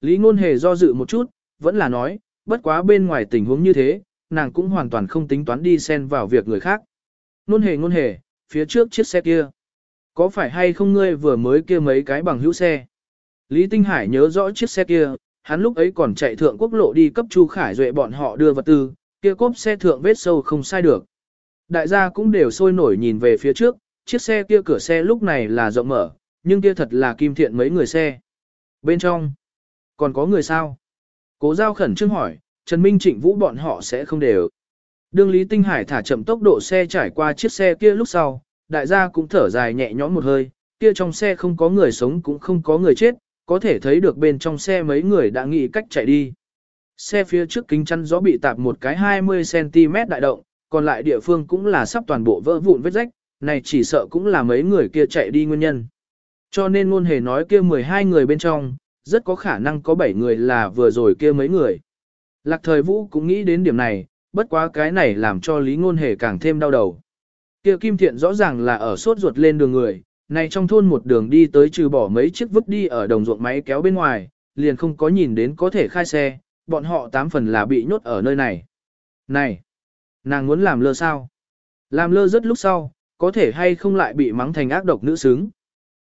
Lý Ngôn Hề do dự một chút, vẫn là nói, bất quá bên ngoài tình huống như thế, nàng cũng hoàn toàn không tính toán đi xen vào việc người khác. Ngôn Hề ngôn hề, phía trước chiếc xe kia. Có phải hay không ngươi vừa mới kia mấy cái bằng hữu xe? Lý Tinh Hải nhớ rõ chiếc xe kia, hắn lúc ấy còn chạy thượng quốc lộ đi cấp Chu Khải Duệ bọn họ đưa vật tư, kia cốp xe thượng vết sâu không sai được. Đại gia cũng đều sôi nổi nhìn về phía trước, chiếc xe kia cửa xe lúc này là rộng mở, nhưng kia thật là kim thiện mấy người xe. Bên trong, còn có người sao? Cố giao khẩn trương hỏi, Trần Minh Trịnh Vũ bọn họ sẽ không đều. Đương Lý Tinh Hải thả chậm tốc độ xe trải qua chiếc xe kia lúc sau, đại gia cũng thở dài nhẹ nhõm một hơi, kia trong xe không có người sống cũng không có người chết, có thể thấy được bên trong xe mấy người đã nghĩ cách chạy đi. Xe phía trước kính chắn gió bị tạp một cái 20cm đại động, còn lại địa phương cũng là sắp toàn bộ vỡ vụn vết rách, này chỉ sợ cũng là mấy người kia chạy đi nguyên nhân. Cho nên luôn hề nói kia 12 người bên trong, rất có khả năng có 7 người là vừa rồi kia mấy người. Lạc thời vũ cũng nghĩ đến điểm này, bất quá cái này làm cho Lý Ngôn Hề càng thêm đau đầu. Kia Kim Thiện rõ ràng là ở sốt ruột lên đường người, này trong thôn một đường đi tới trừ bỏ mấy chiếc vứt đi ở đồng ruộng máy kéo bên ngoài, liền không có nhìn đến có thể khai xe, bọn họ tám phần là bị nhốt ở nơi này. Này, nàng muốn làm lơ sao? Làm lơ rất lúc sau, có thể hay không lại bị mắng thành ác độc nữ xứng.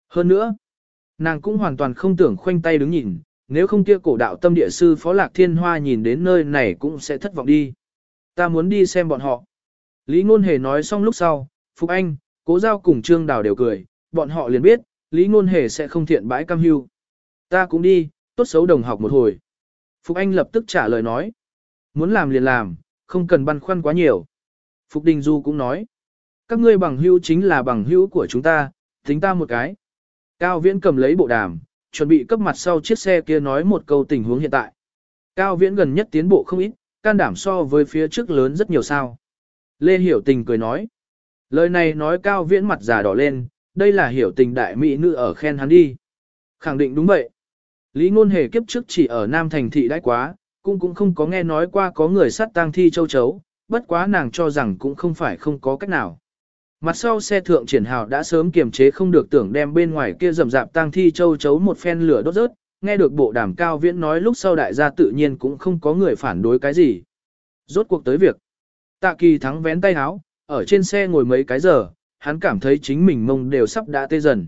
Hơn nữa, nàng cũng hoàn toàn không tưởng khoanh tay đứng nhìn, nếu không kia cổ đạo tâm địa sư Phó Lạc Thiên Hoa nhìn đến nơi này cũng sẽ thất vọng đi. Ta muốn đi xem bọn họ. Lý Ngôn Hề nói xong lúc sau, Phục Anh, Cố Giao cùng Trương Đào đều cười, bọn họ liền biết, Lý Ngôn Hề sẽ không thiện bãi cam hưu. Ta cũng đi, tốt xấu đồng học một hồi. Phục Anh lập tức trả lời nói. Muốn làm liền làm, không cần băn khoăn quá nhiều. Phục Đình Du cũng nói. Các ngươi bằng hữu chính là bằng hữu của chúng ta, tính ta một cái. Cao Viễn cầm lấy bộ đàm, chuẩn bị cấp mặt sau chiếc xe kia nói một câu tình huống hiện tại. Cao Viễn gần nhất tiến bộ không ít, can đảm so với phía trước lớn rất nhiều sao. Lê Hiểu Tình cười nói. Lời này nói Cao Viễn mặt già đỏ lên, đây là Hiểu Tình đại mỹ nữ ở khen hắn đi. Khẳng định đúng vậy. Lý Ngôn Hề kiếp trước chỉ ở Nam Thành Thị đãi quá, cũng cũng không có nghe nói qua có người sát tang thi châu chấu, bất quá nàng cho rằng cũng không phải không có cách nào. Mặt sau xe thượng triển hào đã sớm kiềm chế không được tưởng đem bên ngoài kia rầm rạp tang thi châu chấu một phen lửa đốt rớt, nghe được bộ đàm cao viễn nói lúc sau đại gia tự nhiên cũng không có người phản đối cái gì. Rốt cuộc tới việc. Tạ kỳ thắng vén tay háo, ở trên xe ngồi mấy cái giờ, hắn cảm thấy chính mình mông đều sắp đã tê dần.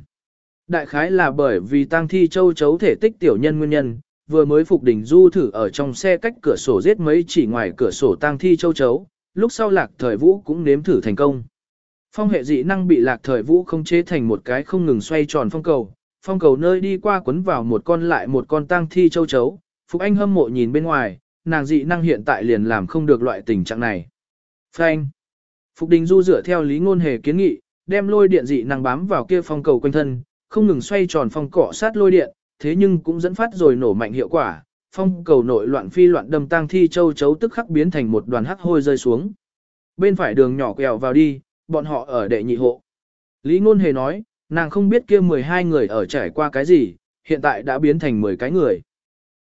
Đại khái là bởi vì tang thi châu chấu thể tích tiểu nhân nguyên nhân, vừa mới phục đỉnh du thử ở trong xe cách cửa sổ giết mấy chỉ ngoài cửa sổ tang thi châu chấu, lúc sau lạc thời vũ cũng nếm thử thành công. Phong hệ dị năng bị lạc thời vũ không chế thành một cái không ngừng xoay tròn phong cầu, phong cầu nơi đi qua quấn vào một con lại một con tang thi châu chấu, Phục Anh hâm mộ nhìn bên ngoài, nàng dị năng hiện tại liền làm không được loại tình trạng này. Phanh. Phục Đình Du dựa theo lý ngôn hề kiến nghị, đem lôi điện dị năng bám vào kia phong cầu quanh thân, không ngừng xoay tròn phong cỏ sát lôi điện, thế nhưng cũng dẫn phát rồi nổ mạnh hiệu quả, phong cầu nội loạn phi loạn đâm tang thi châu chấu tức khắc biến thành một đoàn hắc hôi rơi xuống. Bên phải đường nhỏ quẹo vào đi, bọn họ ở đệ nhị hộ. Lý Ngôn Hề nói, nàng không biết kia 12 người ở trải qua cái gì, hiện tại đã biến thành 10 cái người.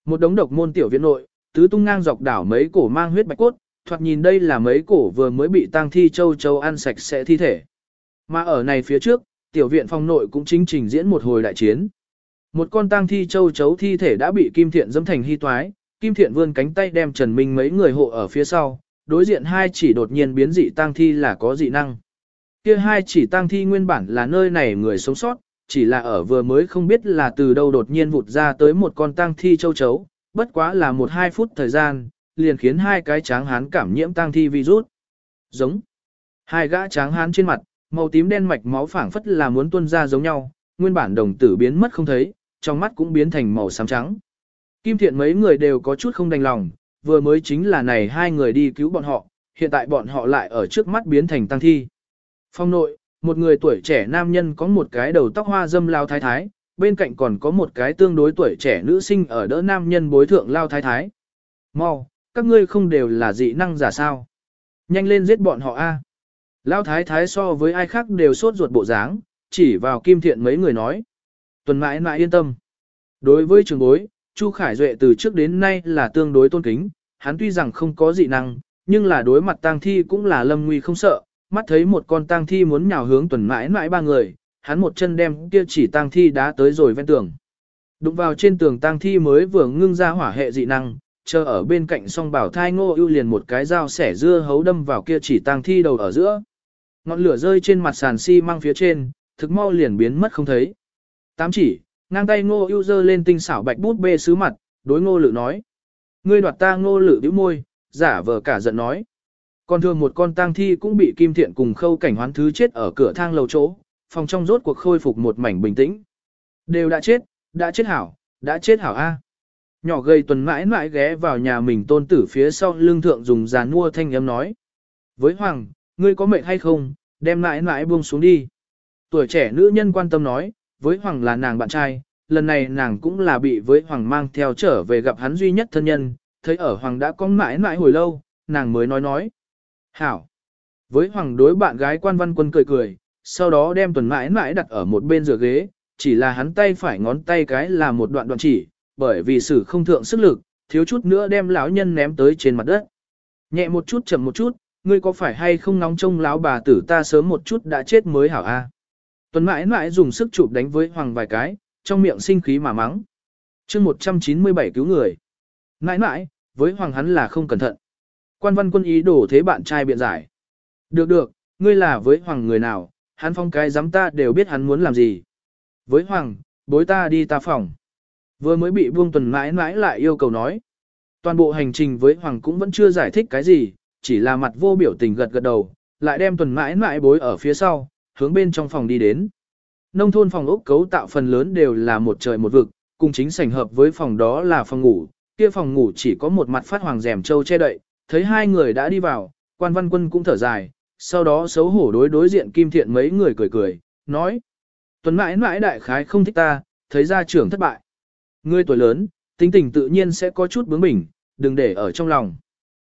Một đống độc môn tiểu viện nội, tứ tung ngang dọc đảo mấy cổ mang huyết bạch cốt, thoạt nhìn đây là mấy cổ vừa mới bị tang thi châu châu ăn sạch sẽ thi thể. Mà ở này phía trước, tiểu viện phong nội cũng chính trình diễn một hồi đại chiến. Một con tang thi châu chấu thi thể đã bị Kim Thiện dâm thành hy toái, Kim Thiện vươn cánh tay đem Trần Minh mấy người hộ ở phía sau, đối diện hai chỉ đột nhiên biến dị tang thi là có dị năng. Kia hai chỉ tang thi nguyên bản là nơi này người sống sót, chỉ là ở vừa mới không biết là từ đâu đột nhiên vụt ra tới một con tang thi châu chấu, bất quá là một hai phút thời gian, liền khiến hai cái tráng hán cảm nhiễm tang thi virus. Giống. Hai gã tráng hán trên mặt, màu tím đen mạch máu phảng phất là muốn tuôn ra giống nhau, nguyên bản đồng tử biến mất không thấy, trong mắt cũng biến thành màu xám trắng. Kim thiện mấy người đều có chút không đành lòng, vừa mới chính là này hai người đi cứu bọn họ, hiện tại bọn họ lại ở trước mắt biến thành tăng thi. Phong nội, một người tuổi trẻ nam nhân có một cái đầu tóc hoa dâm lao thái thái, bên cạnh còn có một cái tương đối tuổi trẻ nữ sinh ở đỡ nam nhân bối thượng lao thái thái. Mau, các ngươi không đều là dị năng giả sao. Nhanh lên giết bọn họ a. Lao thái thái so với ai khác đều sốt ruột bộ dáng, chỉ vào kim thiện mấy người nói. Tuần mãi mãi yên tâm. Đối với trường bối, Chu Khải Duệ từ trước đến nay là tương đối tôn kính, hắn tuy rằng không có dị năng, nhưng là đối mặt tang thi cũng là lâm nguy không sợ, mắt thấy một con tang thi muốn nhào hướng tuần mãi mãi ba người, hắn một chân đem kia chỉ tang thi đá tới rồi ven tường. Đụng vào trên tường tang thi mới vừa ngưng ra hỏa hệ dị năng, chờ ở bên cạnh song bảo thai ngô ưu liền một cái dao sẻ dưa hấu đâm vào kia chỉ tang thi đầu ở giữa. Ngọn lửa rơi trên mặt sàn xi si măng phía trên, thực mau liền biến mất không thấy. Tám chỉ, ngang tay ngô ưu dơ lên tinh xảo bạch bút bê sứ mặt, đối ngô lự nói. Ngươi đoạt ta ngô lự bĩu môi, giả vờ cả giận nói. Còn thường một con tang thi cũng bị kim thiện cùng khâu cảnh hoán thứ chết ở cửa thang lầu chỗ, phòng trong rốt cuộc khôi phục một mảnh bình tĩnh. Đều đã chết, đã chết hảo, đã chết hảo A. Nhỏ gầy tuần mãi mãi ghé vào nhà mình tôn tử phía sau lưng thượng dùng giàn mua thanh âm nói. Với Hoàng, ngươi có mệnh hay không, đem mãi mãi buông xuống đi. Tuổi trẻ nữ nhân quan tâm nói, với Hoàng là nàng bạn trai, lần này nàng cũng là bị với Hoàng mang theo trở về gặp hắn duy nhất thân nhân, thấy ở Hoàng đã có mãi mãi hồi lâu, nàng mới nói nói. Hảo. Với Hoàng đối bạn gái quan văn quân cười cười, sau đó đem tuần mãi mãi đặt ở một bên giường ghế, chỉ là hắn tay phải ngón tay cái là một đoạn đoạn chỉ, bởi vì sử không thượng sức lực, thiếu chút nữa đem lão nhân ném tới trên mặt đất. Nhẹ một chút chậm một chút, ngươi có phải hay không nóng trông lão bà tử ta sớm một chút đã chết mới hảo a? Tuần mãi mãi dùng sức chụp đánh với Hoàng vài cái, trong miệng sinh khí mà mắng. chương 197 cứu người. Mãi mãi, với Hoàng hắn là không cẩn thận. Quan văn quân ý đổ thế bạn trai biện giải. Được được, ngươi là với Hoàng người nào, hắn phong cái giám ta đều biết hắn muốn làm gì. Với Hoàng, bối ta đi ta phòng. Vừa mới bị buông tuần mãi mãi lại yêu cầu nói. Toàn bộ hành trình với Hoàng cũng vẫn chưa giải thích cái gì, chỉ là mặt vô biểu tình gật gật đầu, lại đem tuần mãi mãi bối ở phía sau, hướng bên trong phòng đi đến. Nông thôn phòng ốc cấu tạo phần lớn đều là một trời một vực, cùng chính sảnh hợp với phòng đó là phòng ngủ, kia phòng ngủ chỉ có một mặt phát hoàng rèm châu che đậy, thấy hai người đã đi vào, quan văn quân cũng thở dài, sau đó xấu hổ đối đối diện kim thiện mấy người cười cười, nói. Tuấn mãi mãi đại khái không thích ta, thấy ra trưởng thất bại. Ngươi tuổi lớn, tính tình tự nhiên sẽ có chút bướng bỉnh, đừng để ở trong lòng.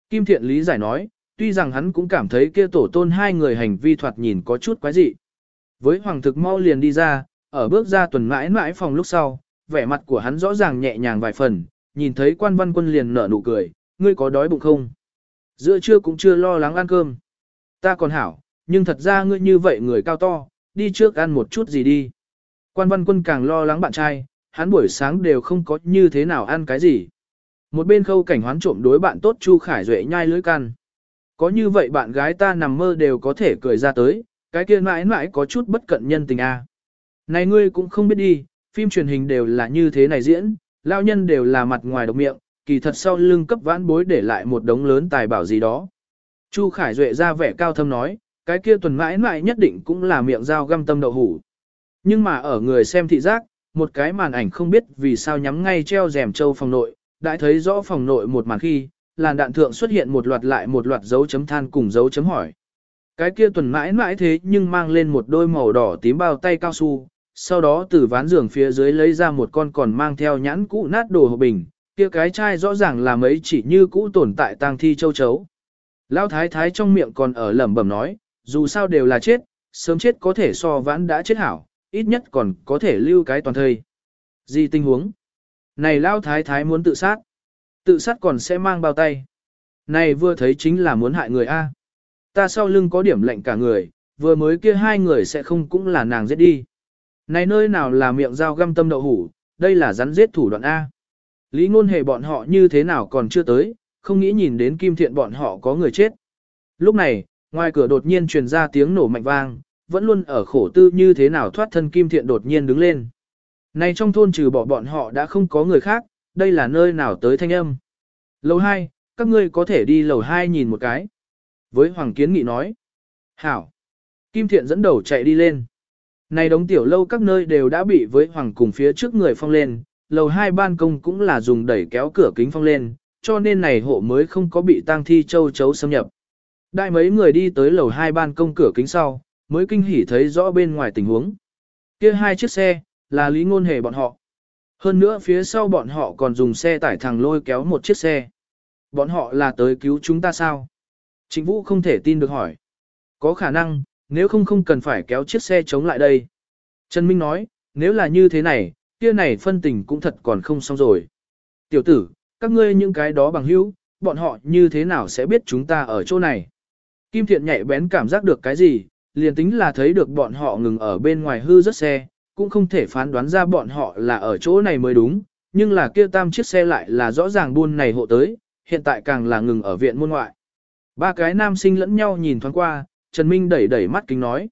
Kim thiện lý giải nói, tuy rằng hắn cũng cảm thấy kia tổ tôn hai người hành vi thoạt nhìn có chút quái dị. Với hoàng thực mau liền đi ra, ở bước ra tuần mãi mãi phòng lúc sau, vẻ mặt của hắn rõ ràng nhẹ nhàng vài phần, nhìn thấy quan văn quân liền nở nụ cười, ngươi có đói bụng không? Giữa trưa cũng chưa lo lắng ăn cơm. Ta còn hảo, nhưng thật ra ngươi như vậy người cao to, đi trước ăn một chút gì đi. Quan văn quân càng lo lắng bạn trai, hắn buổi sáng đều không có như thế nào ăn cái gì. Một bên khâu cảnh hoán trộm đối bạn tốt Chu Khải Duệ nhai lưỡi căn. Có như vậy bạn gái ta nằm mơ đều có thể cười ra tới, cái kia mãi mãi có chút bất cận nhân tình a. Này ngươi cũng không biết đi, phim truyền hình đều là như thế này diễn, lao nhân đều là mặt ngoài độc miệng, kỳ thật sau lưng cấp vãn bối để lại một đống lớn tài bảo gì đó. Chu Khải Duệ ra vẻ cao thâm nói, cái kia tuần mãi mãi nhất định cũng là miệng dao găm tâm đậu hủ. Nhưng mà ở người xem thị giác, một cái màn ảnh không biết vì sao nhắm ngay treo rèm châu phòng nội, đã thấy rõ phòng nội một màn khi, làn đạn thượng xuất hiện một loạt lại một loạt dấu chấm than cùng dấu chấm hỏi. Cái kia tuần mãi mãi thế nhưng mang lên một đôi màu đỏ tím bao tay cao su, sau đó từ ván giường phía dưới lấy ra một con còn mang theo nhãn cũ nát đồ hộp bình, kia cái chai rõ ràng là mấy chỉ như cũ tồn tại tang thi châu chấu. Lão thái thái trong miệng còn ở lẩm bẩm nói, dù sao đều là chết, sớm chết có thể so vãn đã chết hảo, ít nhất còn có thể lưu cái toàn thời. Gì tình huống? Này Lão thái thái muốn tự sát. Tự sát còn sẽ mang bao tay. Này vừa thấy chính là muốn hại người A. Ta sau lưng có điểm lệnh cả người, vừa mới kia hai người sẽ không cũng là nàng giết đi. Này nơi nào là miệng dao găm tâm đậu hủ, đây là rắn giết thủ đoạn A. Lý ngôn hề bọn họ như thế nào còn chưa tới, không nghĩ nhìn đến kim thiện bọn họ có người chết. Lúc này, ngoài cửa đột nhiên truyền ra tiếng nổ mạnh vang, vẫn luôn ở khổ tư như thế nào thoát thân kim thiện đột nhiên đứng lên. Này trong thôn trừ bỏ bọn họ đã không có người khác, đây là nơi nào tới thanh âm. Lầu 2, các ngươi có thể đi lầu 2 nhìn một cái. Với Hoàng Kiến Nghị nói. Hảo. Kim Thiện dẫn đầu chạy đi lên. Này đống tiểu lâu các nơi đều đã bị với Hoàng cùng phía trước người phong lên, lầu hai ban công cũng là dùng đẩy kéo cửa kính phong lên, cho nên này hộ mới không có bị tang thi châu chấu xâm nhập. Đại mấy người đi tới lầu hai ban công cửa kính sau, mới kinh hỉ thấy rõ bên ngoài tình huống. Kia hai chiếc xe, là lý ngôn hề bọn họ. Hơn nữa phía sau bọn họ còn dùng xe tải thẳng lôi kéo một chiếc xe. Bọn họ là tới cứu chúng ta sao? Trịnh Vũ không thể tin được hỏi. Có khả năng, nếu không không cần phải kéo chiếc xe chống lại đây. Trần Minh nói, nếu là như thế này, kia này phân tình cũng thật còn không xong rồi. Tiểu tử, các ngươi những cái đó bằng hữu, bọn họ như thế nào sẽ biết chúng ta ở chỗ này? Kim Thiện nhạy bén cảm giác được cái gì, liền tính là thấy được bọn họ ngừng ở bên ngoài hư rất xe, cũng không thể phán đoán ra bọn họ là ở chỗ này mới đúng, nhưng là kia tam chiếc xe lại là rõ ràng buôn này hộ tới, hiện tại càng là ngừng ở viện môn ngoại. Ba cái nam sinh lẫn nhau nhìn thoáng qua, Trần Minh đẩy đẩy mắt kính nói.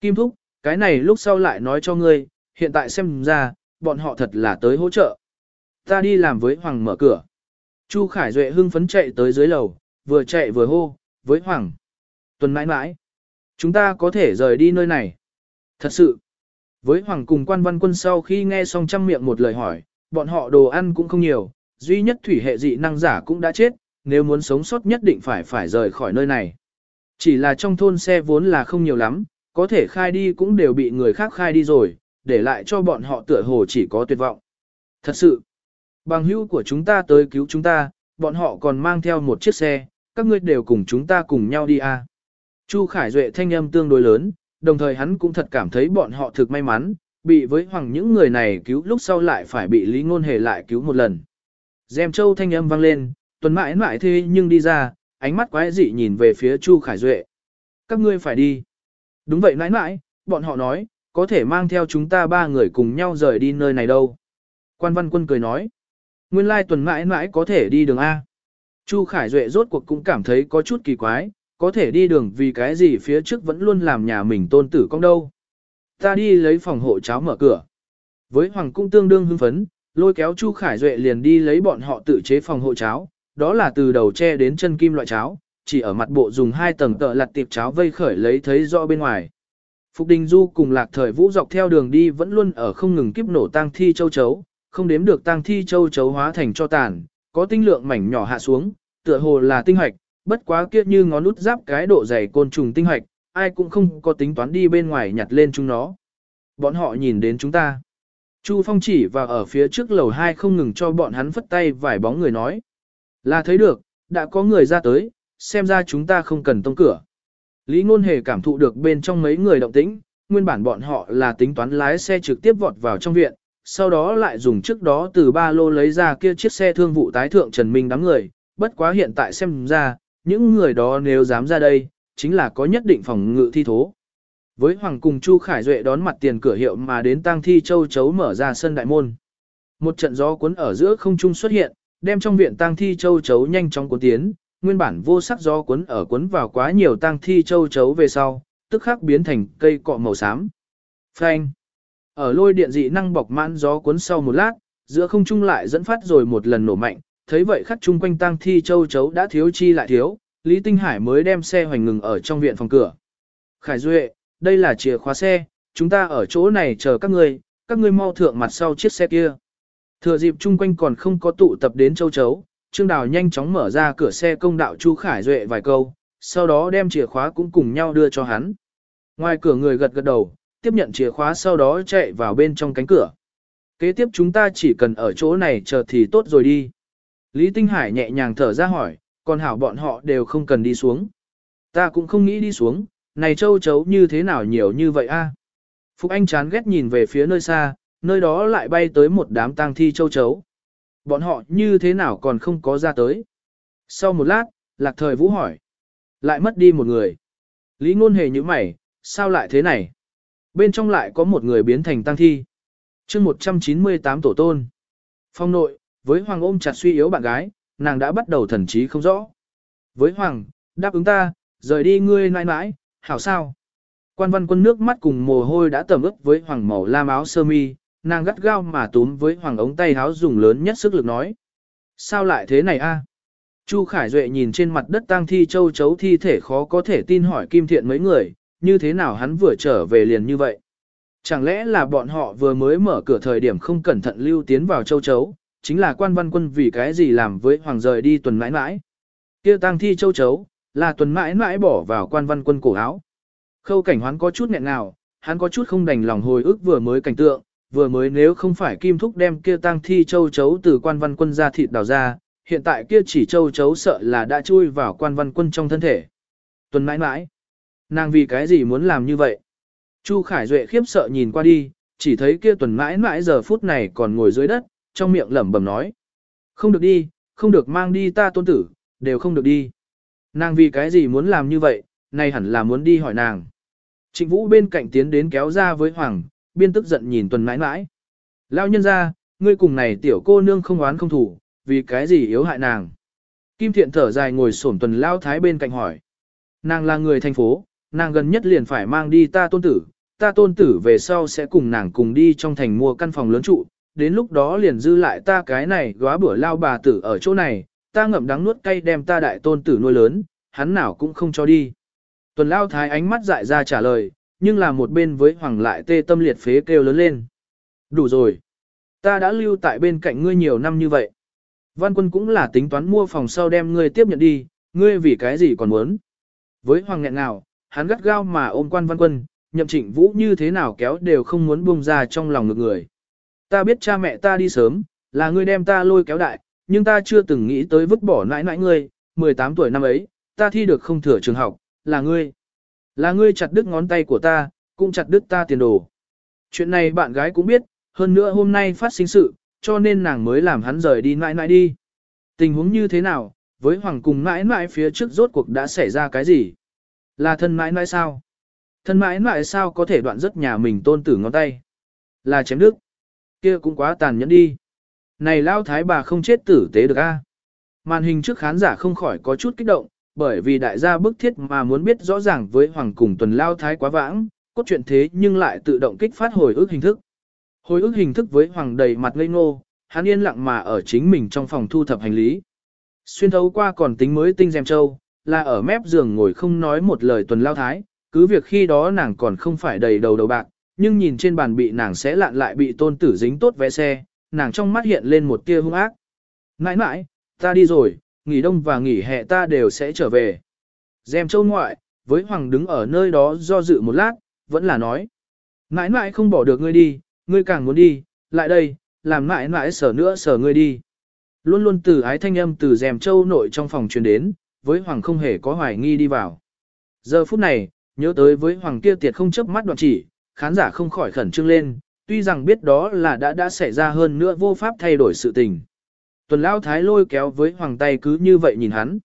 Kim Thúc, cái này lúc sau lại nói cho ngươi, hiện tại xem ra, bọn họ thật là tới hỗ trợ. Ta đi làm với Hoàng mở cửa. Chu Khải Duệ hưng phấn chạy tới dưới lầu, vừa chạy vừa hô, với Hoàng. Tuần mãi mãi. Chúng ta có thể rời đi nơi này. Thật sự. Với Hoàng cùng quan văn quân sau khi nghe xong trăm miệng một lời hỏi, bọn họ đồ ăn cũng không nhiều, duy nhất thủy hệ dị năng giả cũng đã chết, nếu muốn sống sót nhất định phải phải rời khỏi nơi này. Chỉ là trong thôn xe vốn là không nhiều lắm, có thể khai đi cũng đều bị người khác khai đi rồi, để lại cho bọn họ tựa hồ chỉ có tuyệt vọng. Thật sự, bằng hữu của chúng ta tới cứu chúng ta, bọn họ còn mang theo một chiếc xe, các ngươi đều cùng chúng ta cùng nhau đi à. Chu Khải Duệ thanh âm tương đối lớn, đồng thời hắn cũng thật cảm thấy bọn họ thực may mắn, bị với hoàng những người này cứu lúc sau lại phải bị Lý Ngôn Hề lại cứu một lần. Dèm châu thanh âm vang lên, tuần mãi mãi thế nhưng đi ra, ánh mắt quái dị nhìn về phía Chu Khải Duệ. Các ngươi phải đi. Đúng vậy mãi mãi, bọn họ nói, có thể mang theo chúng ta ba người cùng nhau rời đi nơi này đâu. Quan văn quân cười nói. Nguyên lai tuần mãi mãi có thể đi đường A. Chu Khải Duệ rốt cuộc cũng cảm thấy có chút kỳ quái, có thể đi đường vì cái gì phía trước vẫn luôn làm nhà mình tôn tử con đâu. Ta đi lấy phòng hộ cháo mở cửa. Với Hoàng cung tương đương hưng phấn, lôi kéo Chu Khải Duệ liền đi lấy bọn họ tự chế phòng hộ cháo, đó là từ đầu che đến chân kim loại cháo, chỉ ở mặt bộ dùng hai tầng tợ lặt tiệp cháo vây khởi lấy thấy rõ bên ngoài. Phục Đình Du cùng lạc thời vũ dọc theo đường đi vẫn luôn ở không ngừng kiếp nổ tang thi châu chấu, không đếm được tang thi châu chấu hóa thành cho tàn, có tinh lượng mảnh nhỏ hạ xuống, tựa hồ là tinh hoạch, bất quá kia như ngón nút giáp cái độ dày côn trùng tinh hoạch, ai cũng không có tính toán đi bên ngoài nhặt lên chúng nó. Bọn họ nhìn đến chúng ta. Chu Phong chỉ và ở phía trước lầu hai không ngừng cho bọn hắn phất tay vài bóng người nói. Là thấy được, đã có người ra tới, xem ra chúng ta không cần tông cửa. Lý Ngôn Hề cảm thụ được bên trong mấy người động tĩnh, nguyên bản bọn họ là tính toán lái xe trực tiếp vọt vào trong viện, sau đó lại dùng trước đó từ ba lô lấy ra kia chiếc xe thương vụ tái thượng Trần Minh đám người, bất quá hiện tại xem ra, những người đó nếu dám ra đây, chính là có nhất định phòng ngự thi thố. Với Hoàng cùng Chu Khải Duệ đón mặt tiền cửa hiệu mà đến tang thi châu chấu mở ra sân đại môn. Một trận gió cuốn ở giữa không trung xuất hiện, đem trong viện tang thi châu chấu nhanh chóng cuốn tiến, nguyên bản vô sắc gió cuốn ở cuốn vào quá nhiều tang thi châu chấu về sau, tức khắc biến thành cây cọ màu xám. Phanh. Ở lôi điện dị năng bọc mãn gió cuốn sau một lát, giữa không trung lại dẫn phát rồi một lần nổ mạnh, thấy vậy khắc chung quanh tang thi châu chấu đã thiếu chi lại thiếu, Lý Tinh Hải mới đem xe hoành ngừng ở trong viện phòng cửa. Khải Duệ, đây là chìa khóa xe, chúng ta ở chỗ này chờ các ngươi, các ngươi mau thượng mặt sau chiếc xe kia. Thừa dịp chung quanh còn không có tụ tập đến châu chấu, Trương Đào nhanh chóng mở ra cửa xe công đạo Chu Khải Duệ vài câu, sau đó đem chìa khóa cũng cùng nhau đưa cho hắn. Ngoài cửa người gật gật đầu, tiếp nhận chìa khóa sau đó chạy vào bên trong cánh cửa. Kế tiếp chúng ta chỉ cần ở chỗ này chờ thì tốt rồi đi. Lý Tinh Hải nhẹ nhàng thở ra hỏi, còn hảo bọn họ đều không cần đi xuống. Ta cũng không nghĩ đi xuống, này châu chấu như thế nào nhiều như vậy a? Phục Anh chán ghét nhìn về phía nơi xa, nơi đó lại bay tới một đám tang thi châu chấu. Bọn họ như thế nào còn không có ra tới. Sau một lát, lạc thời vũ hỏi. Lại mất đi một người. Lý ngôn hề như mày, sao lại thế này? Bên trong lại có một người biến thành tang thi. chương 198 tổ tôn. Phong nội, với Hoàng ôm chặt suy yếu bạn gái, nàng đã bắt đầu thần trí không rõ. Với Hoàng, đáp ứng ta, rời đi ngươi nãi nãi, hảo sao? Quan văn quân nước mắt cùng mồ hôi đã tẩm ướt với Hoàng màu lam áo sơ mi, nàng gắt gao mà túm với Hoàng ống tay háo dùng lớn nhất sức lực nói. Sao lại thế này a? Chu Khải Duệ nhìn trên mặt đất tang thi châu chấu thi thể khó có thể tin hỏi Kim Thiện mấy người, như thế nào hắn vừa trở về liền như vậy? Chẳng lẽ là bọn họ vừa mới mở cửa thời điểm không cẩn thận lưu tiến vào châu chấu, chính là quan văn quân vì cái gì làm với hoàng rời đi tuần mãi mãi. kia tang thi châu chấu, là tuần mãi mãi bỏ vào quan văn quân cổ áo. Khâu cảnh hoán có chút nghẹn nào, hắn có chút không đành lòng hồi ức vừa mới cảnh tượng, vừa mới nếu không phải kim thúc đem kia tang thi châu chấu từ quan văn quân ra thịt đào ra, hiện tại kia chỉ châu chấu sợ là đã chui vào quan văn quân trong thân thể. Tuần mãi mãi, nàng vì cái gì muốn làm như vậy? Chu Khải Duệ khiếp sợ nhìn qua đi, chỉ thấy kia tuần mãi mãi giờ phút này còn ngồi dưới đất, trong miệng lẩm bẩm nói. Không được đi, không được mang đi ta tôn tử, đều không được đi. Nàng vì cái gì muốn làm như vậy, nay hẳn là muốn đi hỏi nàng. Trịnh Vũ bên cạnh tiến đến kéo ra với Hoàng, biên tức giận nhìn tuần mãi mãi. Lao nhân ra, ngươi cùng này tiểu cô nương không oán không thủ, vì cái gì yếu hại nàng. Kim thiện thở dài ngồi xổm tuần lao thái bên cạnh hỏi. Nàng là người thành phố, nàng gần nhất liền phải mang đi ta tôn tử, ta tôn tử về sau sẽ cùng nàng cùng đi trong thành mua căn phòng lớn trụ, đến lúc đó liền dư lại ta cái này góa bữa lao bà tử ở chỗ này, ta ngậm đắng nuốt cay đem ta đại tôn tử nuôi lớn, hắn nào cũng không cho đi. Tuần lao thái ánh mắt dại ra trả lời, nhưng là một bên với hoàng lại tê tâm liệt phế kêu lớn lên. Đủ rồi. Ta đã lưu tại bên cạnh ngươi nhiều năm như vậy. Văn quân cũng là tính toán mua phòng sau đem ngươi tiếp nhận đi, ngươi vì cái gì còn muốn. Với hoàng nghẹn nào, hắn gắt gao mà ôm quan văn quân, nhậm trịnh vũ như thế nào kéo đều không muốn buông ra trong lòng ngược người. Ta biết cha mẹ ta đi sớm, là ngươi đem ta lôi kéo đại, nhưng ta chưa từng nghĩ tới vứt bỏ nãi nãi ngươi, 18 tuổi năm ấy, ta thi được không thừa trường học, là ngươi. Là ngươi chặt đứt ngón tay của ta, cũng chặt đứt ta tiền đồ. Chuyện này bạn gái cũng biết, hơn nữa hôm nay phát sinh sự, cho nên nàng mới làm hắn rời đi mãi mãi đi. Tình huống như thế nào, với hoàng cùng mãi mãi phía trước rốt cuộc đã xảy ra cái gì? Là thân mãi mãi sao? Thân mãi mãi sao có thể đoạn rất nhà mình tôn tử ngón tay? Là chém đức. kia cũng quá tàn nhẫn đi. Này lao thái bà không chết tử tế được a. Màn hình trước khán giả không khỏi có chút kích động, bởi vì đại gia bức thiết mà muốn biết rõ ràng với hoàng cùng tuần lao thái quá vãng, cốt truyện thế nhưng lại tự động kích phát hồi ức hình thức. Hồi ức hình thức với hoàng đầy mặt ngây ngô, hắn yên lặng mà ở chính mình trong phòng thu thập hành lý. Xuyên thấu qua còn tính mới tinh dèm châu, là ở mép giường ngồi không nói một lời tuần lao thái, cứ việc khi đó nàng còn không phải đầy đầu đầu bạc, nhưng nhìn trên bàn bị nàng sẽ lạn lại bị tôn tử dính tốt vé xe, nàng trong mắt hiện lên một tia hung ác. Nãi nãi, ta đi rồi, nghỉ đông và nghỉ hè ta đều sẽ trở về. Dèm châu ngoại, với hoàng đứng ở nơi đó do dự một lát, vẫn là nói. Nãi nãi không bỏ được ngươi đi, ngươi càng muốn đi, lại đây, làm nãi nãi sở nữa sở ngươi đi. Luôn luôn từ ái thanh âm từ dèm châu nội trong phòng truyền đến, với hoàng không hề có hoài nghi đi vào. Giờ phút này, nhớ tới với hoàng kia tiệt không chớp mắt đoạn chỉ, khán giả không khỏi khẩn trương lên, tuy rằng biết đó là đã đã xảy ra hơn nữa vô pháp thay đổi sự tình. Tuần Lão Thái lôi kéo với hoàng tay cứ như vậy nhìn hắn.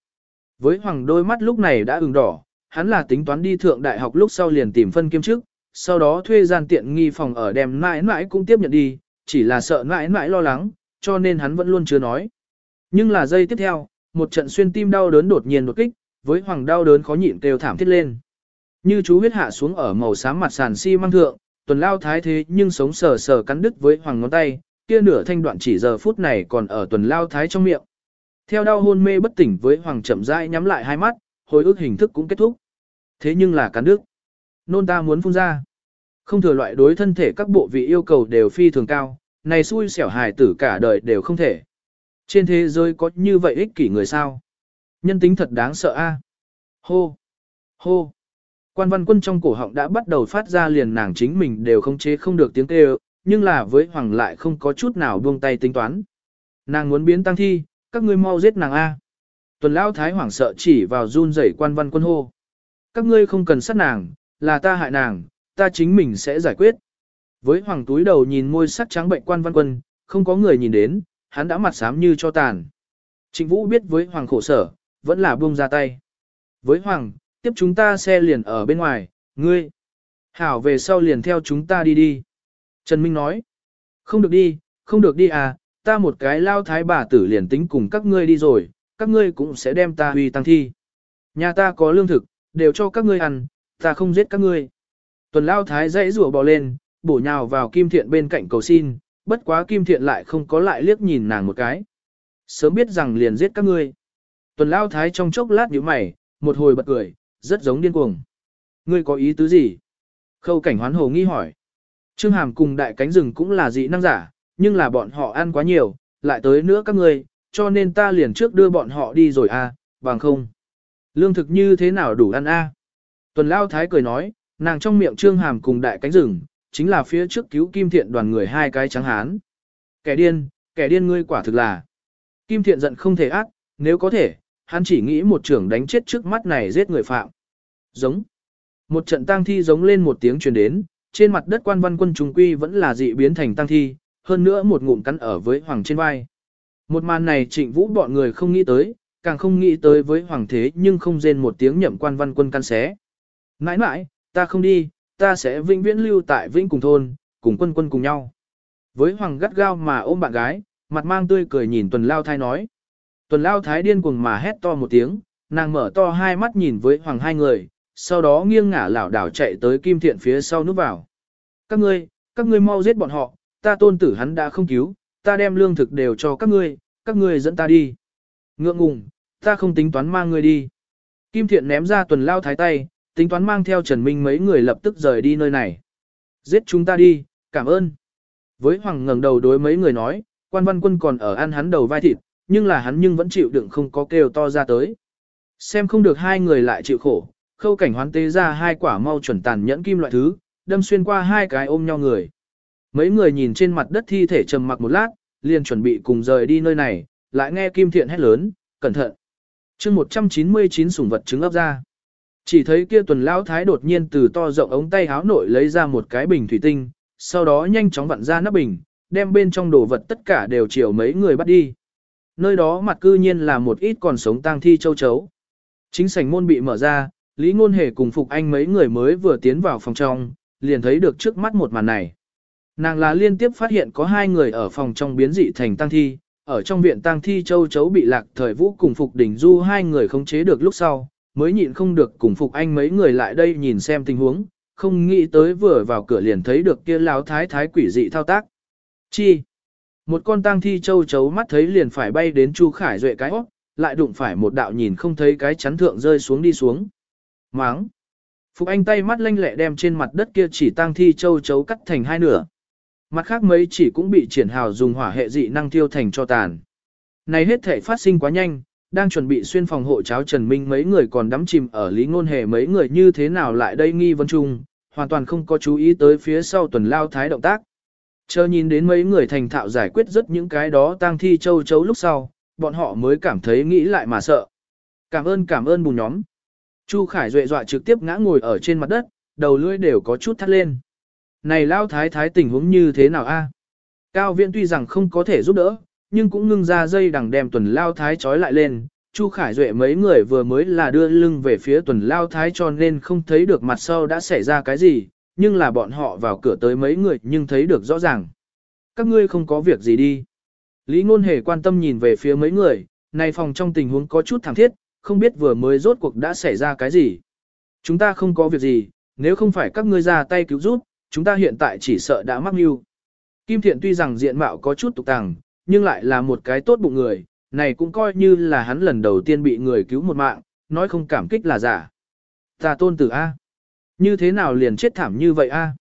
Với hoàng đôi mắt lúc này đã ửng đỏ, hắn là tính toán đi thượng đại học lúc sau liền tìm phân kiêm chức, sau đó thuê gian tiện nghi phòng ở đem mãi mãi cũng tiếp nhận đi, chỉ là sợ mãi mãi lo lắng, cho nên hắn vẫn luôn chưa nói. Nhưng là giây tiếp theo, một trận xuyên tim đau đớn đột nhiên đột kích, với hoàng đau đớn khó nhịn kêu thảm thiết lên. Như chú huyết hạ xuống ở màu xám mặt sàn xi si măng thượng, tuần lao thái thế nhưng sống sờ sờ cắn đứt với hoàng ngón tay, kia nửa thanh đoạn chỉ giờ phút này còn ở tuần lao thái trong miệng. Theo đau hôn mê bất tỉnh với hoàng chậm rãi nhắm lại hai mắt, hồi ức hình thức cũng kết thúc. Thế nhưng là cắn nước, Nôn ta muốn phun ra. Không thừa loại đối thân thể các bộ vị yêu cầu đều phi thường cao, này xui xẻo hài tử cả đời đều không thể. Trên thế giới có như vậy ích kỷ người sao? Nhân tính thật đáng sợ a. Hô! Hô! Quan văn quân trong cổ họng đã bắt đầu phát ra liền nàng chính mình đều không chế không được tiếng kêu, nhưng là với hoàng lại không có chút nào buông tay tính toán. Nàng muốn biến tăng thi, các ngươi mau giết nàng A. Tuần lão thái hoảng sợ chỉ vào run rẩy quan văn quân hô. Các ngươi không cần sát nàng, là ta hại nàng, ta chính mình sẽ giải quyết. Với hoàng túi đầu nhìn môi sắc trắng bệnh quan văn quân, không có người nhìn đến, hắn đã mặt xám như cho tàn. Trịnh Vũ biết với hoàng khổ sở, vẫn là buông ra tay. Với hoàng, tiếp chúng ta xe liền ở bên ngoài, ngươi. Hảo về sau liền theo chúng ta đi đi. Trần Minh nói, không được đi, không được đi à, ta một cái lao thái bà tử liền tính cùng các ngươi đi rồi, các ngươi cũng sẽ đem ta huy tăng thi. Nhà ta có lương thực, đều cho các ngươi ăn, ta không giết các ngươi. Tuần lao thái dãy rủa bò lên, bổ nhào vào kim thiện bên cạnh cầu xin, bất quá kim thiện lại không có lại liếc nhìn nàng một cái. Sớm biết rằng liền giết các ngươi. Tuần lao thái trong chốc lát nhíu mày, một hồi bật cười, rất giống điên cuồng. Ngươi có ý tứ gì? Khâu cảnh hoán hồ nghi hỏi. Trương Hàm cùng đại cánh rừng cũng là dị năng giả, nhưng là bọn họ ăn quá nhiều, lại tới nữa các ngươi, cho nên ta liền trước đưa bọn họ đi rồi a, à, bằng không. Lương thực như thế nào đủ ăn a? À? Tuần Lao Thái cười nói, nàng trong miệng Trương Hàm cùng đại cánh rừng, chính là phía trước cứu Kim Thiện đoàn người hai cái trắng hán. Kẻ điên, kẻ điên ngươi quả thực là. Kim Thiện giận không thể ác, nếu có thể, hắn chỉ nghĩ một trưởng đánh chết trước mắt này giết người phạm. Giống. Một trận tang thi giống lên một tiếng truyền đến, trên mặt đất quan văn quân trùng quy vẫn là dị biến thành tăng thi, hơn nữa một ngụm cắn ở với hoàng trên vai. Một màn này trịnh vũ bọn người không nghĩ tới, càng không nghĩ tới với hoàng thế nhưng không rên một tiếng nhậm quan văn quân căn xé. Nãi nãi, ta không đi, ta sẽ vĩnh viễn lưu tại vĩnh cùng thôn, cùng quân quân cùng nhau. Với hoàng gắt gao mà ôm bạn gái, mặt mang tươi cười nhìn tuần lao thái nói. Tuần lao thái điên cuồng mà hét to một tiếng, nàng mở to hai mắt nhìn với hoàng hai người, sau đó nghiêng ngả lảo đảo chạy tới kim thiện phía sau núp vào. Các ngươi, các ngươi mau giết bọn họ, ta tôn tử hắn đã không cứu, ta đem lương thực đều cho các ngươi, các ngươi dẫn ta đi. Ngượng ngùng, ta không tính toán mang ngươi đi. Kim thiện ném ra tuần lao thái tay, tính toán mang theo Trần Minh mấy người lập tức rời đi nơi này. Giết chúng ta đi, cảm ơn. Với hoàng ngẩng đầu đối mấy người nói, quan văn quân còn ở ăn hắn đầu vai thịt, nhưng là hắn nhưng vẫn chịu đựng không có kêu to ra tới. Xem không được hai người lại chịu khổ, khâu cảnh hoán tế ra hai quả mau chuẩn tàn nhẫn kim loại thứ, đâm xuyên qua hai cái ôm nhau người. Mấy người nhìn trên mặt đất thi thể trầm mặc một lát, liền chuẩn bị cùng rời đi nơi này, lại nghe kim thiện hét lớn, cẩn thận. chương 199 sủng vật trứng ấp ra. Chỉ thấy kia tuần lão thái đột nhiên từ to rộng ống tay háo nội lấy ra một cái bình thủy tinh, sau đó nhanh chóng vặn ra nắp bình, đem bên trong đồ vật tất cả đều chiều mấy người bắt đi. Nơi đó mặt cư nhiên là một ít còn sống tang thi châu chấu. Chính sảnh môn bị mở ra, Lý Ngôn Hề cùng Phục Anh mấy người mới vừa tiến vào phòng trong, liền thấy được trước mắt một màn này. Nàng là liên tiếp phát hiện có hai người ở phòng trong biến dị thành tang thi, ở trong viện tang thi châu chấu bị lạc thời vũ cùng Phục Đỉnh Du hai người không chế được lúc sau, mới nhịn không được cùng Phục Anh mấy người lại đây nhìn xem tình huống, không nghĩ tới vừa vào cửa liền thấy được kia láo thái thái quỷ dị thao tác. Chi? Một con tang thi châu chấu mắt thấy liền phải bay đến Chu Khải Duệ cái hót, lại đụng phải một đạo nhìn không thấy cái chắn thượng rơi xuống đi xuống. Máng! Phục Anh tay mắt lanh lẹ đem trên mặt đất kia chỉ tang thi châu chấu cắt thành hai nửa. Mặt khác mấy chỉ cũng bị triển hào dùng hỏa hệ dị năng tiêu thành cho tàn. Này hết thể phát sinh quá nhanh, đang chuẩn bị xuyên phòng hộ cháo Trần Minh mấy người còn đắm chìm ở lý ngôn hề mấy người như thế nào lại đây nghi vấn chung, hoàn toàn không có chú ý tới phía sau tuần lao thái động tác. Chờ nhìn đến mấy người thành thạo giải quyết rất những cái đó tang thi châu chấu lúc sau, bọn họ mới cảm thấy nghĩ lại mà sợ. Cảm ơn cảm ơn bù nhóm. Chu Khải Duệ dọa trực tiếp ngã ngồi ở trên mặt đất, đầu lưỡi đều có chút thắt lên. Này lao thái thái tình huống như thế nào a? Cao viện tuy rằng không có thể giúp đỡ, nhưng cũng ngưng ra dây đằng đem tuần lao thái trói lại lên. Chu Khải Duệ mấy người vừa mới là đưa lưng về phía tuần lao thái cho nên không thấy được mặt sau đã xảy ra cái gì, nhưng là bọn họ vào cửa tới mấy người nhưng thấy được rõ ràng. Các ngươi không có việc gì đi. Lý Ngôn Hề quan tâm nhìn về phía mấy người, này phòng trong tình huống có chút thẳng thiết, không biết vừa mới rốt cuộc đã xảy ra cái gì. Chúng ta không có việc gì, nếu không phải các ngươi ra tay cứu giúp, chúng ta hiện tại chỉ sợ đã mắc mưu. Kim Thiện tuy rằng diện mạo có chút tục tàng, nhưng lại là một cái tốt bụng người, này cũng coi như là hắn lần đầu tiên bị người cứu một mạng, nói không cảm kích là giả. Ta tôn tử A. Như thế nào liền chết thảm như vậy A?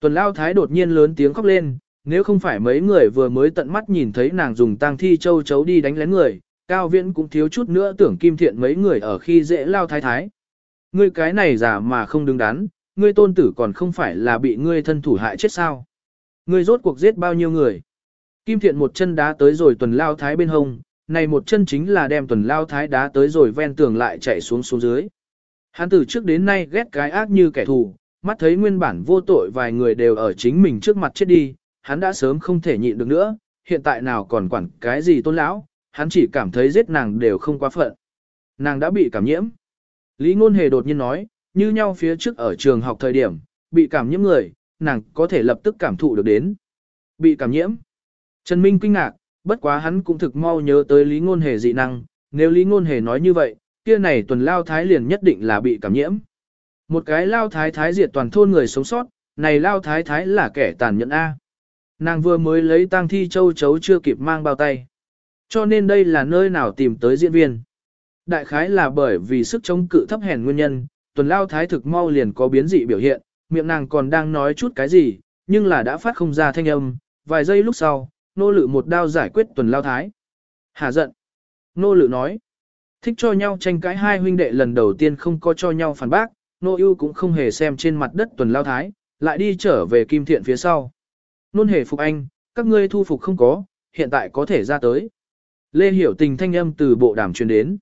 Tuần Lao Thái đột nhiên lớn tiếng khóc lên, nếu không phải mấy người vừa mới tận mắt nhìn thấy nàng dùng tang thi châu chấu đi đánh lén người, Cao Viễn cũng thiếu chút nữa tưởng Kim Thiện mấy người ở khi dễ Lao Thái Thái. Ngươi cái này giả mà không đứng đắn, ngươi tôn tử còn không phải là bị ngươi thân thủ hại chết sao? Ngươi rốt cuộc giết bao nhiêu người? Kim Thiện một chân đá tới rồi tuần lao thái bên hông, này một chân chính là đem tuần lao thái đá tới rồi ven tường lại chạy xuống xuống dưới. Hắn từ trước đến nay ghét cái ác như kẻ thù, mắt thấy nguyên bản vô tội vài người đều ở chính mình trước mặt chết đi, hắn đã sớm không thể nhịn được nữa, hiện tại nào còn quản cái gì tôn lão, hắn chỉ cảm thấy giết nàng đều không quá phận. Nàng đã bị cảm nhiễm. Lý Ngôn Hề đột nhiên nói, như nhau phía trước ở trường học thời điểm, bị cảm nhiễm người, nàng có thể lập tức cảm thụ được đến. Bị cảm nhiễm. Trần Minh kinh ngạc, bất quá hắn cũng thực mau nhớ tới Lý Ngôn Hề dị năng, nếu Lý Ngôn Hề nói như vậy, kia này tuần lao thái liền nhất định là bị cảm nhiễm. Một cái lao thái thái diệt toàn thôn người sống sót, này lao thái thái là kẻ tàn nhẫn A. Nàng vừa mới lấy tang thi châu chấu chưa kịp mang bao tay. Cho nên đây là nơi nào tìm tới diễn viên. Đại khái là bởi vì sức chống cự thấp hèn nguyên nhân, tuần lao thái thực mau liền có biến dị biểu hiện, miệng nàng còn đang nói chút cái gì, nhưng là đã phát không ra thanh âm, vài giây lúc sau, nô lự một đao giải quyết tuần lao thái. Hà giận. Nô lự nói, thích cho nhau tranh cãi hai huynh đệ lần đầu tiên không có cho nhau phản bác, nô ưu cũng không hề xem trên mặt đất tuần lao thái, lại đi trở về kim thiện phía sau. Nôn hề phục anh, các ngươi thu phục không có, hiện tại có thể ra tới. Lê hiểu tình thanh âm từ bộ đàm truyền đến.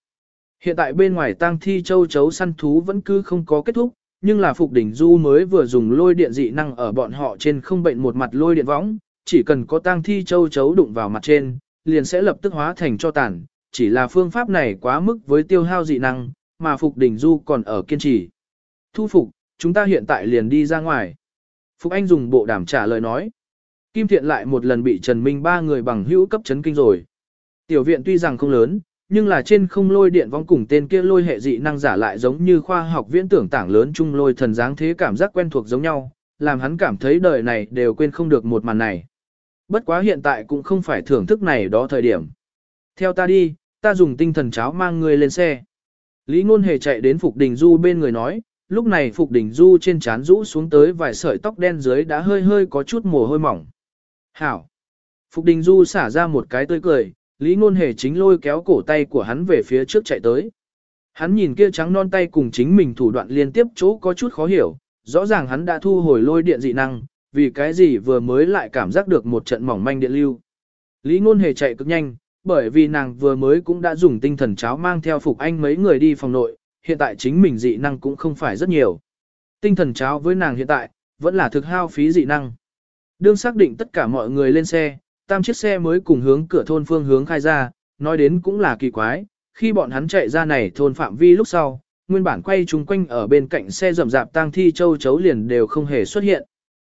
Hiện tại bên ngoài tang thi châu chấu săn thú vẫn cứ không có kết thúc, nhưng là Phục Đỉnh Du mới vừa dùng lôi điện dị năng ở bọn họ trên không bệnh một mặt lôi điện võng, chỉ cần có tang thi châu chấu đụng vào mặt trên, liền sẽ lập tức hóa thành cho tàn, chỉ là phương pháp này quá mức với tiêu hao dị năng, mà Phục Đỉnh Du còn ở kiên trì. Thu phục, chúng ta hiện tại liền đi ra ngoài. Phục Anh dùng bộ đàm trả lời nói. Kim Thiện lại một lần bị Trần Minh ba người bằng hữu cấp chấn kinh rồi. Tiểu viện tuy rằng không lớn, nhưng là trên không lôi điện vong cùng tên kia lôi hệ dị năng giả lại giống như khoa học viễn tưởng tảng lớn chung lôi thần dáng thế cảm giác quen thuộc giống nhau, làm hắn cảm thấy đời này đều quên không được một màn này. Bất quá hiện tại cũng không phải thưởng thức này đó thời điểm. Theo ta đi, ta dùng tinh thần cháo mang người lên xe. Lý Ngôn Hề chạy đến Phục Đình Du bên người nói, lúc này Phục Đình Du trên trán rũ xuống tới vài sợi tóc đen dưới đã hơi hơi có chút mồ hôi mỏng. Hảo! Phục Đình Du xả ra một cái tươi cười, Lý Ngôn Hề chính lôi kéo cổ tay của hắn về phía trước chạy tới. Hắn nhìn kia trắng non tay cùng chính mình thủ đoạn liên tiếp chỗ có chút khó hiểu, rõ ràng hắn đã thu hồi lôi điện dị năng, vì cái gì vừa mới lại cảm giác được một trận mỏng manh điện lưu. Lý Ngôn Hề chạy cực nhanh, bởi vì nàng vừa mới cũng đã dùng tinh thần cháo mang theo Phục Anh mấy người đi phòng nội, hiện tại chính mình dị năng cũng không phải rất nhiều. Tinh thần cháo với nàng hiện tại, vẫn là thực hao phí dị năng. Đương xác định tất cả mọi người lên xe, tam chiếc xe mới cùng hướng cửa thôn phương hướng khai ra, nói đến cũng là kỳ quái, khi bọn hắn chạy ra này thôn phạm vi lúc sau, nguyên bản quay chung quanh ở bên cạnh xe rầm rạp tang thi châu chấu liền đều không hề xuất hiện.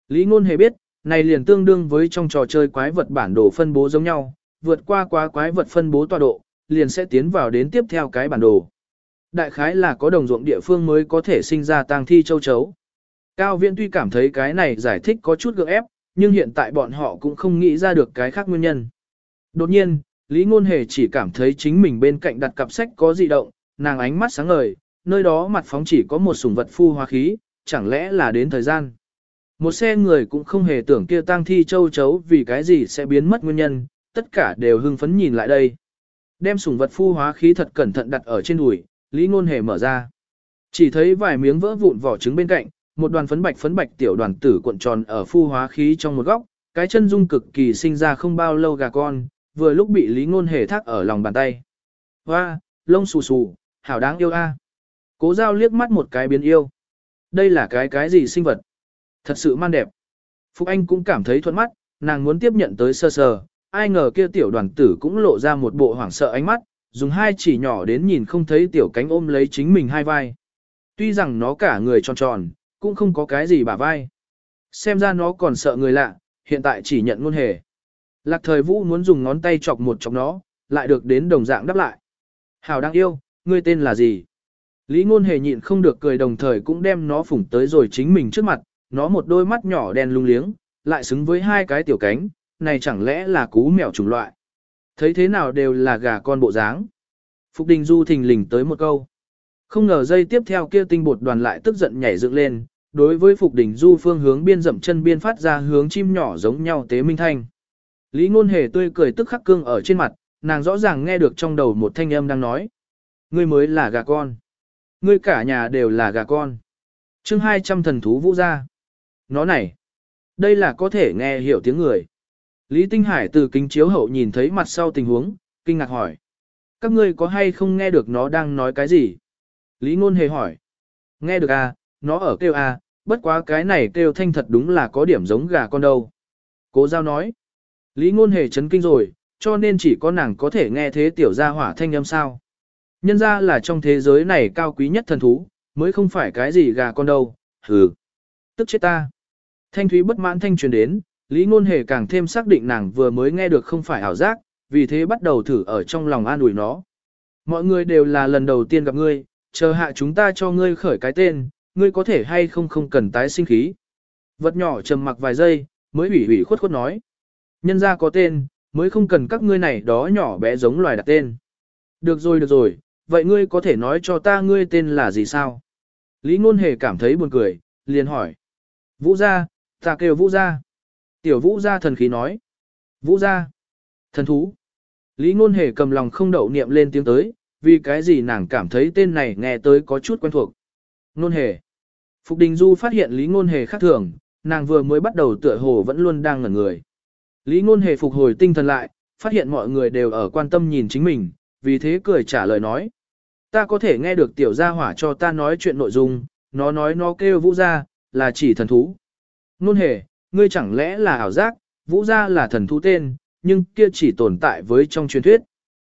Lý ngôn hề biết, này liền tương đương với trong trò chơi quái vật bản đồ phân bố giống nhau, vượt qua quá quái vật phân bố tọa độ, liền sẽ tiến vào đến tiếp theo cái bản đồ. Đại khái là có đồng ruộng địa phương mới có thể sinh ra tang thi châu chấu. Cao Viễn tuy cảm thấy cái này giải thích có chút gượng ép, nhưng hiện tại bọn họ cũng không nghĩ ra được cái khác nguyên nhân. Đột nhiên, Lý Ngôn Hề chỉ cảm thấy chính mình bên cạnh đặt cặp sách có dị động, nàng ánh mắt sáng ngời, nơi đó mặt phóng chỉ có một sủng vật phu hóa khí, chẳng lẽ là đến thời gian. Một xe người cũng không hề tưởng kia tang thi châu chấu vì cái gì sẽ biến mất nguyên nhân, tất cả đều hưng phấn nhìn lại đây. Đem sủng vật phu hóa khí thật cẩn thận đặt ở trên đùi, Lý Ngôn Hề mở ra. Chỉ thấy vài miếng vỡ vụn vỏ trứng bên cạnh, một đoàn phấn bạch phấn bạch tiểu đoàn tử cuộn tròn ở phu hóa khí trong một góc, cái chân dung cực kỳ sinh ra không bao lâu gà con, vừa lúc bị Lý Ngôn Hề thác ở lòng bàn tay. Hoa, lông xù xù, hảo đáng yêu a. Cố giao liếc mắt một cái biến yêu. Đây là cái cái gì sinh vật? Thật sự man đẹp. Phúc Anh cũng cảm thấy thuận mắt, nàng muốn tiếp nhận tới sơ sờ, ai ngờ kia tiểu đoàn tử cũng lộ ra một bộ hoảng sợ ánh mắt, dùng hai chỉ nhỏ đến nhìn không thấy tiểu cánh ôm lấy chính mình hai vai. Tuy rằng nó cả người tròn tròn, cũng không có cái gì bả vai. Xem ra nó còn sợ người lạ, hiện tại chỉ nhận ngôn hề. Lạc thời vũ muốn dùng ngón tay chọc một chọc nó, lại được đến đồng dạng đáp lại. Hảo đang yêu, ngươi tên là gì? Lý ngôn hề nhịn không được cười đồng thời cũng đem nó phủng tới rồi chính mình trước mặt, nó một đôi mắt nhỏ đen lung liếng, lại xứng với hai cái tiểu cánh, này chẳng lẽ là cú mèo chủng loại. Thấy thế nào đều là gà con bộ dáng. Phục Đình Du thình lình tới một câu. Không ngờ dây tiếp theo kia tinh bột đoàn lại tức giận nhảy dựng lên, đối với Phục Đình Du phương hướng biên dậm chân biên phát ra hướng chim nhỏ giống nhau tế minh thanh. Lý ngôn hề tươi cười tức khắc cương ở trên mặt, nàng rõ ràng nghe được trong đầu một thanh âm đang nói. Ngươi mới là gà con. Ngươi cả nhà đều là gà con. chương 200 thần thú vũ ra. Nó này. Đây là có thể nghe hiểu tiếng người. Lý Tinh Hải từ kính chiếu hậu nhìn thấy mặt sau tình huống, kinh ngạc hỏi. Các ngươi có hay không nghe được nó đang nói cái gì? Lý Ngôn hề hỏi. Nghe được à, nó ở kêu à, bất quá cái này kêu thanh thật đúng là có điểm giống gà con đâu. Cố giao nói. Lý Ngôn hề chấn kinh rồi, cho nên chỉ có nàng có thể nghe thế tiểu gia hỏa thanh âm sao. Nhân ra là trong thế giới này cao quý nhất thần thú, mới không phải cái gì gà con đâu, hừ. Tức chết ta. Thanh thúy bất mãn thanh truyền đến, Lý Ngôn Hề càng thêm xác định nàng vừa mới nghe được không phải ảo giác, vì thế bắt đầu thử ở trong lòng an ủi nó. Mọi người đều là lần đầu tiên gặp ngươi, chờ hạ chúng ta cho ngươi khởi cái tên, ngươi có thể hay không không cần tái sinh khí. Vật nhỏ trầm mặc vài giây, mới ủy ủy khuất khuất nói. Nhân ra có tên, mới không cần các ngươi này đó nhỏ bé giống loài đặt tên. Được rồi được rồi, vậy ngươi có thể nói cho ta ngươi tên là gì sao? Lý Ngôn Hề cảm thấy buồn cười, liền hỏi. Vũ gia, ta kêu Vũ gia. Tiểu Vũ gia thần khí nói. Vũ gia, thần thú. Lý Ngôn Hề cầm lòng không đậu niệm lên tiếng tới, vì cái gì nàng cảm thấy tên này nghe tới có chút quen thuộc. nôn Hề. Phục Đình Du phát hiện Lý Ngôn Hề khác thường, nàng vừa mới bắt đầu tựa hồ vẫn luôn đang ngẩn người. Lý Ngôn Hề phục hồi tinh thần lại, phát hiện mọi người đều ở quan tâm nhìn chính mình, vì thế cười trả lời nói. Ta có thể nghe được tiểu gia hỏa cho ta nói chuyện nội dung, nó nói nó kêu vũ gia, là chỉ thần thú. Nôn hề, ngươi chẳng lẽ là ảo giác, vũ gia là thần thú tên, nhưng kia chỉ tồn tại với trong truyền thuyết.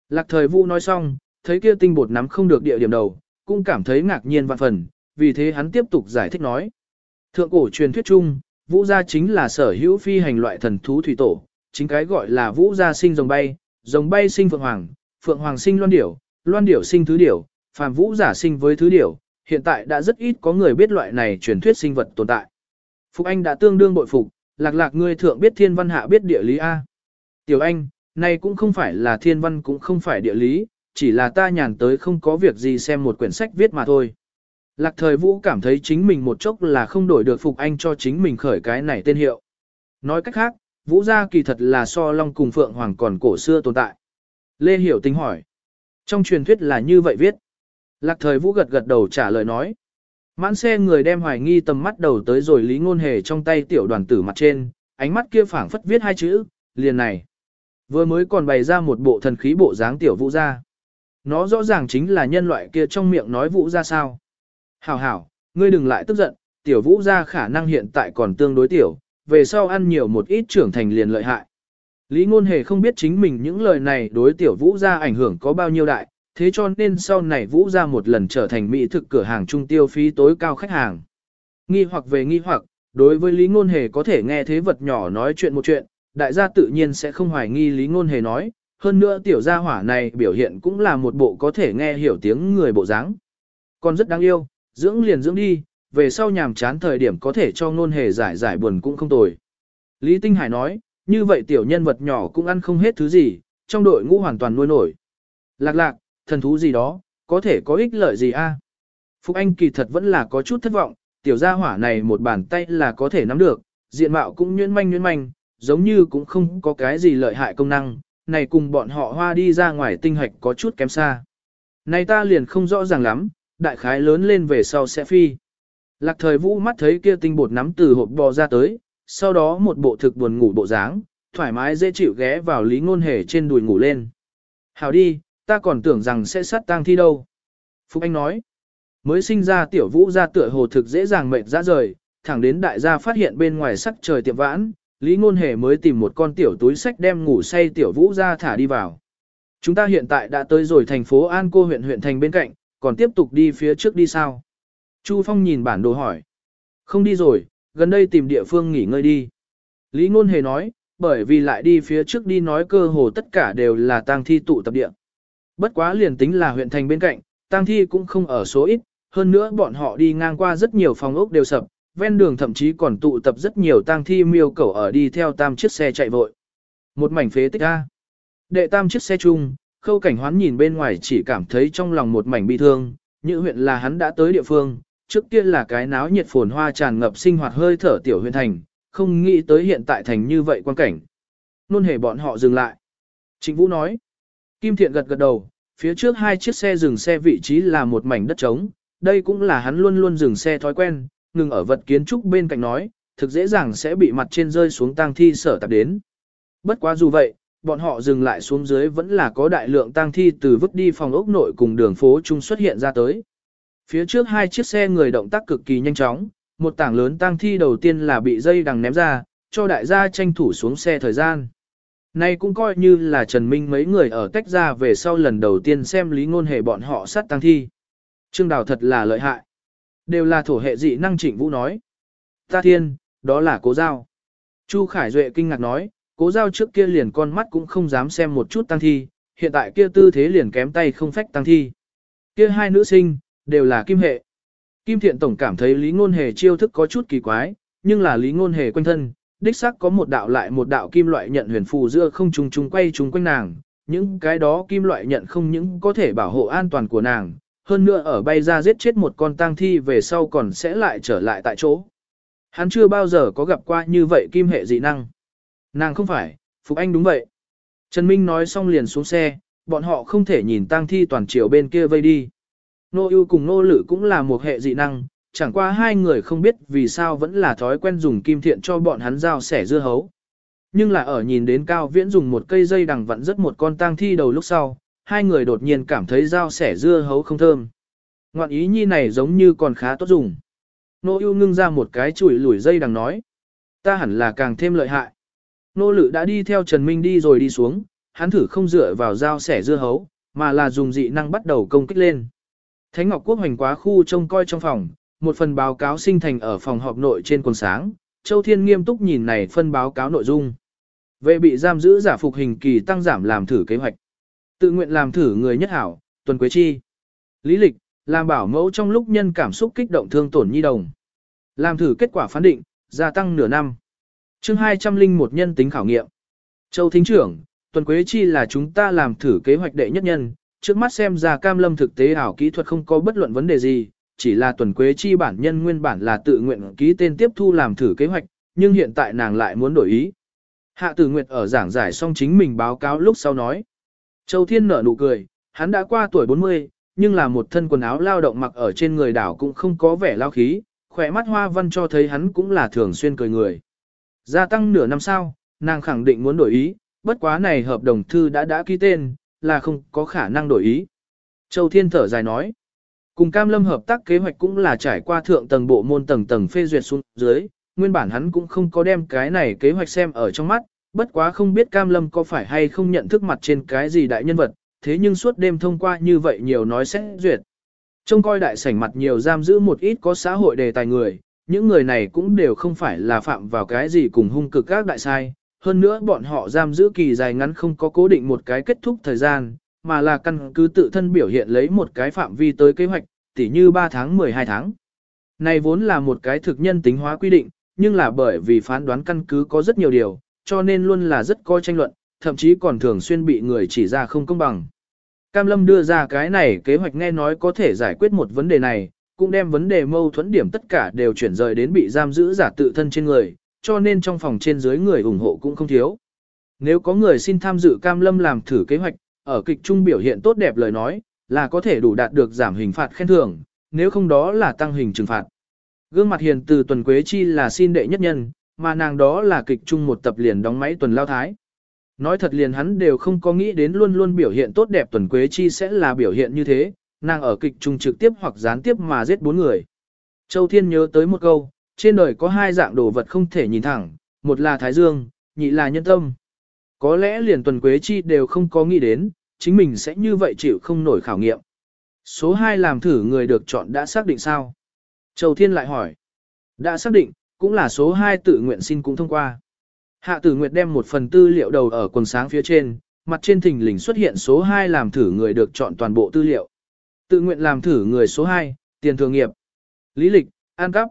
Lạc thời vũ nói xong, thấy kia tinh bột nắm không được địa điểm đầu, cũng cảm thấy ngạc nhiên vạn phần, vì thế hắn tiếp tục giải thích nói. Thượng cổ truyền thuyết chung, vũ gia chính là sở hữu phi hành loại thần thú thủy tổ, chính cái gọi là vũ gia sinh rồng bay, rồng bay sinh phượng hoàng, phượng hoàng sinh loan điểu, loan điểu sinh thứ điểu, phàm vũ giả sinh với thứ điểu, hiện tại đã rất ít có người biết loại này truyền thuyết sinh vật tồn tại. Phục Anh đã tương đương bội phục, lạc lạc ngươi thượng biết thiên văn hạ biết địa lý A. Tiểu Anh, này cũng không phải là thiên văn cũng không phải địa lý, chỉ là ta nhàn tới không có việc gì xem một quyển sách viết mà thôi. Lạc thời vũ cảm thấy chính mình một chốc là không đổi được Phục Anh cho chính mình khởi cái này tên hiệu. Nói cách khác, vũ gia kỳ thật là so long cùng phượng hoàng còn cổ xưa tồn tại. Lê Hiểu tính hỏi. Trong truyền thuyết là như vậy viết. Lạc thời vũ gật gật đầu trả lời nói. Mãn xe người đem hoài nghi tầm mắt đầu tới rồi lý ngôn hề trong tay tiểu đoàn tử mặt trên, ánh mắt kia phảng phất viết hai chữ, liền này. Vừa mới còn bày ra một bộ thần khí bộ dáng tiểu vũ gia. Nó rõ ràng chính là nhân loại kia trong miệng nói vũ gia sao. Hảo hảo, ngươi đừng lại tức giận, tiểu vũ gia khả năng hiện tại còn tương đối tiểu, về sau ăn nhiều một ít trưởng thành liền lợi hại. Lý ngôn hề không biết chính mình những lời này đối tiểu vũ gia ảnh hưởng có bao nhiêu đại, thế cho nên sau này vũ gia một lần trở thành mỹ thực cửa hàng trung tiêu phí tối cao khách hàng. Nghi hoặc về nghi hoặc, đối với Lý ngôn hề có thể nghe thế vật nhỏ nói chuyện một chuyện, đại gia tự nhiên sẽ không hoài nghi Lý ngôn hề nói, hơn nữa tiểu gia hỏa này biểu hiện cũng là một bộ có thể nghe hiểu tiếng người bộ dáng. Còn rất đáng yêu, dưỡng liền dưỡng đi, về sau nhàm chán thời điểm có thể cho ngôn hề giải giải buồn cũng không tồi. Lý Tinh Hải nói, như vậy tiểu nhân vật nhỏ cũng ăn không hết thứ gì, trong đội ngũ hoàn toàn nuôi nổi. Lạc lạc, thần thú gì đó, có thể có ích lợi gì a? À? Anh kỳ thật vẫn là có chút thất vọng, tiểu gia hỏa này một bàn tay là có thể nắm được, diện mạo cũng nhuyễn manh nhuyễn manh, giống như cũng không có cái gì lợi hại công năng, này cùng bọn họ hoa đi ra ngoài tinh hạch có chút kém xa. Này ta liền không rõ ràng lắm, đại khái lớn lên về sau sẽ phi. Lạc thời vũ mắt thấy kia tinh bột nắm từ hộp bò ra tới, sau đó một bộ thực buồn ngủ bộ dáng, thoải mái dễ chịu ghé vào lý ngôn hề trên đùi ngủ lên. Hào đi, ta còn tưởng rằng sẽ sát tang thi đâu. Phúc Anh nói, mới sinh ra tiểu vũ ra tựa hồ thực dễ dàng mệt ra rời, thẳng đến đại gia phát hiện bên ngoài sắc trời tiệm vãn, Lý Ngôn Hề mới tìm một con tiểu túi sách đem ngủ say tiểu vũ ra thả đi vào. Chúng ta hiện tại đã tới rồi thành phố An Cô huyện huyện thành bên cạnh, còn tiếp tục đi phía trước đi sao? Chu Phong nhìn bản đồ hỏi. Không đi rồi, gần đây tìm địa phương nghỉ ngơi đi. Lý Ngôn Hề nói, bởi vì lại đi phía trước đi nói cơ hồ tất cả đều là tang thi tụ tập địa. Bất quá liền tính là huyện thành bên cạnh, tang thi cũng không ở số ít, hơn nữa bọn họ đi ngang qua rất nhiều phòng ốc đều sập, ven đường thậm chí còn tụ tập rất nhiều tang thi miêu cẩu ở đi theo tam chiếc xe chạy vội. Một mảnh phế tích A. Đệ tam chiếc xe chung, khâu cảnh hoán nhìn bên ngoài chỉ cảm thấy trong lòng một mảnh bi thương, như huyện là hắn đã tới địa phương, trước kia là cái náo nhiệt phồn hoa tràn ngập sinh hoạt hơi thở tiểu huyện thành, không nghĩ tới hiện tại thành như vậy quan cảnh. Nôn hề bọn họ dừng lại. Trịnh Vũ nói, Kim Thiện gật gật đầu, phía trước hai chiếc xe dừng xe vị trí là một mảnh đất trống, đây cũng là hắn luôn luôn dừng xe thói quen, ngừng ở vật kiến trúc bên cạnh nói, thực dễ dàng sẽ bị mặt trên rơi xuống tang thi sở tạp đến. Bất quá dù vậy, bọn họ dừng lại xuống dưới vẫn là có đại lượng tang thi từ vứt đi phòng ốc nội cùng đường phố chung xuất hiện ra tới. Phía trước hai chiếc xe người động tác cực kỳ nhanh chóng, một tảng lớn tang thi đầu tiên là bị dây đằng ném ra, cho đại gia tranh thủ xuống xe thời gian. Nay cũng coi như là Trần Minh mấy người ở tách ra về sau lần đầu tiên xem lý ngôn hề bọn họ sát tang thi. Trương Đào thật là lợi hại. Đều là thổ hệ dị năng trịnh vũ nói. Ta thiên, đó là cố giao. Chu Khải Duệ kinh ngạc nói, cố giao trước kia liền con mắt cũng không dám xem một chút tăng thi, hiện tại kia tư thế liền kém tay không phách tăng thi. Kia hai nữ sinh, đều là kim hệ. Kim thiện tổng cảm thấy lý ngôn hề chiêu thức có chút kỳ quái, nhưng là lý ngôn hề quanh thân, đích xác có một đạo lại một đạo kim loại nhận huyền phù giữa không trùng trùng quay trùng quanh nàng, những cái đó kim loại nhận không những có thể bảo hộ an toàn của nàng, hơn nữa ở bay ra giết chết một con tang thi về sau còn sẽ lại trở lại tại chỗ. Hắn chưa bao giờ có gặp qua như vậy kim hệ dị năng. Nàng không phải, Phục Anh đúng vậy. Trần Minh nói xong liền xuống xe, bọn họ không thể nhìn tang thi toàn chiều bên kia vây đi. Nô ưu cùng nô lử cũng là một hệ dị năng, chẳng qua hai người không biết vì sao vẫn là thói quen dùng kim thiện cho bọn hắn giao sẻ dưa hấu. Nhưng là ở nhìn đến Cao Viễn dùng một cây dây đằng vặn rất một con tang thi đầu lúc sau, hai người đột nhiên cảm thấy dao sẻ dưa hấu không thơm. Ngoạn ý nhi này giống như còn khá tốt dùng. Nô ưu ngưng ra một cái chuỗi lủi dây đằng nói. Ta hẳn là càng thêm lợi hại. Nô lự đã đi theo Trần Minh đi rồi đi xuống, hắn thử không dựa vào dao sẻ dưa hấu, mà là dùng dị năng bắt đầu công kích lên. Thánh Ngọc Quốc hoành quá khu trông coi trong phòng, một phần báo cáo sinh thành ở phòng họp nội trên quần sáng, Châu Thiên nghiêm túc nhìn này phân báo cáo nội dung. Về bị giam giữ giả phục hình kỳ tăng giảm làm thử kế hoạch. Tự nguyện làm thử người nhất hảo, tuần quế chi. Lý lịch, làm bảo mẫu trong lúc nhân cảm xúc kích động thương tổn nhi đồng. Làm thử kết quả phán định, gia tăng nửa năm. chương 201 nhân tính khảo nghiệm. Châu Thính trưởng, tuần quế chi là chúng ta làm thử kế hoạch đệ nhất nhân, trước mắt xem ra cam lâm thực tế ảo kỹ thuật không có bất luận vấn đề gì, chỉ là tuần quế chi bản nhân nguyên bản là tự nguyện ký tên tiếp thu làm thử kế hoạch, nhưng hiện tại nàng lại muốn đổi ý. Hạ tử nguyệt ở giảng giải xong chính mình báo cáo lúc sau nói. Châu Thiên nở nụ cười, hắn đã qua tuổi 40, nhưng là một thân quần áo lao động mặc ở trên người đảo cũng không có vẻ lao khí, khỏe mắt hoa văn cho thấy hắn cũng là thường xuyên cười người. Gia tăng nửa năm sau, nàng khẳng định muốn đổi ý, bất quá này hợp đồng thư đã đã ký tên, là không có khả năng đổi ý. Châu Thiên thở dài nói, cùng Cam Lâm hợp tác kế hoạch cũng là trải qua thượng tầng bộ môn tầng tầng phê duyệt xuống dưới, nguyên bản hắn cũng không có đem cái này kế hoạch xem ở trong mắt, bất quá không biết Cam Lâm có phải hay không nhận thức mặt trên cái gì đại nhân vật, thế nhưng suốt đêm thông qua như vậy nhiều nói xét duyệt. Trông coi đại sảnh mặt nhiều giam giữ một ít có xã hội đề tài người, những người này cũng đều không phải là phạm vào cái gì cùng hung cực các đại sai, hơn nữa bọn họ giam giữ kỳ dài ngắn không có cố định một cái kết thúc thời gian, mà là căn cứ tự thân biểu hiện lấy một cái phạm vi tới kế hoạch, tỉ như 3 tháng 12 tháng. Này vốn là một cái thực nhân tính hóa quy định, nhưng là bởi vì phán đoán căn cứ có rất nhiều điều, cho nên luôn là rất coi tranh luận, thậm chí còn thường xuyên bị người chỉ ra không công bằng. Cam Lâm đưa ra cái này kế hoạch nghe nói có thể giải quyết một vấn đề này, cũng đem vấn đề mâu thuẫn điểm tất cả đều chuyển rời đến bị giam giữ giả tự thân trên người, cho nên trong phòng trên dưới người ủng hộ cũng không thiếu. Nếu có người xin tham dự Cam Lâm làm thử kế hoạch, ở kịch trung biểu hiện tốt đẹp lời nói, là có thể đủ đạt được giảm hình phạt khen thưởng, nếu không đó là tăng hình trừng phạt. Gương mặt hiền từ tuần quế chi là xin đệ nhất nhân, mà nàng đó là kịch trung một tập liền đóng máy tuần lao thái. Nói thật liền hắn đều không có nghĩ đến luôn luôn biểu hiện tốt đẹp tuần quế chi sẽ là biểu hiện như thế, nàng ở kịch trung trực tiếp hoặc gián tiếp mà giết bốn người. Châu Thiên nhớ tới một câu, trên đời có hai dạng đồ vật không thể nhìn thẳng, một là thái dương, nhị là nhân tâm. Có lẽ liền tuần quế chi đều không có nghĩ đến, chính mình sẽ như vậy chịu không nổi khảo nghiệm. Số 2 làm thử người được chọn đã xác định sao? Châu Thiên lại hỏi. Đã xác định, cũng là số 2 tự nguyện xin cũng thông qua. Hạ tử nguyệt đem một phần tư liệu đầu ở quần sáng phía trên, mặt trên thình lình xuất hiện số 2 làm thử người được chọn toàn bộ tư liệu. Tự nguyện làm thử người số 2, tiền thường nghiệp. Lý lịch, an cấp.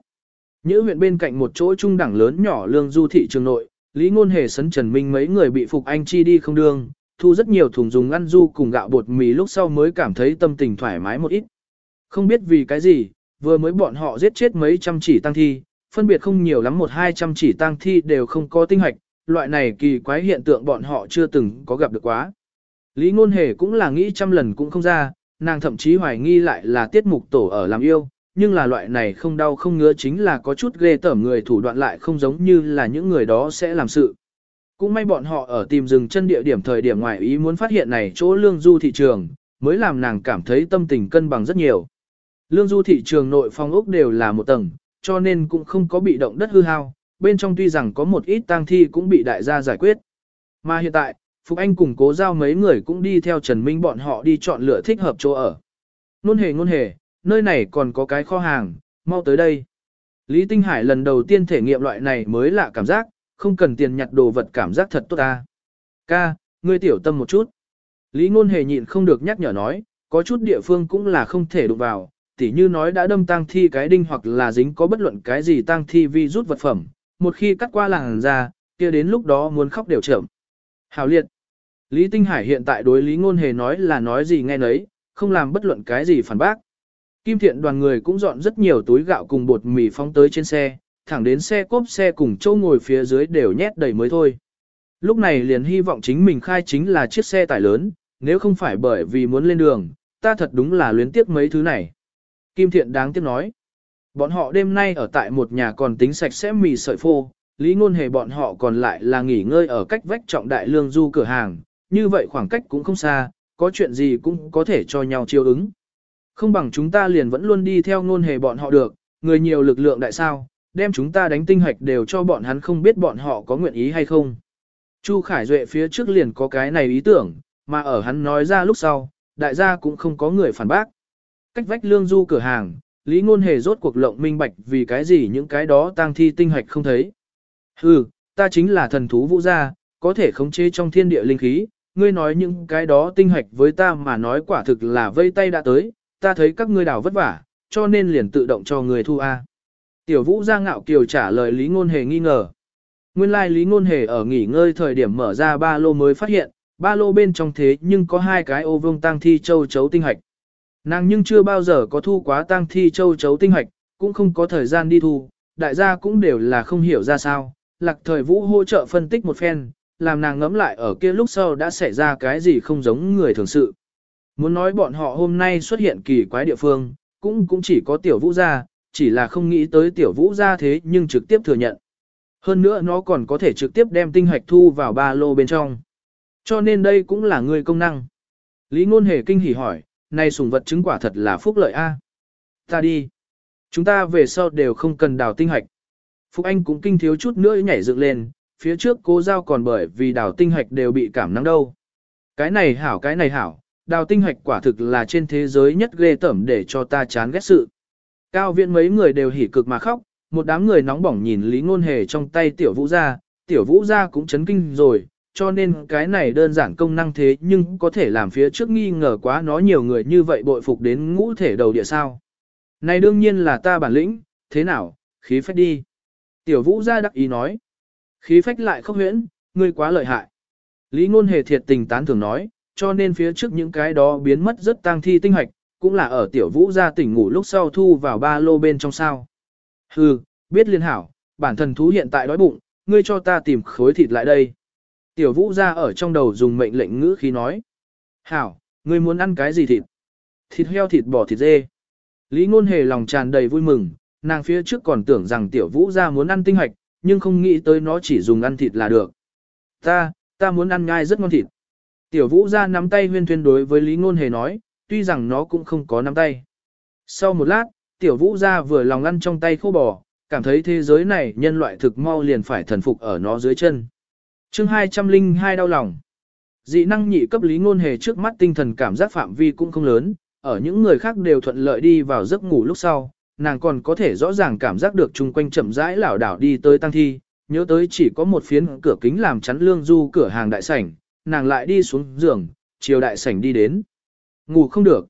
Nhữ huyện bên cạnh một chỗ trung đẳng lớn nhỏ lương du thị trường nội, Lý Ngôn Hề sấn Trần Minh mấy người bị phục anh chi đi không đương, thu rất nhiều thùng dùng ăn du cùng gạo bột mì lúc sau mới cảm thấy tâm tình thoải mái một ít. Không biết vì cái gì, vừa mới bọn họ giết chết mấy trăm chỉ tăng thi, phân biệt không nhiều lắm một hai trăm chỉ tang thi đều không có tinh hoạch, loại này kỳ quái hiện tượng bọn họ chưa từng có gặp được quá. Lý Ngôn Hề cũng là nghĩ trăm lần cũng không ra, nàng thậm chí hoài nghi lại là tiết mục tổ ở làm yêu, nhưng là loại này không đau không ngứa chính là có chút ghê tởm người thủ đoạn lại không giống như là những người đó sẽ làm sự. Cũng may bọn họ ở tìm rừng chân địa điểm thời điểm ngoài ý muốn phát hiện này chỗ lương du thị trường, mới làm nàng cảm thấy tâm tình cân bằng rất nhiều. Lương du thị trường nội phong ốc đều là một tầng, cho nên cũng không có bị động đất hư hao, bên trong tuy rằng có một ít tang thi cũng bị đại gia giải quyết. Mà hiện tại, Phục Anh cùng cố giao mấy người cũng đi theo Trần Minh bọn họ đi chọn lựa thích hợp chỗ ở. Nôn hề nôn hề, nơi này còn có cái kho hàng, mau tới đây. Lý Tinh Hải lần đầu tiên thể nghiệm loại này mới lạ cảm giác, không cần tiền nhặt đồ vật cảm giác thật tốt ta. Ca, ngươi tiểu tâm một chút. Lý Ngôn Hề nhịn không được nhắc nhở nói, có chút địa phương cũng là không thể đụng vào, tỉ như nói đã đâm tang thi cái đinh hoặc là dính có bất luận cái gì tang thi vi rút vật phẩm, một khi cắt qua làng ra, kia đến lúc đó muốn khóc đều chậm. Hào liệt. Lý Tinh Hải hiện tại đối Lý Ngôn Hề nói là nói gì nghe nấy, không làm bất luận cái gì phản bác. Kim thiện đoàn người cũng dọn rất nhiều túi gạo cùng bột mì phóng tới trên xe, thẳng đến xe cốp xe cùng châu ngồi phía dưới đều nhét đầy mới thôi. Lúc này liền hy vọng chính mình khai chính là chiếc xe tải lớn, nếu không phải bởi vì muốn lên đường, ta thật đúng là luyến tiếc mấy thứ này. Kim thiện đáng tiếc nói. Bọn họ đêm nay ở tại một nhà còn tính sạch sẽ mì sợi phô, lý ngôn hề bọn họ còn lại là nghỉ ngơi ở cách vách trọng đại lương du cửa hàng, như vậy khoảng cách cũng không xa, có chuyện gì cũng có thể cho nhau chiêu ứng. Không bằng chúng ta liền vẫn luôn đi theo ngôn hề bọn họ được, người nhiều lực lượng đại sao, đem chúng ta đánh tinh hạch đều cho bọn hắn không biết bọn họ có nguyện ý hay không. Chu Khải Duệ phía trước liền có cái này ý tưởng, mà ở hắn nói ra lúc sau, đại gia cũng không có người phản bác. Cách vách lương du cửa hàng, Lý Ngôn Hề rốt cuộc lộng minh bạch vì cái gì những cái đó tang thi tinh hoạch không thấy. Hừ, ta chính là thần thú vũ gia, có thể khống chế trong thiên địa linh khí, ngươi nói những cái đó tinh hạch với ta mà nói quả thực là vây tay đã tới, ta thấy các ngươi đào vất vả, cho nên liền tự động cho người thu A. Tiểu vũ gia ngạo kiều trả lời Lý Ngôn Hề nghi ngờ. Nguyên lai like Lý Ngôn Hề ở nghỉ ngơi thời điểm mở ra ba lô mới phát hiện, ba lô bên trong thế nhưng có hai cái ô vương tang thi châu chấu tinh hạch. Nàng nhưng chưa bao giờ có thu quá tang thi châu chấu tinh hạch, cũng không có thời gian đi thu, đại gia cũng đều là không hiểu ra sao. Lạc thời vũ hỗ trợ phân tích một phen, làm nàng ngẫm lại ở kia lúc sau đã xảy ra cái gì không giống người thường sự. Muốn nói bọn họ hôm nay xuất hiện kỳ quái địa phương, cũng cũng chỉ có tiểu vũ gia, chỉ là không nghĩ tới tiểu vũ gia thế nhưng trực tiếp thừa nhận. Hơn nữa nó còn có thể trực tiếp đem tinh hạch thu vào ba lô bên trong. Cho nên đây cũng là người công năng. Lý ngôn hề kinh hỉ hỏi, này sùng vật chứng quả thật là phúc lợi a. Ta đi. Chúng ta về sau đều không cần đào tinh hạch. Phúc Anh cũng kinh thiếu chút nữa nhảy dựng lên, phía trước cố giao còn bởi vì đào tinh hạch đều bị cảm nắng đâu. Cái này hảo cái này hảo, đào tinh hạch quả thực là trên thế giới nhất ghê tởm để cho ta chán ghét sự. Cao viện mấy người đều hỉ cực mà khóc, một đám người nóng bỏng nhìn Lý Ngôn Hề trong tay tiểu vũ gia, tiểu vũ gia cũng chấn kinh rồi, cho nên cái này đơn giản công năng thế nhưng có thể làm phía trước nghi ngờ quá nó nhiều người như vậy bội phục đến ngũ thể đầu địa sao. Này đương nhiên là ta bản lĩnh, thế nào, khí phách đi. Tiểu vũ gia đắc ý nói. Khí phách lại không huyễn, ngươi quá lợi hại. Lý ngôn hề thiệt tình tán thường nói, cho nên phía trước những cái đó biến mất rất tang thi tinh hoạch, cũng là ở tiểu vũ gia tỉnh ngủ lúc sau thu vào ba lô bên trong sao. Hừ, biết liên hảo, bản thân thú hiện tại đói bụng, ngươi cho ta tìm khối thịt lại đây. Tiểu vũ gia ở trong đầu dùng mệnh lệnh ngữ khí nói. Hảo, ngươi muốn ăn cái gì thịt? Thịt heo thịt bò thịt dê. Lý ngôn hề lòng tràn đầy vui mừng, nàng phía trước còn tưởng rằng tiểu vũ gia muốn ăn tinh hoạch, nhưng không nghĩ tới nó chỉ dùng ăn thịt là được. Ta, ta muốn ăn ngai rất ngon thịt. Tiểu vũ ra nắm tay huyên thuyên đối với Lý Ngôn Hề nói, tuy rằng nó cũng không có nắm tay. Sau một lát, tiểu vũ ra vừa lòng ăn trong tay khô bò, cảm thấy thế giới này nhân loại thực mau liền phải thần phục ở nó dưới chân chương 202 đau lòng. Dị năng nhị cấp Lý Ngôn Hề trước mắt tinh thần cảm giác phạm vi cũng không lớn, ở những người khác đều thuận lợi đi vào giấc ngủ lúc sau, nàng còn có thể rõ ràng cảm giác được chung quanh chậm rãi lảo đảo đi tới tăng thi, nhớ tới chỉ có một phiến cửa kính làm chắn lương du cửa hàng đại sảnh, nàng lại đi xuống giường, chiều đại sảnh đi đến. Ngủ không được.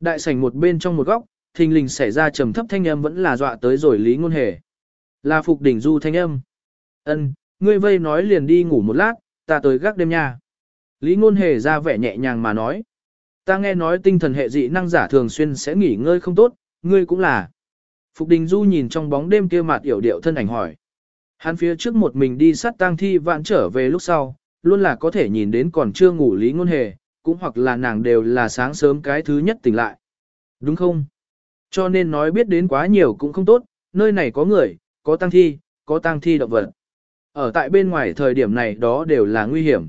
Đại sảnh một bên trong một góc, thình lình xảy ra trầm thấp thanh âm vẫn là dọa tới rồi lý ngôn hề. Là phục đỉnh du thanh âm. Ân, ngươi vây nói liền đi ngủ một lát, ta tới gác đêm nha. Lý ngôn hề ra vẻ nhẹ nhàng mà nói. Ta nghe nói tinh thần hệ dị năng giả thường xuyên sẽ nghỉ ngơi không tốt, ngươi cũng là. Phục Đình Du nhìn trong bóng đêm kia mặt yểu điệu thân ảnh hỏi. Hắn phía trước một mình đi sát tang thi vạn trở về lúc sau, luôn là có thể nhìn đến còn chưa ngủ lý ngôn hề, cũng hoặc là nàng đều là sáng sớm cái thứ nhất tỉnh lại. Đúng không? Cho nên nói biết đến quá nhiều cũng không tốt, nơi này có người, có tang thi, có tang thi động vật. Ở tại bên ngoài thời điểm này đó đều là nguy hiểm.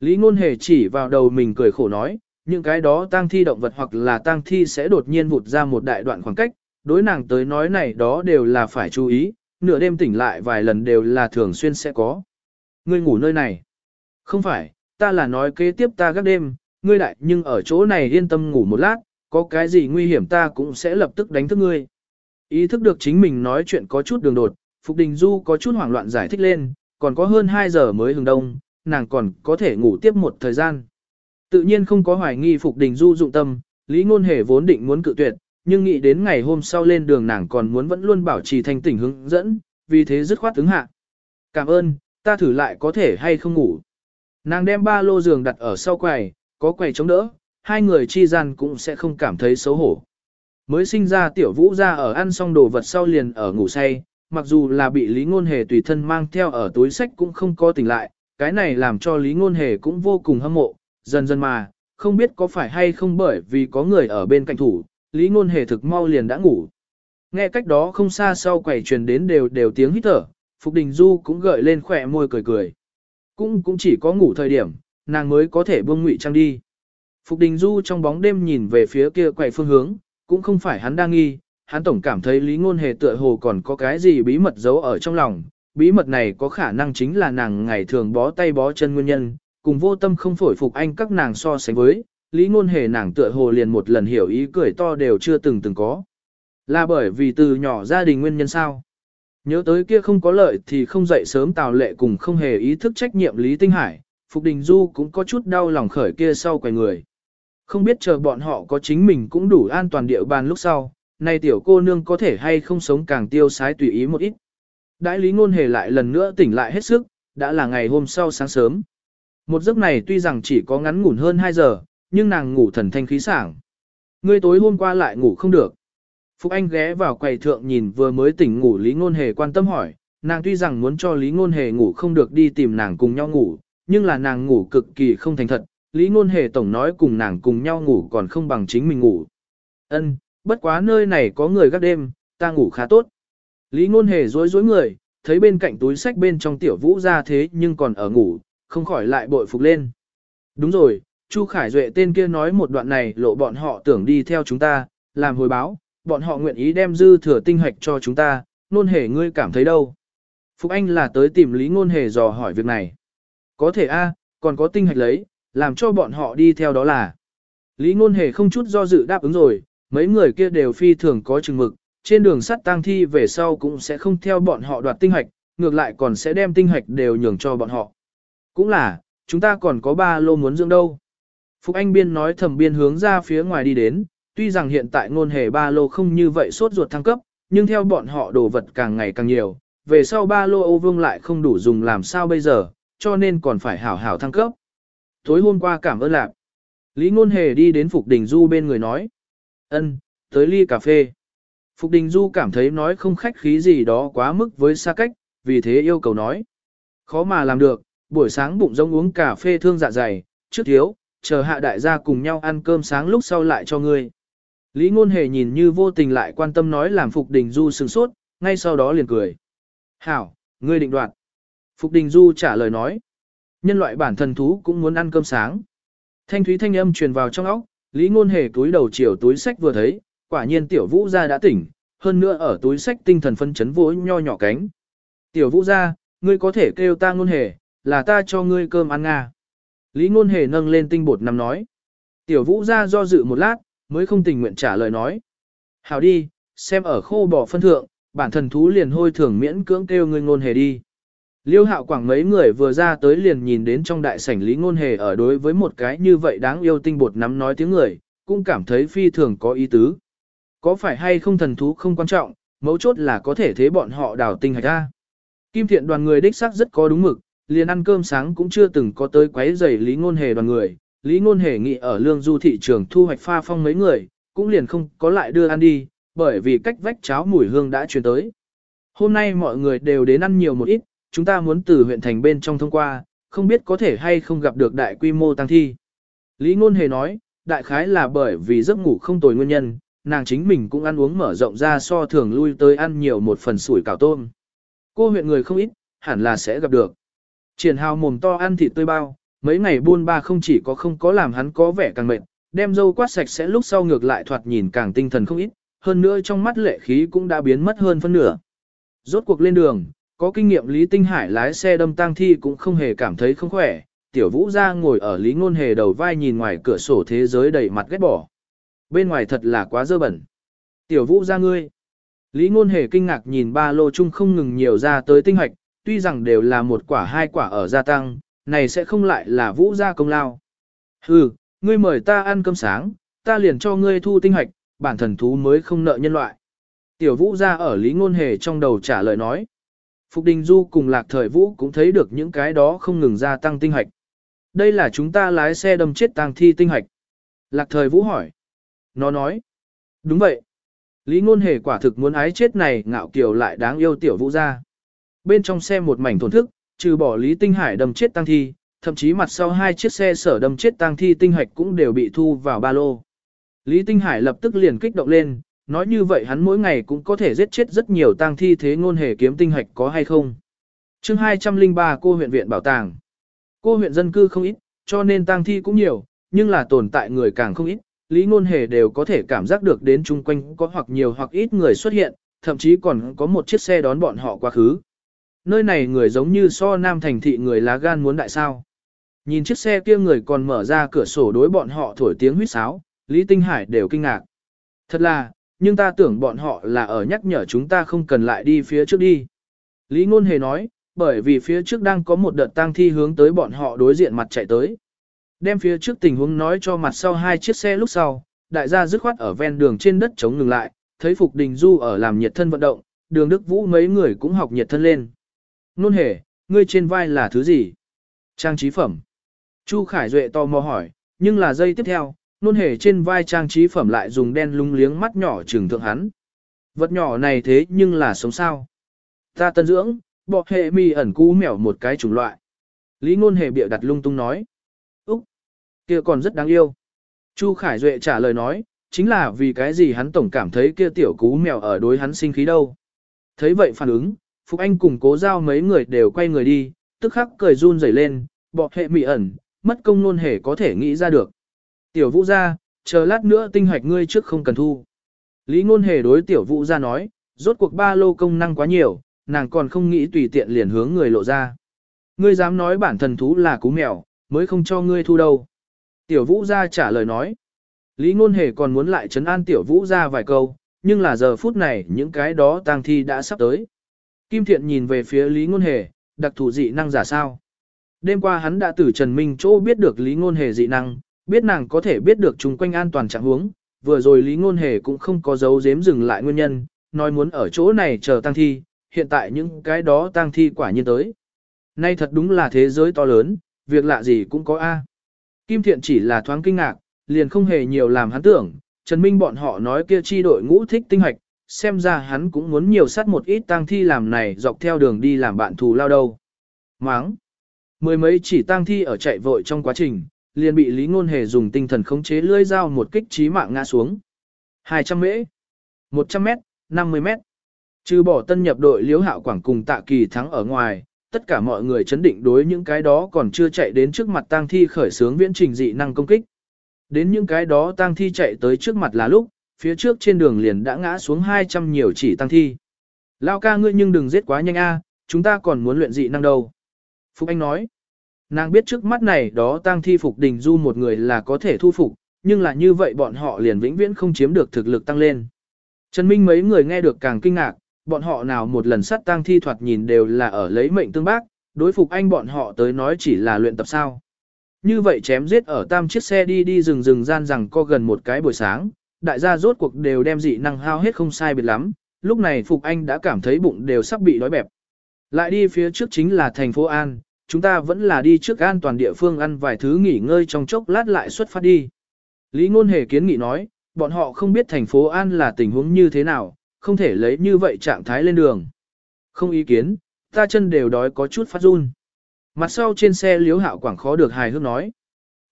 Lý ngôn hề chỉ vào đầu mình cười khổ nói, những cái đó tang thi động vật hoặc là tang thi sẽ đột nhiên vụt ra một đại đoạn khoảng cách, đối nàng tới nói này đó đều là phải chú ý, nửa đêm tỉnh lại vài lần đều là thường xuyên sẽ có. Ngươi ngủ nơi này. Không phải, ta là nói kế tiếp ta gác đêm, ngươi đại nhưng ở chỗ này yên tâm ngủ một lát, có cái gì nguy hiểm ta cũng sẽ lập tức đánh thức ngươi. Ý thức được chính mình nói chuyện có chút đường đột, Phục Đình Du có chút hoảng loạn giải thích lên, còn có hơn 2 giờ mới hừng đông, nàng còn có thể ngủ tiếp một thời gian. Tự nhiên không có hoài nghi Phục Đình Du dụng tâm, Lý Ngôn Hề vốn định muốn cự tuyệt, nhưng nghĩ đến ngày hôm sau lên đường nàng còn muốn vẫn luôn bảo trì thanh tỉnh hướng dẫn, vì thế dứt khoát ứng hạ. Cảm ơn, ta thử lại có thể hay không ngủ. Nàng đem ba lô giường đặt ở sau quầy, có quầy chống đỡ, hai người chi gian cũng sẽ không cảm thấy xấu hổ. Mới sinh ra tiểu vũ ra ở ăn xong đồ vật sau liền ở ngủ say, mặc dù là bị Lý Ngôn Hề tùy thân mang theo ở túi sách cũng không có tỉnh lại, cái này làm cho Lý Ngôn Hề cũng vô cùng hâm mộ, dần dần mà, không biết có phải hay không bởi vì có người ở bên cạnh thủ, Lý Ngôn Hề thực mau liền đã ngủ. Nghe cách đó không xa sau quầy truyền đến đều đều tiếng hít thở, Phục Đình Du cũng gợi lên khỏe môi cười cười. Cũng cũng chỉ có ngủ thời điểm, nàng mới có thể buông ngụy trang đi. Phục Đình Du trong bóng đêm nhìn về phía kia quầy phương hướng, cũng không phải hắn đang nghi, hắn tổng cảm thấy Lý Ngôn Hề tựa hồ còn có cái gì bí mật giấu ở trong lòng. Bí mật này có khả năng chính là nàng ngày thường bó tay bó chân nguyên nhân, cùng vô tâm không phổi phục anh các nàng so sánh với, Lý ngôn hề nàng tựa hồ liền một lần hiểu ý cười to đều chưa từng từng có. Là bởi vì từ nhỏ gia đình nguyên nhân sao? Nhớ tới kia không có lợi thì không dậy sớm Tào Lệ cùng không hề ý thức trách nhiệm Lý Tinh Hải, Phục Đình Du cũng có chút đau lòng khởi kia sau quầy người. Không biết chờ bọn họ có chính mình cũng đủ an toàn địa bàn lúc sau, nay tiểu cô nương có thể hay không sống càng tiêu sái tùy ý một ít. Đại lý ngôn hề lại lần nữa tỉnh lại hết sức, đã là ngày hôm sau sáng sớm. Một giấc này tuy rằng chỉ có ngắn ngủn hơn 2 giờ, nhưng nàng ngủ thần thanh khí sảng. Ngươi tối hôm qua lại ngủ không được. phục Anh ghé vào quầy thượng nhìn vừa mới tỉnh ngủ Lý Ngôn Hề quan tâm hỏi, nàng tuy rằng muốn cho Lý Ngôn Hề ngủ không được đi tìm nàng cùng nhau ngủ, nhưng là nàng ngủ cực kỳ không thành thật, Lý Ngôn Hề tổng nói cùng nàng cùng nhau ngủ còn không bằng chính mình ngủ. Ân, bất quá nơi này có người gác đêm, ta ngủ khá tốt. Lý Ngôn Hề rối dối người, thấy bên cạnh túi sách bên trong tiểu vũ ra thế nhưng còn ở ngủ, không khỏi lại bội phục lên. Đúng rồi, Chu Khải Duệ tên kia nói một đoạn này lộ bọn họ tưởng đi theo chúng ta, làm hồi báo, bọn họ nguyện ý đem dư thừa tinh hạch cho chúng ta, nôn hề ngươi cảm thấy đâu. Phục Anh là tới tìm Lý Ngôn Hề dò hỏi việc này. Có thể a, còn có tinh hạch lấy, làm cho bọn họ đi theo đó là. Lý Ngôn Hề không chút do dự đáp ứng rồi, mấy người kia đều phi thường có chừng mực, trên đường sắt tang thi về sau cũng sẽ không theo bọn họ đoạt tinh hạch, ngược lại còn sẽ đem tinh hạch đều nhường cho bọn họ. Cũng là, chúng ta còn có ba lô muốn dưỡng đâu. Phục Anh Biên nói thầm biên hướng ra phía ngoài đi đến, tuy rằng hiện tại ngôn hề ba lô không như vậy sốt ruột thăng cấp, nhưng theo bọn họ đồ vật càng ngày càng nhiều, về sau ba lô ô vương lại không đủ dùng làm sao bây giờ, cho nên còn phải hảo hảo thăng cấp. Tối hôm qua cảm ơn lạc. Lý ngôn hề đi đến Phục Đình Du bên người nói ân, tới ly cà phê. Phục Đình Du cảm thấy nói không khách khí gì đó quá mức với xa cách, vì thế yêu cầu nói. Khó mà làm được, buổi sáng bụng rông uống cà phê thương dạ dày, trước thiếu, chờ hạ đại gia cùng nhau ăn cơm sáng lúc sau lại cho ngươi. Lý ngôn hề nhìn như vô tình lại quan tâm nói làm Phục Đình Du sừng sốt, ngay sau đó liền cười. Hảo, ngươi định đoạt. Phục Đình Du trả lời nói. Nhân loại bản thần thú cũng muốn ăn cơm sáng. Thanh thúy thanh âm truyền vào trong óc, Lý ngôn hề túi đầu chiều túi sách vừa thấy, quả nhiên tiểu vũ gia đã tỉnh, hơn nữa ở túi sách tinh thần phân chấn vỗ nho nhỏ cánh. Tiểu vũ gia, ngươi có thể kêu ta ngôn hề, là ta cho ngươi cơm ăn nga. Lý ngôn hề nâng lên tinh bột nằm nói. Tiểu vũ gia do dự một lát, mới không tình nguyện trả lời nói. Hảo đi, xem ở khô bỏ phân thượng, bản thần thú liền hôi thường miễn cưỡng kêu ngươi ngôn hề đi. Liêu hạo quảng mấy người vừa ra tới liền nhìn đến trong đại sảnh lý ngôn hề ở đối với một cái như vậy đáng yêu tinh bột nắm nói tiếng người, cũng cảm thấy phi thường có ý tứ. Có phải hay không thần thú không quan trọng, mấu chốt là có thể thế bọn họ đào tinh hạch ra. Kim thiện đoàn người đích xác rất có đúng mực, liền ăn cơm sáng cũng chưa từng có tới quấy rầy lý ngôn hề đoàn người. Lý ngôn hề nghĩ ở lương du thị trường thu hoạch pha phong mấy người, cũng liền không có lại đưa ăn đi, bởi vì cách vách cháo mùi hương đã truyền tới. Hôm nay mọi người đều đến ăn nhiều một ít, chúng ta muốn từ huyện thành bên trong thông qua, không biết có thể hay không gặp được đại quy mô tăng thi. Lý ngôn hề nói, đại khái là bởi vì giấc ngủ không tồi nguyên nhân, nàng chính mình cũng ăn uống mở rộng ra so thường lui tới ăn nhiều một phần sủi cảo tôm. Cô huyện người không ít, hẳn là sẽ gặp được. Triển hào mồm to ăn thịt tươi bao, mấy ngày buôn ba không chỉ có không có làm hắn có vẻ càng mệt, đem dâu quát sạch sẽ lúc sau ngược lại thoạt nhìn càng tinh thần không ít, hơn nữa trong mắt lệ khí cũng đã biến mất hơn phân nửa. Rốt cuộc lên đường, có kinh nghiệm Lý Tinh Hải lái xe đâm tang thi cũng không hề cảm thấy không khỏe, tiểu vũ ra ngồi ở Lý Ngôn Hề đầu vai nhìn ngoài cửa sổ thế giới đầy mặt ghét bỏ. Bên ngoài thật là quá dơ bẩn. Tiểu vũ ra ngươi. Lý Ngôn Hề kinh ngạc nhìn ba lô chung không ngừng nhiều ra tới tinh hoạch, tuy rằng đều là một quả hai quả ở gia tăng, này sẽ không lại là vũ gia công lao. Hừ, ngươi mời ta ăn cơm sáng, ta liền cho ngươi thu tinh hoạch, bản thần thú mới không nợ nhân loại. Tiểu vũ gia ở Lý Ngôn Hề trong đầu trả lời nói. Phục Đình Du cùng Lạc Thời Vũ cũng thấy được những cái đó không ngừng gia tăng tinh hạch. Đây là chúng ta lái xe đâm chết tang thi tinh hạch. Lạc Thời Vũ hỏi. Nó nói. Đúng vậy. Lý Ngôn Hề quả thực muốn ái chết này ngạo kiều lại đáng yêu tiểu vũ gia bên trong xe một mảnh thổn thức, trừ bỏ Lý Tinh Hải đâm chết tang thi, thậm chí mặt sau hai chiếc xe sở đâm chết tang thi tinh hạch cũng đều bị thu vào ba lô. Lý Tinh Hải lập tức liền kích động lên, nói như vậy hắn mỗi ngày cũng có thể giết chết rất nhiều tang thi thế ngôn hề kiếm tinh hạch có hay không. chương 203 cô huyện viện bảo tàng. Cô huyện dân cư không ít, cho nên tang thi cũng nhiều, nhưng là tồn tại người càng không ít. Lý ngôn hề đều có thể cảm giác được đến chung quanh có hoặc nhiều hoặc ít người xuất hiện, thậm chí còn có một chiếc xe đón bọn họ quá khứ nơi này người giống như so nam thành thị người lá gan muốn đại sao. Nhìn chiếc xe kia người còn mở ra cửa sổ đối bọn họ thổi tiếng huýt sáo, Lý Tinh Hải đều kinh ngạc. Thật là, nhưng ta tưởng bọn họ là ở nhắc nhở chúng ta không cần lại đi phía trước đi. Lý Ngôn Hề nói, bởi vì phía trước đang có một đợt tang thi hướng tới bọn họ đối diện mặt chạy tới. Đem phía trước tình huống nói cho mặt sau hai chiếc xe lúc sau, đại gia dứt khoát ở ven đường trên đất chống ngừng lại, thấy Phục Đình Du ở làm nhiệt thân vận động, đường Đức Vũ mấy người cũng học nhiệt thân lên. Nôn hề, ngươi trên vai là thứ gì? Trang trí phẩm. Chu Khải Duệ tò mò hỏi, nhưng là giây tiếp theo, nôn hề trên vai trang trí phẩm lại dùng đen lung liếng mắt nhỏ trừng thượng hắn. Vật nhỏ này thế nhưng là sống sao? Ta tân dưỡng, bọ hệ mi ẩn cú mèo một cái chủng loại. Lý ngôn hề bịa đặt lung tung nói. Úc, kia còn rất đáng yêu. Chu Khải Duệ trả lời nói, chính là vì cái gì hắn tổng cảm thấy kia tiểu cú mèo ở đối hắn sinh khí đâu. Thấy vậy phản ứng, Phục Anh cùng cố giao mấy người đều quay người đi, tức khắc cười run rẩy lên, bọ hệ mị ẩn, mất công nôn hề có thể nghĩ ra được. Tiểu vũ ra, chờ lát nữa tinh hoạch ngươi trước không cần thu. Lý ngôn hề đối tiểu vũ ra nói, rốt cuộc ba lô công năng quá nhiều, nàng còn không nghĩ tùy tiện liền hướng người lộ ra. Ngươi dám nói bản thần thú là cú mèo, mới không cho ngươi thu đâu. Tiểu vũ ra trả lời nói. Lý ngôn hề còn muốn lại trấn an tiểu vũ ra vài câu, nhưng là giờ phút này những cái đó tang thi đã sắp tới. Kim thiện nhìn về phía Lý ngôn hề, đặc thù dị năng giả sao. Đêm qua hắn đã từ Trần Minh chỗ biết được Lý ngôn hề dị năng, biết nàng có thể biết được chung quanh an toàn trạng huống. Vừa rồi Lý ngôn hề cũng không có dấu giếm dừng lại nguyên nhân, nói muốn ở chỗ này chờ tang thi, hiện tại những cái đó tang thi quả nhiên tới. Nay thật đúng là thế giới to lớn, việc lạ gì cũng có A. Kim Thiện chỉ là thoáng kinh ngạc, liền không hề nhiều làm hắn tưởng, Trần Minh bọn họ nói kia chi đội ngũ thích tinh hoạch, xem ra hắn cũng muốn nhiều sát một ít tang thi làm này dọc theo đường đi làm bạn thù lao đâu. Máng! Mười mấy chỉ tang thi ở chạy vội trong quá trình, liền bị Lý Ngôn Hề dùng tinh thần khống chế lưỡi dao một kích chí mạng ngã xuống. 200 mễ, 100 mét, 50 mét. Trừ bỏ tân nhập đội Liễu hạo quảng cùng tạ kỳ thắng ở ngoài, tất cả mọi người chấn định đối những cái đó còn chưa chạy đến trước mặt tang thi khởi sướng viễn trình dị năng công kích. Đến những cái đó tang thi chạy tới trước mặt là lúc, phía trước trên đường liền đã ngã xuống 200 nhiều chỉ tang thi. Lao ca ngươi nhưng đừng giết quá nhanh a, chúng ta còn muốn luyện dị năng đâu. Phục Anh nói, nàng biết trước mắt này đó tang thi Phục Đình Du một người là có thể thu phục, nhưng là như vậy bọn họ liền vĩnh viễn không chiếm được thực lực tăng lên. Trần Minh mấy người nghe được càng kinh ngạc, bọn họ nào một lần sát tang thi thoạt nhìn đều là ở lấy mệnh tương bác, đối phục anh bọn họ tới nói chỉ là luyện tập sao. Như vậy chém giết ở tam chiếc xe đi đi rừng rừng gian rằng co gần một cái buổi sáng, đại gia rốt cuộc đều đem dị năng hao hết không sai biệt lắm, lúc này Phục Anh đã cảm thấy bụng đều sắp bị đói bẹp. Lại đi phía trước chính là thành phố An, chúng ta vẫn là đi trước an toàn địa phương ăn vài thứ nghỉ ngơi trong chốc lát lại xuất phát đi. Lý Ngôn Hề kiến nghị nói, bọn họ không biết thành phố An là tình huống như thế nào, không thể lấy như vậy trạng thái lên đường. Không ý kiến, ta chân đều đói có chút phát run. Mặt sau trên xe liếu hạo quảng khó được hài hước nói.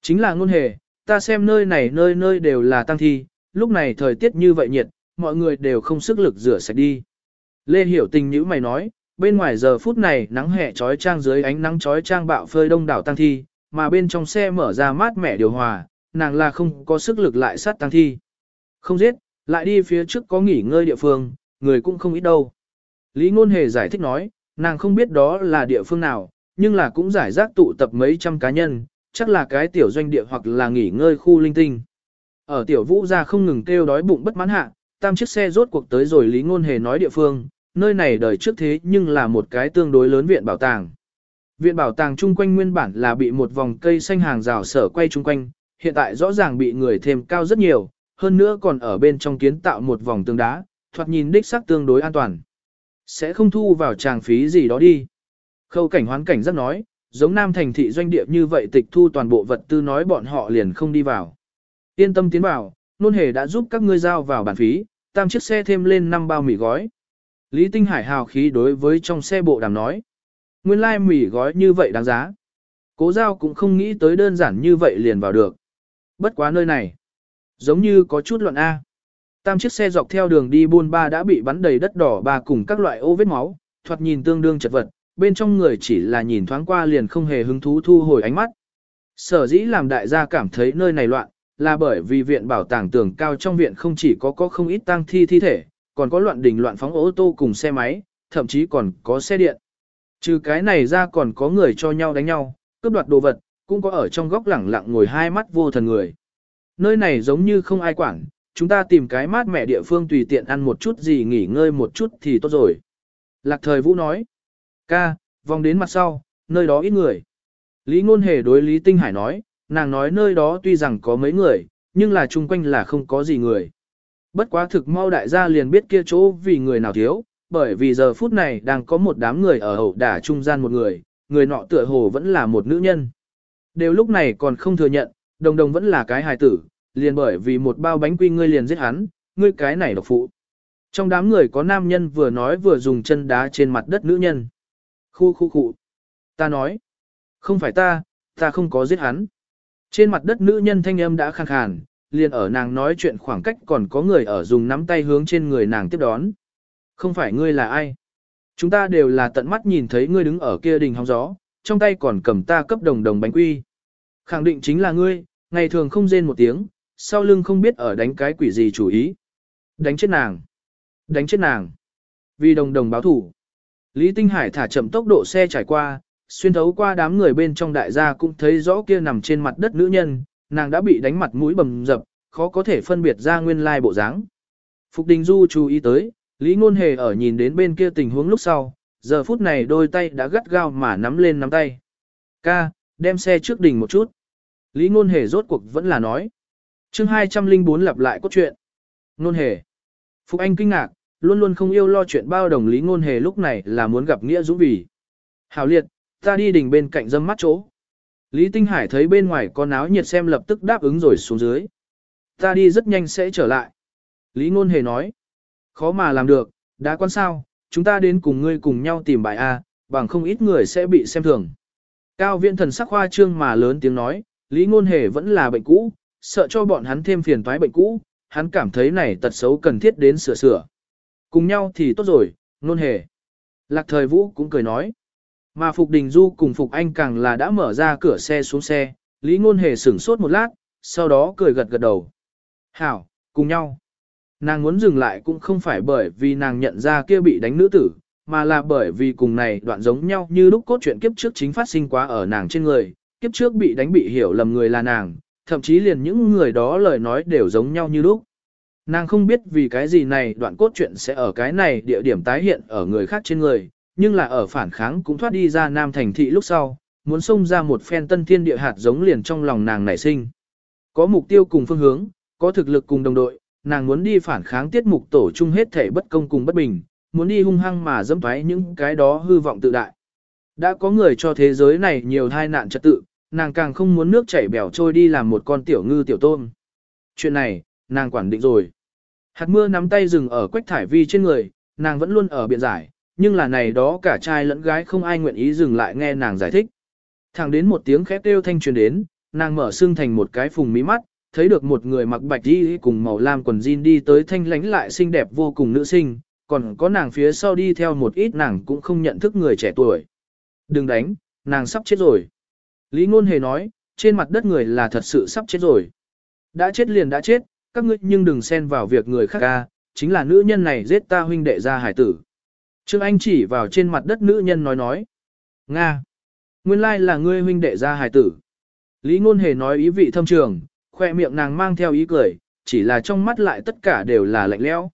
Chính là ngôn hề, ta xem nơi này nơi nơi đều là tăng thi, lúc này thời tiết như vậy nhiệt, mọi người đều không sức lực rửa sạch đi. Lê Hiểu Tình nhữ mày nói, bên ngoài giờ phút này nắng hè trói trang dưới ánh nắng trói trang bạo phơi đông đảo tăng thi, mà bên trong xe mở ra mát mẻ điều hòa, nàng là không có sức lực lại sát tăng thi. Không giết, lại đi phía trước có nghỉ ngơi địa phương, người cũng không ít đâu. Lý Ngôn Hề giải thích nói, nàng không biết đó là địa phương nào, nhưng là cũng giải rác tụ tập mấy trăm cá nhân, chắc là cái tiểu doanh địa hoặc là nghỉ ngơi khu linh tinh. Ở tiểu vũ gia không ngừng kêu đói bụng bất mãn hạ, tam chiếc xe rốt cuộc tới rồi Lý Ngôn Hề nói địa phương, nơi này đời trước thế nhưng là một cái tương đối lớn viện bảo tàng. Viện bảo tàng chung quanh nguyên bản là bị một vòng cây xanh hàng rào sở quay chung quanh, hiện tại rõ ràng bị người thêm cao rất nhiều, hơn nữa còn ở bên trong kiến tạo một vòng tường đá, thoạt nhìn đích xác tương đối an toàn. Sẽ không thu vào tràng phí gì đó đi. Khâu cảnh hoán cảnh rất nói, giống nam thành thị doanh địa như vậy tịch thu toàn bộ vật tư nói bọn họ liền không đi vào. Yên tâm tiến vào, nôn hề đã giúp các ngươi giao vào bản phí, tam chiếc xe thêm lên 5 bao mì gói. Lý Tinh Hải hào khí đối với trong xe bộ đàm nói. Nguyên lai like mì gói như vậy đáng giá. Cố giao cũng không nghĩ tới đơn giản như vậy liền vào được. Bất quá nơi này. Giống như có chút loạn A. Tam chiếc xe dọc theo đường đi buôn ba đã bị bắn đầy đất đỏ ba cùng các loại ô vết máu, thoạt nhìn tương đương chật vật, bên trong người chỉ là nhìn thoáng qua liền không hề hứng thú thu hồi ánh mắt. Sở dĩ làm đại gia cảm thấy nơi này loạn, là bởi vì viện bảo tàng tường cao trong viện không chỉ có có không ít tang thi thi thể, còn có loạn đình loạn phóng ô tô cùng xe máy, thậm chí còn có xe điện. Trừ cái này ra còn có người cho nhau đánh nhau, cướp đoạt đồ vật, cũng có ở trong góc lẳng lặng ngồi hai mắt vô thần người. Nơi này giống như không ai quản, chúng ta tìm cái mát mẻ địa phương tùy tiện ăn một chút gì nghỉ ngơi một chút thì tốt rồi. Lạc thời Vũ nói, Ca, vòng đến mặt sau, nơi đó ít người. Lý ngôn hề đối Lý Tinh Hải nói, nàng nói nơi đó tuy rằng có mấy người, nhưng là chung quanh là không có gì người. Bất quá thực mau đại gia liền biết kia chỗ vì người nào thiếu, bởi vì giờ phút này đang có một đám người ở hậu đả trung gian một người, người nọ tựa hồ vẫn là một nữ nhân. Đều lúc này còn không thừa nhận, đồng đồng vẫn là cái hài tử, liền bởi vì một bao bánh quy ngươi liền giết hắn, ngươi cái này độc phụ. Trong đám người có nam nhân vừa nói vừa dùng chân đá trên mặt đất nữ nhân. Khu khu khu. Ta nói. Không phải ta, ta không có giết hắn. Trên mặt đất nữ nhân thanh âm đã khàn khàn, liền ở nàng nói chuyện khoảng cách còn có người ở dùng nắm tay hướng trên người nàng tiếp đón. Không phải ngươi là ai? Chúng ta đều là tận mắt nhìn thấy ngươi đứng ở kia đình hóng gió, trong tay còn cầm ta cấp đồng đồng bánh quy. Khẳng định chính là ngươi, ngày thường không rên một tiếng, sau lưng không biết ở đánh cái quỷ gì chủ ý. Đánh chết nàng. Đánh chết nàng. Vì đồng đồng báo thủ. Lý Tinh Hải thả chậm tốc độ xe trải qua, xuyên thấu qua đám người bên trong đại gia cũng thấy rõ kia nằm trên mặt đất nữ nhân, nàng đã bị đánh mặt mũi bầm dập, khó có thể phân biệt ra nguyên lai bộ dáng. Phục Đình Du chú ý tới, Lý Ngôn Hề ở nhìn đến bên kia tình huống lúc sau, giờ phút này đôi tay đã gắt gao mà nắm lên nắm tay. Ca, đem xe trước đỉnh một chút. Lý Ngôn Hề rốt cuộc vẫn là nói. chương 204 lặp lại cốt truyện. Ngôn Hề. Phục Anh kinh ngạc, luôn luôn không yêu lo chuyện bao đồng Lý Ngôn Hề lúc này là muốn gặp Nghĩa Dũng vì. Hảo liệt, ta đi đỉnh bên cạnh dâm mắt chỗ. Lý Tinh Hải thấy bên ngoài có náo nhiệt xem lập tức đáp ứng rồi xuống dưới. Ta đi rất nhanh sẽ trở lại. Lý Ngôn Hề nói. Khó mà làm được, đã quan sao, chúng ta đến cùng ngươi cùng nhau tìm bài A, bằng không ít người sẽ bị xem thường. Cao viện thần sắc hoa trương mà lớn tiếng nói, Lý Ngôn Hề vẫn là bệnh cũ, sợ cho bọn hắn thêm phiền toái bệnh cũ, hắn cảm thấy này tật xấu cần thiết đến sửa sửa. Cùng nhau thì tốt rồi, Ngôn Hề. Lạc thời vũ cũng cười nói. Mà Phục Đình Du cùng Phục Anh càng là đã mở ra cửa xe xuống xe, Lý Ngôn Hề sửng sốt một lát, sau đó cười gật gật đầu. Hảo, cùng nhau. Nàng muốn dừng lại cũng không phải bởi vì nàng nhận ra kia bị đánh nữ tử, mà là bởi vì cùng này đoạn giống nhau như lúc cốt truyện kiếp trước chính phát sinh quá ở nàng trên người, kiếp trước bị đánh bị hiểu lầm người là nàng, thậm chí liền những người đó lời nói đều giống nhau như lúc. Nàng không biết vì cái gì này đoạn cốt truyện sẽ ở cái này địa điểm tái hiện ở người khác trên người, nhưng là ở phản kháng cũng thoát đi ra nam thành thị lúc sau, muốn xông ra một phen tân thiên địa hạt giống liền trong lòng nàng nảy sinh. Có mục tiêu cùng phương hướng, có thực lực cùng đồng đội, nàng muốn đi phản kháng tiết mục tổ chung hết thể bất công cùng bất bình, muốn đi hung hăng mà dẫm thoái những cái đó hư vọng tự đại. Đã có người cho thế giới này nhiều tai nạn trật tự, nàng càng không muốn nước chảy bèo trôi đi làm một con tiểu ngư tiểu tôm. Chuyện này, nàng quản định rồi. Hạt mưa nắm tay dừng ở quách thải vi trên người, nàng vẫn luôn ở biện giải, nhưng là này đó cả trai lẫn gái không ai nguyện ý dừng lại nghe nàng giải thích. Thẳng đến một tiếng khét kêu thanh truyền đến, nàng mở xương thành một cái phùng mí mắt, thấy được một người mặc bạch y cùng màu lam quần jean đi tới thanh lánh lại xinh đẹp vô cùng nữ sinh, còn có nàng phía sau đi theo một ít nàng cũng không nhận thức người trẻ tuổi. Đừng đánh, nàng sắp chết rồi. Lý Ngôn Hề nói, trên mặt đất người là thật sự sắp chết rồi. Đã chết liền đã chết, các ngươi nhưng đừng xen vào việc người khác ca, chính là nữ nhân này giết ta huynh đệ ra hải tử. Trương Anh chỉ vào trên mặt đất nữ nhân nói nói. Nga! Nguyên lai là ngươi huynh đệ ra hải tử. Lý Ngôn Hề nói ý vị thâm trường, khoe miệng nàng mang theo ý cười, chỉ là trong mắt lại tất cả đều là lạnh lẽo.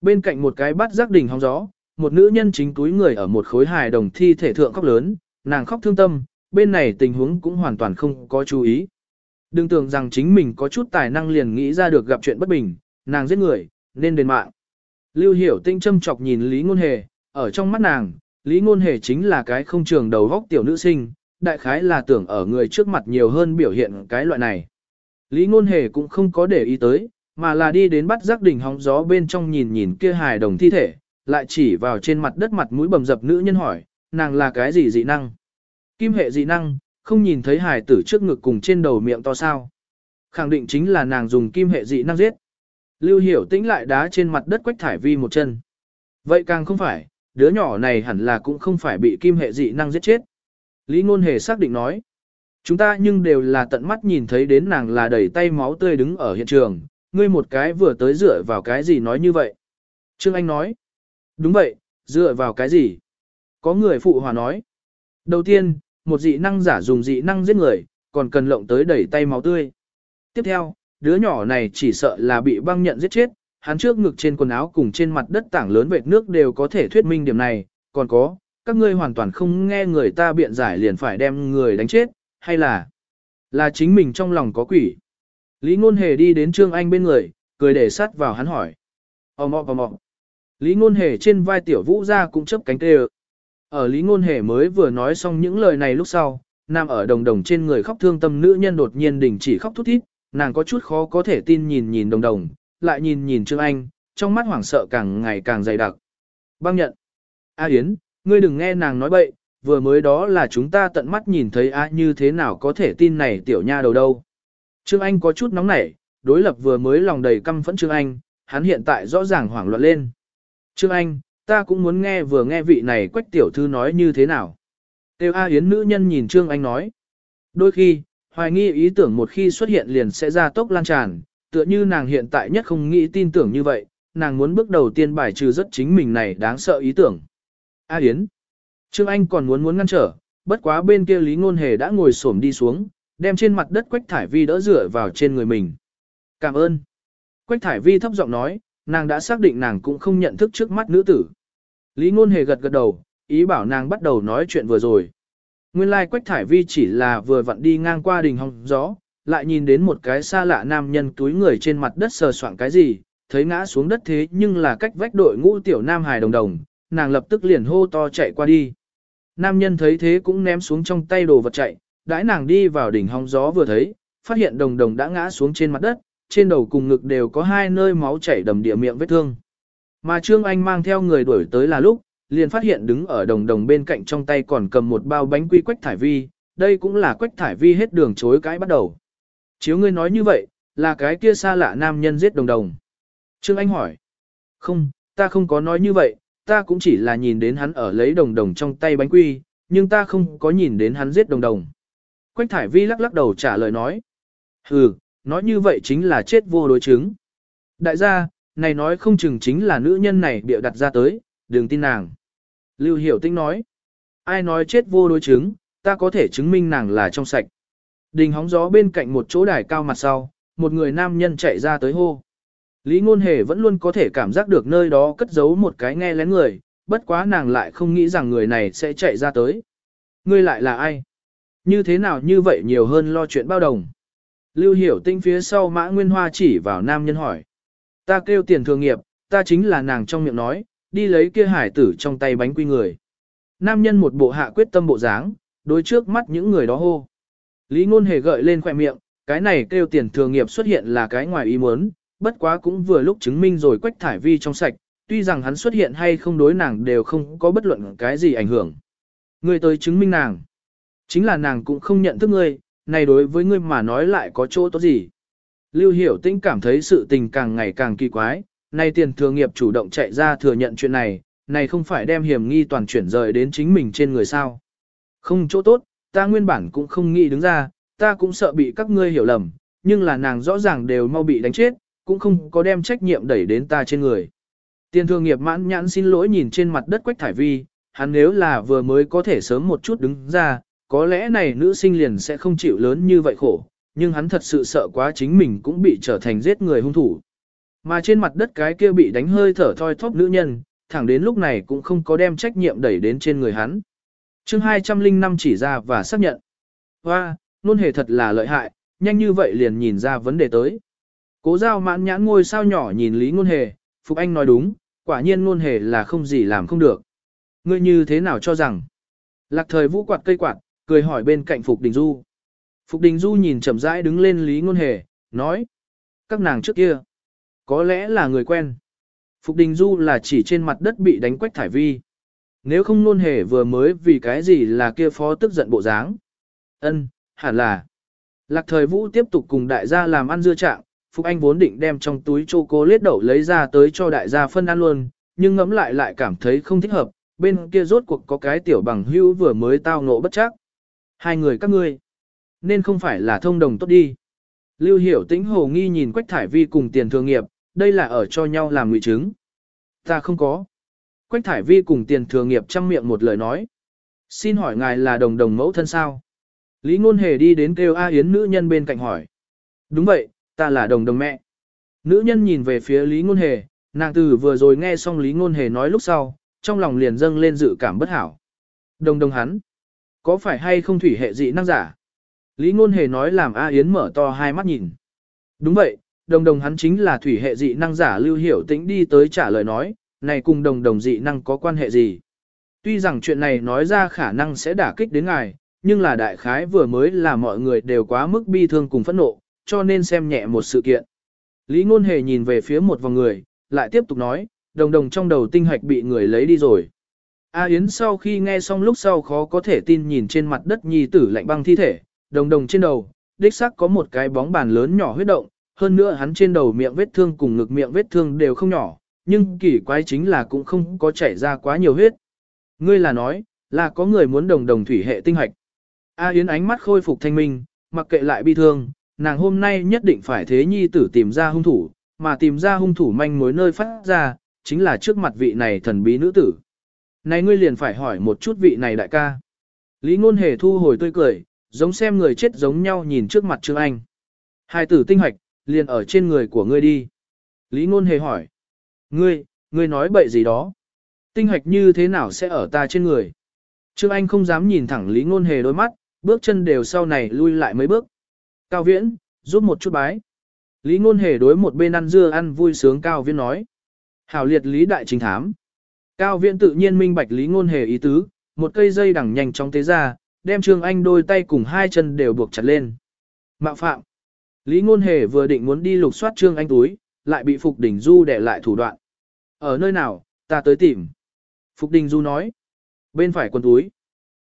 Bên cạnh một cái bát giác đỉnh hóng gió, một nữ nhân chính túi người ở một khối hài đồng thi thể thượng khóc lớn, nàng khóc thương tâm, bên này tình huống cũng hoàn toàn không có chú ý. Đừng tưởng rằng chính mình có chút tài năng liền nghĩ ra được gặp chuyện bất bình, nàng giết người, nên đền mạng. Lưu hiểu tinh châm chọc nhìn Lý Ngôn Hề, ở trong mắt nàng, Lý Ngôn Hề chính là cái không trường đầu góc tiểu nữ sinh, đại khái là tưởng ở người trước mặt nhiều hơn biểu hiện cái loại này. Lý Ngôn Hề cũng không có để ý tới, mà là đi đến bắt giác đỉnh hóng gió bên trong nhìn nhìn kia hài đồng thi thể, lại chỉ vào trên mặt đất mặt mũi bầm dập nữ nhân hỏi, nàng là cái gì dị năng? Kim hệ dị năng, không nhìn thấy hài tử trước ngực cùng trên đầu miệng to sao. Khẳng định chính là nàng dùng kim hệ dị năng giết. Lưu hiểu tĩnh lại đá trên mặt đất quách thải vi một chân. Vậy càng không phải, đứa nhỏ này hẳn là cũng không phải bị kim hệ dị năng giết chết. Lý Ngôn Hề xác định nói. Chúng ta nhưng đều là tận mắt nhìn thấy đến nàng là đẩy tay máu tươi đứng ở hiện trường, ngươi một cái vừa tới dựa vào cái gì nói như vậy. Trương Anh nói, đúng vậy, dựa vào cái gì? Có người phụ hòa nói, đầu tiên, một dị năng giả dùng dị năng giết người, còn cần lộng tới đẩy tay máu tươi. Tiếp theo, đứa nhỏ này chỉ sợ là bị băng nhận giết chết, hắn trước ngực trên quần áo cùng trên mặt đất tảng lớn vệt nước đều có thể thuyết minh điểm này, còn có, các ngươi hoàn toàn không nghe người ta biện giải liền phải đem người đánh chết, hay là là chính mình trong lòng có quỷ. Lý Ngôn Hề đi đến Trương Anh bên người, cười để sát vào hắn hỏi. Ôm ôm ôm Lý Ngôn Hề trên vai tiểu vũ ra cũng chấp cánh tê Ở Lý Ngôn Hề mới vừa nói xong những lời này lúc sau, nam ở đồng đồng trên người khóc thương tâm nữ nhân đột nhiên đình chỉ khóc thút thít, nàng có chút khó có thể tin nhìn nhìn đồng đồng, lại nhìn nhìn Trương Anh, trong mắt hoảng sợ càng ngày càng dày đặc. Băng nhận. A Yến, ngươi đừng nghe nàng nói bậy, vừa mới đó là chúng ta tận mắt nhìn thấy A như thế nào có thể tin này tiểu nha đầu đâu. Trương Anh có chút nóng nảy, đối lập vừa mới lòng đầy căm phẫn Trương Anh, hắn hiện tại rõ ràng hoảng loạn lên. Trương Anh, ta cũng muốn nghe vừa nghe vị này quách tiểu thư nói như thế nào. Tiêu A Yến nữ nhân nhìn Trương Anh nói. Đôi khi, hoài nghi ý tưởng một khi xuất hiện liền sẽ ra tốc lan tràn, tựa như nàng hiện tại nhất không nghĩ tin tưởng như vậy, nàng muốn bước đầu tiên bài trừ rất chính mình này đáng sợ ý tưởng. A Yến. Trương Anh còn muốn muốn ngăn trở, bất quá bên kia Lý Ngôn Hề đã ngồi xổm đi xuống, đem trên mặt đất Quách Thải Vi đỡ rửa vào trên người mình. Cảm ơn. Quách Thải Vi thấp giọng nói, nàng đã xác định nàng cũng không nhận thức trước mắt nữ tử. Lý Ngôn Hề gật gật đầu, ý bảo nàng bắt đầu nói chuyện vừa rồi. Nguyên lai like Quách Thải Vi chỉ là vừa vặn đi ngang qua đình hong gió, lại nhìn đến một cái xa lạ nam nhân túi người trên mặt đất sờ soạng cái gì, thấy ngã xuống đất thế nhưng là cách vách đội ngũ tiểu nam hài đồng đồng, nàng lập tức liền hô to chạy qua đi. Nam nhân thấy thế cũng ném xuống trong tay đồ vật chạy, đãi nàng đi vào đỉnh hong gió vừa thấy, phát hiện đồng đồng đã ngã xuống trên mặt đất, trên đầu cùng ngực đều có hai nơi máu chảy đầm địa miệng vết thương. Mà Trương Anh mang theo người đuổi tới là lúc, liền phát hiện đứng ở đồng đồng bên cạnh trong tay còn cầm một bao bánh quy quách thải vi, đây cũng là quách thải vi hết đường chối cãi bắt đầu. Chiếu ngươi nói như vậy, là cái kia xa lạ nam nhân giết đồng đồng. Trương Anh hỏi. Không, ta không có nói như vậy, ta cũng chỉ là nhìn đến hắn ở lấy đồng đồng trong tay bánh quy, nhưng ta không có nhìn đến hắn giết đồng đồng. Quách thải vi lắc lắc đầu trả lời nói. Ừ, nói như vậy chính là chết vô đối chứng. Đại gia, này nói không chừng chính là nữ nhân này bịa đặt ra tới, đừng tin nàng. Lưu Hiểu Tinh nói, ai nói chết vô đối chứng, ta có thể chứng minh nàng là trong sạch. Đình hóng gió bên cạnh một chỗ đài cao mặt sau, một người nam nhân chạy ra tới hô. Lý Ngôn Hề vẫn luôn có thể cảm giác được nơi đó cất giấu một cái nghe lén người, bất quá nàng lại không nghĩ rằng người này sẽ chạy ra tới. Ngươi lại là ai? Như thế nào như vậy nhiều hơn lo chuyện bao đồng? Lưu Hiểu Tinh phía sau Mã Nguyên Hoa chỉ vào nam nhân hỏi. Ta kêu tiền thường nghiệp, ta chính là nàng trong miệng nói, đi lấy kia hải tử trong tay bánh quy người. Nam nhân một bộ hạ quyết tâm bộ dáng, đối trước mắt những người đó hô. Lý ngôn hề gợi lên khoẻ miệng, cái này kêu tiền thường nghiệp xuất hiện là cái ngoài ý muốn, bất quá cũng vừa lúc chứng minh rồi quách thải vi trong sạch, tuy rằng hắn xuất hiện hay không đối nàng đều không có bất luận cái gì ảnh hưởng. Người tới chứng minh nàng. Chính là nàng cũng không nhận thức ngươi, này đối với ngươi mà nói lại có chỗ tốt gì. Lưu Hiểu Tĩnh cảm thấy sự tình càng ngày càng kỳ quái, nay tiền thừa nghiệp chủ động chạy ra thừa nhận chuyện này, này không phải đem hiểm nghi toàn chuyển rời đến chính mình trên người sao. Không chỗ tốt, ta nguyên bản cũng không nghĩ đứng ra, ta cũng sợ bị các ngươi hiểu lầm, nhưng là nàng rõ ràng đều mau bị đánh chết, cũng không có đem trách nhiệm đẩy đến ta trên người. Tiền thương nghiệp mãn nhãn xin lỗi nhìn trên mặt đất quách thải vi, hắn nếu là vừa mới có thể sớm một chút đứng ra, có lẽ này nữ sinh liền sẽ không chịu lớn như vậy khổ, nhưng hắn thật sự sợ quá chính mình cũng bị trở thành giết người hung thủ. Mà trên mặt đất cái kia bị đánh hơi thở thoi thóp nữ nhân, thẳng đến lúc này cũng không có đem trách nhiệm đẩy đến trên người hắn chương 205 chỉ ra và xác nhận. Hoa, nôn hề thật là lợi hại, nhanh như vậy liền nhìn ra vấn đề tới. Cố giao mãn nhãn ngôi sao nhỏ nhìn Lý Ngôn Hề, Phục Anh nói đúng, quả nhiên Ngôn Hề là không gì làm không được. Ngươi như thế nào cho rằng? Lạc thời vũ quạt cây quạt, cười hỏi bên cạnh Phục Đình Du. Phục Đình Du nhìn chậm rãi đứng lên Lý Ngôn Hề, nói. Các nàng trước kia, có lẽ là người quen. Phục Đình Du là chỉ trên mặt đất bị đánh quách thải vi. Nếu không nôn Hề vừa mới vì cái gì là kia phó tức giận bộ dáng. Ân, hẳn là. Lạc thời vũ tiếp tục cùng đại gia làm ăn dưa trạng, Phục Anh vốn định đem trong túi chu cô lết đậu lấy ra tới cho đại gia phân ăn luôn, nhưng ngẫm lại lại cảm thấy không thích hợp, bên kia rốt cuộc có cái tiểu bằng hữu vừa mới tao ngộ bất chắc. Hai người các ngươi, nên không phải là thông đồng tốt đi. Lưu Hiểu Tĩnh hồ nghi nhìn Quách Thải Vi cùng tiền thường nghiệp, đây là ở cho nhau làm ngụy chứng. Ta không có. Quách Thải Vi cùng tiền thường nghiệp chăm miệng một lời nói. Xin hỏi ngài là đồng đồng mẫu thân sao? Lý Ngôn Hề đi đến kêu A Yến nữ nhân bên cạnh hỏi. Đúng vậy, ta là đồng đồng mẹ. Nữ nhân nhìn về phía Lý Ngôn Hề, nàng từ vừa rồi nghe xong Lý Ngôn Hề nói lúc sau, trong lòng liền dâng lên dự cảm bất hảo. Đồng đồng hắn. Có phải hay không thủy hệ dị năng giả? Lý ngôn hề nói làm A Yến mở to hai mắt nhìn. Đúng vậy, đồng đồng hắn chính là thủy hệ dị năng giả lưu hiểu tĩnh đi tới trả lời nói, này cùng đồng đồng dị năng có quan hệ gì? Tuy rằng chuyện này nói ra khả năng sẽ đả kích đến ngài, nhưng là đại khái vừa mới là mọi người đều quá mức bi thương cùng phẫn nộ, cho nên xem nhẹ một sự kiện. Lý ngôn hề nhìn về phía một vòng người, lại tiếp tục nói, đồng đồng trong đầu tinh hạch bị người lấy đi rồi. A Yến sau khi nghe xong lúc sau khó có thể tin nhìn trên mặt đất nhi tử lạnh băng thi thể, đồng đồng trên đầu, đích xác có một cái bóng bàn lớn nhỏ huyết động, hơn nữa hắn trên đầu miệng vết thương cùng ngực miệng vết thương đều không nhỏ, nhưng kỳ quái chính là cũng không có chảy ra quá nhiều huyết. Ngươi là nói, là có người muốn đồng đồng thủy hệ tinh hạch. A Yến ánh mắt khôi phục thanh minh, mặc kệ lại bi thương, nàng hôm nay nhất định phải thế nhi tử tìm ra hung thủ, mà tìm ra hung thủ manh mối nơi phát ra, chính là trước mặt vị này thần bí nữ tử. Này ngươi liền phải hỏi một chút vị này đại ca. Lý ngôn hề thu hồi tươi cười, giống xem người chết giống nhau nhìn trước mặt Trương Anh. Hai tử tinh hoạch, liền ở trên người của ngươi đi. Lý ngôn hề hỏi. Ngươi, ngươi nói bậy gì đó. Tinh hoạch như thế nào sẽ ở ta trên người? Trương Anh không dám nhìn thẳng Lý ngôn hề đôi mắt, bước chân đều sau này lui lại mấy bước. Cao Viễn, giúp một chút bái. Lý ngôn hề đối một bên ăn dưa ăn vui sướng Cao Viễn nói. Hảo liệt Lý đại chính thám. Cao Viễn tự nhiên minh bạch Lý ngôn hề ý tứ, một cây dây đằng nhanh chóng tế ra, đem Trương Anh đôi tay cùng hai chân đều buộc chặt lên. Mạo phạm. Lý ngôn hề vừa định muốn đi lục soát Trương Anh túi, lại bị Phục Đình Du để lại thủ đoạn. Ở nơi nào, ta tới tìm. Phục Đình Du nói. Bên phải quần túi.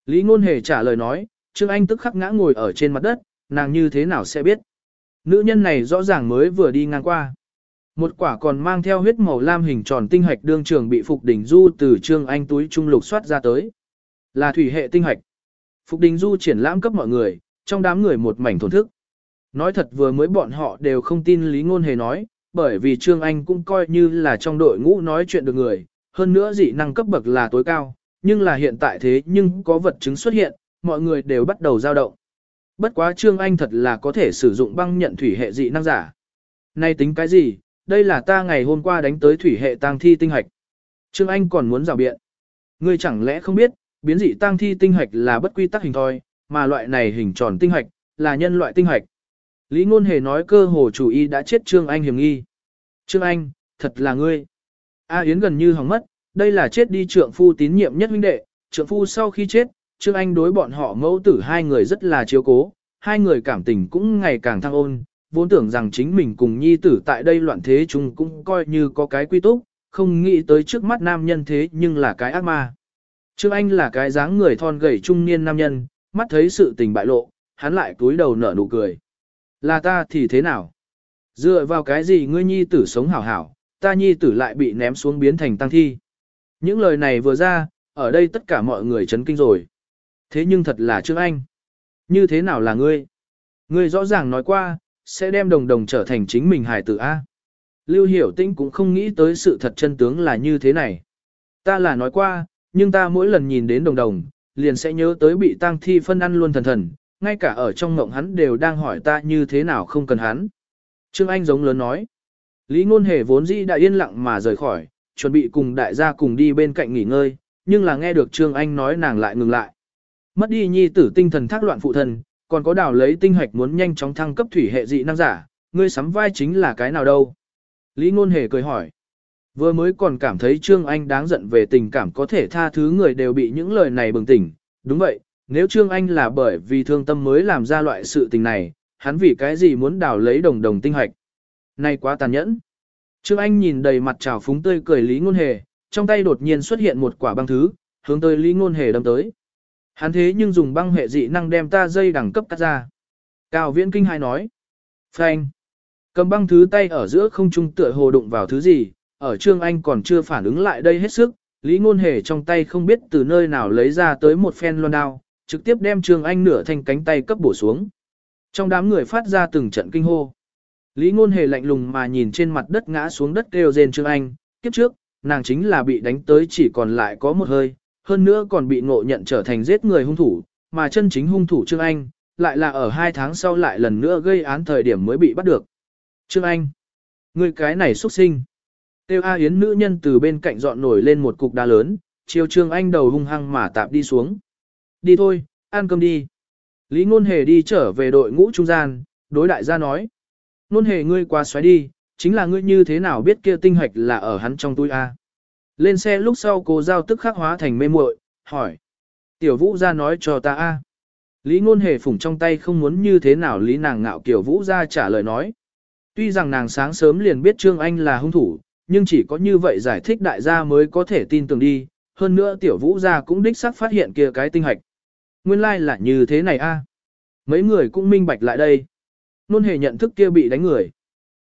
Lý ngôn hề trả lời nói, Trương Anh tức khắc ngã ngồi ở trên mặt đất, nàng như thế nào sẽ biết. Nữ nhân này rõ ràng mới vừa đi ngang qua. Một quả còn mang theo huyết màu lam hình tròn tinh hạch đương trường bị Phục Đình Du từ Trương Anh túi trung lục soát ra tới. Là thủy hệ tinh hạch. Phục Đình Du triển lãm cấp mọi người, trong đám người một mảnh thổn thức. Nói thật vừa mới bọn họ đều không tin Lý Ngôn Hề nói, bởi vì Trương Anh cũng coi như là trong đội ngũ nói chuyện được người, hơn nữa dị năng cấp bậc là tối cao, nhưng là hiện tại thế nhưng có vật chứng xuất hiện, mọi người đều bắt đầu dao động. Bất quá Trương Anh thật là có thể sử dụng băng nhận thủy hệ dị năng giả. Nay tính cái gì, đây là ta ngày hôm qua đánh tới thủy hệ tang thi tinh hạch. Trương Anh còn muốn rào biện. Ngươi chẳng lẽ không biết, biến dị tang thi tinh hạch là bất quy tắc hình thôi, mà loại này hình tròn tinh hạch, là nhân loại tinh hạch. Lý Ngôn Hề nói cơ hồ chủ y đã chết Trương Anh hiểm nghi. Trương Anh, thật là ngươi. A Yến gần như hỏng mất, đây là chết đi trượng phu tín nhiệm nhất huynh đệ, trượng phu sau khi chết, Trương Anh đối bọn họ mẫu tử hai người rất là chiếu cố, hai người cảm tình cũng ngày càng thăng ôn, vốn tưởng rằng chính mình cùng nhi tử tại đây loạn thế chung cũng coi như có cái quy túc, không nghĩ tới trước mắt nam nhân thế nhưng là cái ác ma. Trương Anh là cái dáng người thon gầy trung niên nam nhân, mắt thấy sự tình bại lộ, hắn lại cúi đầu nở nụ cười. Là ta thì thế nào? Dựa vào cái gì ngươi nhi tử sống hảo hảo, ta nhi tử lại bị ném xuống biến thành tăng thi. Những lời này vừa ra, ở đây tất cả mọi người chấn kinh rồi. Thế nhưng thật là Trương Anh. Như thế nào là ngươi? Ngươi rõ ràng nói qua, sẽ đem đồng đồng trở thành chính mình hài tử A. Lưu Hiểu Tinh cũng không nghĩ tới sự thật chân tướng là như thế này. Ta là nói qua, nhưng ta mỗi lần nhìn đến đồng đồng, liền sẽ nhớ tới bị tang thi phân ăn luôn thần thần, ngay cả ở trong mộng hắn đều đang hỏi ta như thế nào không cần hắn. Trương Anh giống lớn nói. Lý ngôn hề vốn dĩ đã yên lặng mà rời khỏi, chuẩn bị cùng đại gia cùng đi bên cạnh nghỉ ngơi, nhưng là nghe được Trương Anh nói nàng lại ngừng lại. Mất đi nhi tử tinh thần thác loạn phụ thần, còn có đào lấy tinh hạch muốn nhanh chóng thăng cấp thủy hệ dị năng giả, ngươi sắm vai chính là cái nào đâu? Lý ngôn hề cười hỏi. Vừa mới còn cảm thấy Trương Anh đáng giận về tình cảm có thể tha thứ người đều bị những lời này bừng tỉnh. Đúng vậy, nếu Trương Anh là bởi vì thương tâm mới làm ra loại sự tình này, hắn vì cái gì muốn đào lấy đồng đồng tinh hoạch? Này quá tàn nhẫn. Trương Anh nhìn đầy mặt trào phúng tươi cười Lý Ngôn Hề, trong tay đột nhiên xuất hiện một quả băng thứ, hướng tới Lý Ngôn Hề đâm tới. Hắn thế nhưng dùng băng hệ dị năng đem ta dây đẳng cấp cắt ra. Cao Viễn Kinh hai nói. Phanh. Cầm băng thứ tay ở giữa không trung tựa hồ đụng vào thứ gì, ở Trương Anh còn chưa phản ứng lại đây hết sức, Lý Ngôn Hề trong tay không biết từ nơi nào lấy ra tới một phen loan đao, trực tiếp đem Trương Anh nửa thành cánh tay cấp bổ xuống. Trong đám người phát ra từng trận kinh hô. Lý Ngôn Hề lạnh lùng mà nhìn trên mặt đất ngã xuống đất kêu rên Trương Anh, kiếp trước, nàng chính là bị đánh tới chỉ còn lại có một hơi, hơn nữa còn bị ngộ nhận trở thành giết người hung thủ, mà chân chính hung thủ Trương Anh, lại là ở hai tháng sau lại lần nữa gây án thời điểm mới bị bắt được. Trương Anh, người cái này xuất sinh. Tiêu A Yến nữ nhân từ bên cạnh dọn nổi lên một cục đá lớn, chiều Trương Anh đầu hung hăng mà tạp đi xuống. Đi thôi, ăn cơm đi. Lý Ngôn Hề đi trở về đội ngũ trung gian, đối đại gia nói. Ngôn Hề ngươi qua xoáy đi, chính là ngươi như thế nào biết kia tinh hạch là ở hắn trong túi A. Lên xe lúc sau cô giao tức khắc hóa thành mê muội, hỏi. Tiểu vũ ra nói cho ta A. Lý Ngôn Hề phủng trong tay không muốn như thế nào Lý nàng ngạo kiểu vũ ra trả lời nói. Tuy rằng nàng sáng sớm liền biết Trương Anh là hung thủ, nhưng chỉ có như vậy giải thích đại gia mới có thể tin tưởng đi, hơn nữa tiểu vũ gia cũng đích xác phát hiện kia cái tinh hạch. Nguyên lai like là như thế này a. Mấy người cũng minh bạch lại đây. Nôn hề nhận thức kia bị đánh người.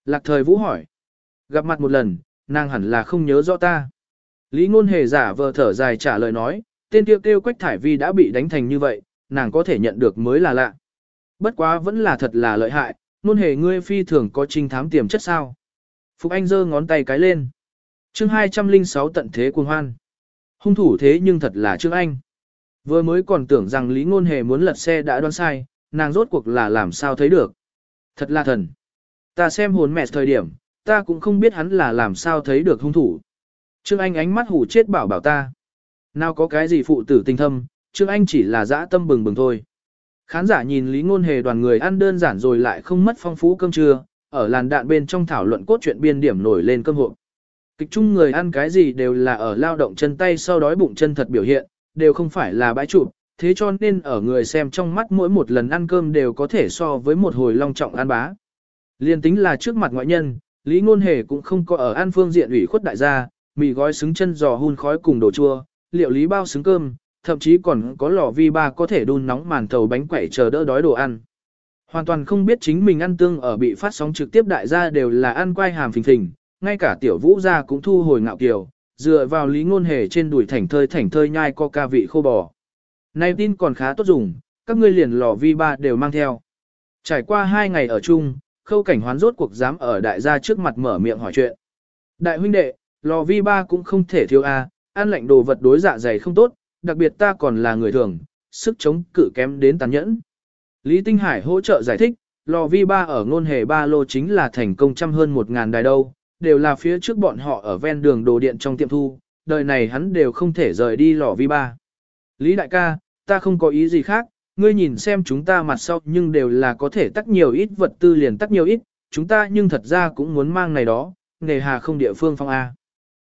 Lạc thời vũ hỏi. Gặp mặt một lần, nàng hẳn là không nhớ rõ ta. Lý ngôn hề giả vờ thở dài trả lời nói, tên tiêu tiêu quách thải vi đã bị đánh thành như vậy, nàng có thể nhận được mới là lạ. Bất quá vẫn là thật là lợi hại, nôn hề ngươi phi thường có trinh thám tiềm chất sao. Phục Anh giơ ngón tay cái lên. chương 206 tận thế cuồng hoan. Hung thủ thế nhưng thật là Trương Anh. Vừa mới còn tưởng rằng Lý Ngôn Hề muốn lật xe đã đoán sai, nàng rốt cuộc là làm sao thấy được. Thật là thần. Ta xem hồn mẹ thời điểm, ta cũng không biết hắn là làm sao thấy được hung thủ. Trương Anh ánh mắt hủ chết bảo bảo ta. Nào có cái gì phụ tử tình thâm, Trương Anh chỉ là dã tâm bừng bừng thôi. Khán giả nhìn Lý Ngôn Hề đoàn người ăn đơn giản rồi lại không mất phong phú cơm trưa, ở làn đạn bên trong thảo luận cốt truyện biên điểm nổi lên cơm hộp. Kịch chung người ăn cái gì đều là ở lao động chân tay sau đói bụng chân thật biểu hiện, đều không phải là bãi chụp, thế cho nên ở người xem trong mắt mỗi một lần ăn cơm đều có thể so với một hồi long trọng ăn bá. Liên tính là trước mặt ngoại nhân, Lý Ngôn Hề cũng không có ở ăn phương diện ủy khuất đại gia, mì gói xứng chân giò hun khói cùng đồ chua, liệu lý bao xứng cơm, thậm chí còn có lò vi ba có thể đun nóng màn thầu bánh quẩy chờ đỡ đói đồ ăn. Hoàn toàn không biết chính mình ăn tương ở bị phát sóng trực tiếp đại gia đều là ăn quay hàm phình phình, ngay cả tiểu vũ gia cũng thu hồi ngạo kiều, dựa vào lý ngôn hề trên đùi thảnh thơi thảnh thơi nhai coca vị khô bò. Này tin còn khá tốt dùng, các ngươi liền lò vi ba đều mang theo. Trải qua hai ngày ở chung, khâu cảnh hoán rốt cuộc dám ở đại gia trước mặt mở miệng hỏi chuyện. Đại huynh đệ, lò vi ba cũng không thể thiếu a, ăn lạnh đồ vật đối dạ dày không tốt, đặc biệt ta còn là người thường, sức chống cự kém đến tàn nhẫn. Lý Tinh Hải hỗ trợ giải thích, lò vi ba ở ngôn hề ba lô chính là thành công trăm hơn một ngàn đài đâu, đều là phía trước bọn họ ở ven đường đồ điện trong tiệm thu, đời này hắn đều không thể rời đi lò vi ba. Lý đại ca, ta không có ý gì khác, ngươi nhìn xem chúng ta mặt sau nhưng đều là có thể tắt nhiều ít vật tư liền tắt nhiều ít, chúng ta nhưng thật ra cũng muốn mang này đó, nghề hà không địa phương phong A.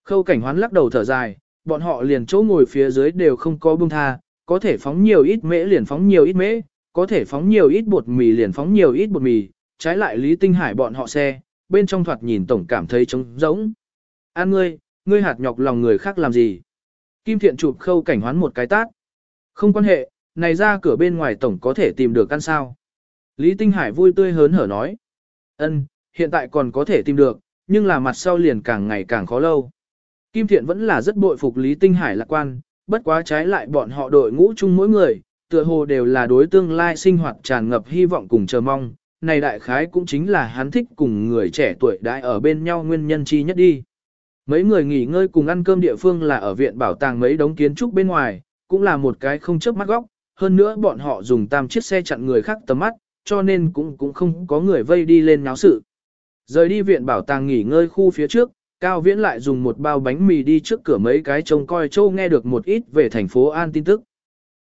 Khâu cảnh hoán lắc đầu thở dài, bọn họ liền chỗ ngồi phía dưới đều không có bông tha, có thể phóng nhiều ít mễ liền phóng nhiều ít mễ, có thể phóng nhiều ít bột mì liền phóng nhiều ít bột mì, trái lại Lý Tinh Hải bọn họ xe, bên trong thoạt nhìn tổng cảm thấy trống rỗng. An ngươi, ngươi hạt nhọc lòng người khác làm gì? Kim Thiện chụp khâu cảnh hoán một cái tát. Không quan hệ, này ra cửa bên ngoài tổng có thể tìm được ăn sao. Lý Tinh Hải vui tươi hớn hở nói. Ân, hiện tại còn có thể tìm được, nhưng là mặt sau liền càng ngày càng khó lâu. Kim Thiện vẫn là rất bội phục Lý Tinh Hải lạc quan, bất quá trái lại bọn họ đội ngũ chung mỗi người, tựa hồ đều là đối tương lai sinh hoạt tràn ngập hy vọng cùng chờ mong, này đại khái cũng chính là hắn thích cùng người trẻ tuổi đại ở bên nhau nguyên nhân chi nhất đi. Mấy người nghỉ ngơi cùng ăn cơm địa phương là ở viện bảo tàng mấy đống kiến trúc bên ngoài, cũng là một cái không chớp mắt góc, hơn nữa bọn họ dùng tam chiếc xe chặn người khác tầm mắt, cho nên cũng cũng không có người vây đi lên náo sự. Rời đi viện bảo tàng nghỉ ngơi khu phía trước, Cao Viễn lại dùng một bao bánh mì đi trước cửa mấy cái trông coi châu nghe được một ít về thành phố An tin tức.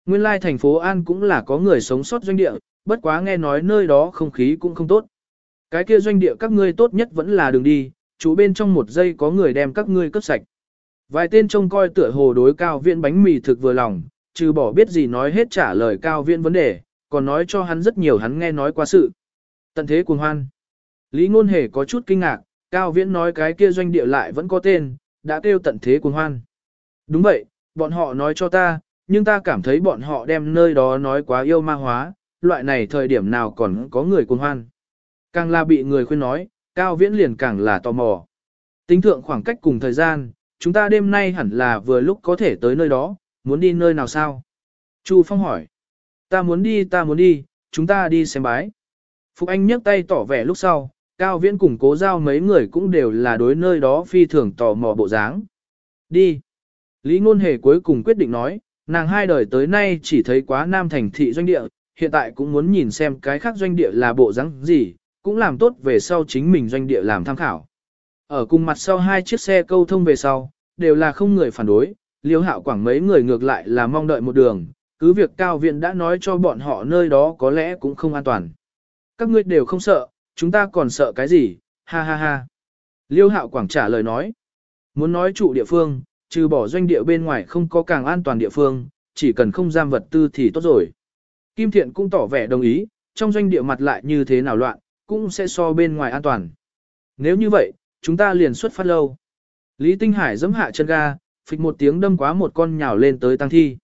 Nguyên lai thành phố An cũng là có người sống sót doanh địa, bất quá nghe nói nơi đó không khí cũng không tốt. Cái kia doanh địa các ngươi tốt nhất vẫn là đường đi, chủ bên trong một giây có người đem các ngươi cấp sạch. Vài tên trông coi tựa hồ đối cao viện bánh mì thực vừa lòng, trừ bỏ biết gì nói hết trả lời cao viện vấn đề, còn nói cho hắn rất nhiều hắn nghe nói qua sự. Tận thế cuồng hoan. Lý ngôn hề có chút kinh ngạc, cao viễn nói cái kia doanh địa lại vẫn có tên, đã kêu tận thế cuồng hoan. Đúng vậy, bọn họ nói cho ta, nhưng ta cảm thấy bọn họ đem nơi đó nói quá yêu ma hóa, loại này thời điểm nào còn có người cuồng hoan. Càng là bị người khuyên nói, cao viễn liền càng là tò mò. Tính thượng khoảng cách cùng thời gian, chúng ta đêm nay hẳn là vừa lúc có thể tới nơi đó, muốn đi nơi nào sao? Chu Phong hỏi. Ta muốn đi, ta muốn đi, chúng ta đi xem bái. Phục Anh nhấc tay tỏ vẻ lúc sau, Cao Viễn cùng cố giao mấy người cũng đều là đối nơi đó phi thường tò mò bộ dáng. Đi. Lý Ngôn Hề cuối cùng quyết định nói, nàng hai đời tới nay chỉ thấy quá nam thành thị doanh địa, hiện tại cũng muốn nhìn xem cái khác doanh địa là bộ dáng gì, cũng làm tốt về sau chính mình doanh địa làm tham khảo. Ở cùng mặt sau hai chiếc xe câu thông về sau, đều là không người phản đối, liêu hạo quảng mấy người ngược lại là mong đợi một đường, cứ việc cao viện đã nói cho bọn họ nơi đó có lẽ cũng không an toàn. Các ngươi đều không sợ, chúng ta còn sợ cái gì, ha ha ha. Liêu hạo quảng trả lời nói, muốn nói trụ địa phương, trừ bỏ doanh địa bên ngoài không có càng an toàn địa phương, chỉ cần không giam vật tư thì tốt rồi. Kim Thiện cũng tỏ vẻ đồng ý, trong doanh địa mặt lại như thế nào loạn, cũng sẽ so bên ngoài an toàn. Nếu như vậy, chúng ta liền xuất phát lâu. Lý Tinh Hải giẫm hạ chân ga, phịch một tiếng đâm quá một con nhào lên tới tăng thi.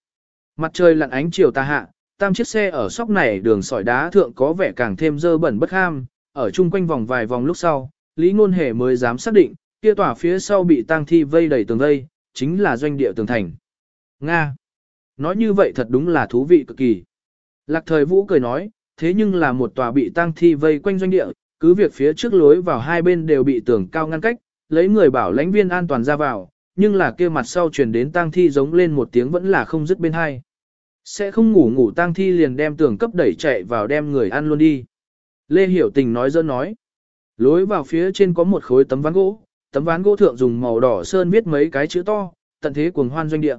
Mặt trời lặn ánh chiều tà hạ, tam chiếc xe ở sóc này đường sỏi đá thượng có vẻ càng thêm dơ bẩn bất ham, ở chung quanh vòng vài vòng lúc sau, Lý Ngôn Hề mới dám xác định, kia tỏa phía sau bị tang thi vây đầy tường vây, chính là doanh địa tường thành. Nga. Nói như vậy thật đúng là thú vị cực kỳ. Lạc thời vũ cười nói, thế nhưng là một tòa bị tang thi vây quanh doanh địa, cứ việc phía trước lối vào hai bên đều bị tường cao ngăn cách, lấy người bảo lãnh viên an toàn ra vào, nhưng là kia mặt sau truyền đến tang thi giống lên một tiếng vẫn là không dứt bên hai. Sẽ không ngủ ngủ tang thi liền đem tường cấp đẩy chạy vào đem người ăn luôn đi. Lê Hiểu Tình nói dơ nói. Lối vào phía trên có một khối tấm ván gỗ, tấm ván gỗ thượng dùng màu đỏ sơn viết mấy cái chữ to, tận thế cuồng hoan doanh địa.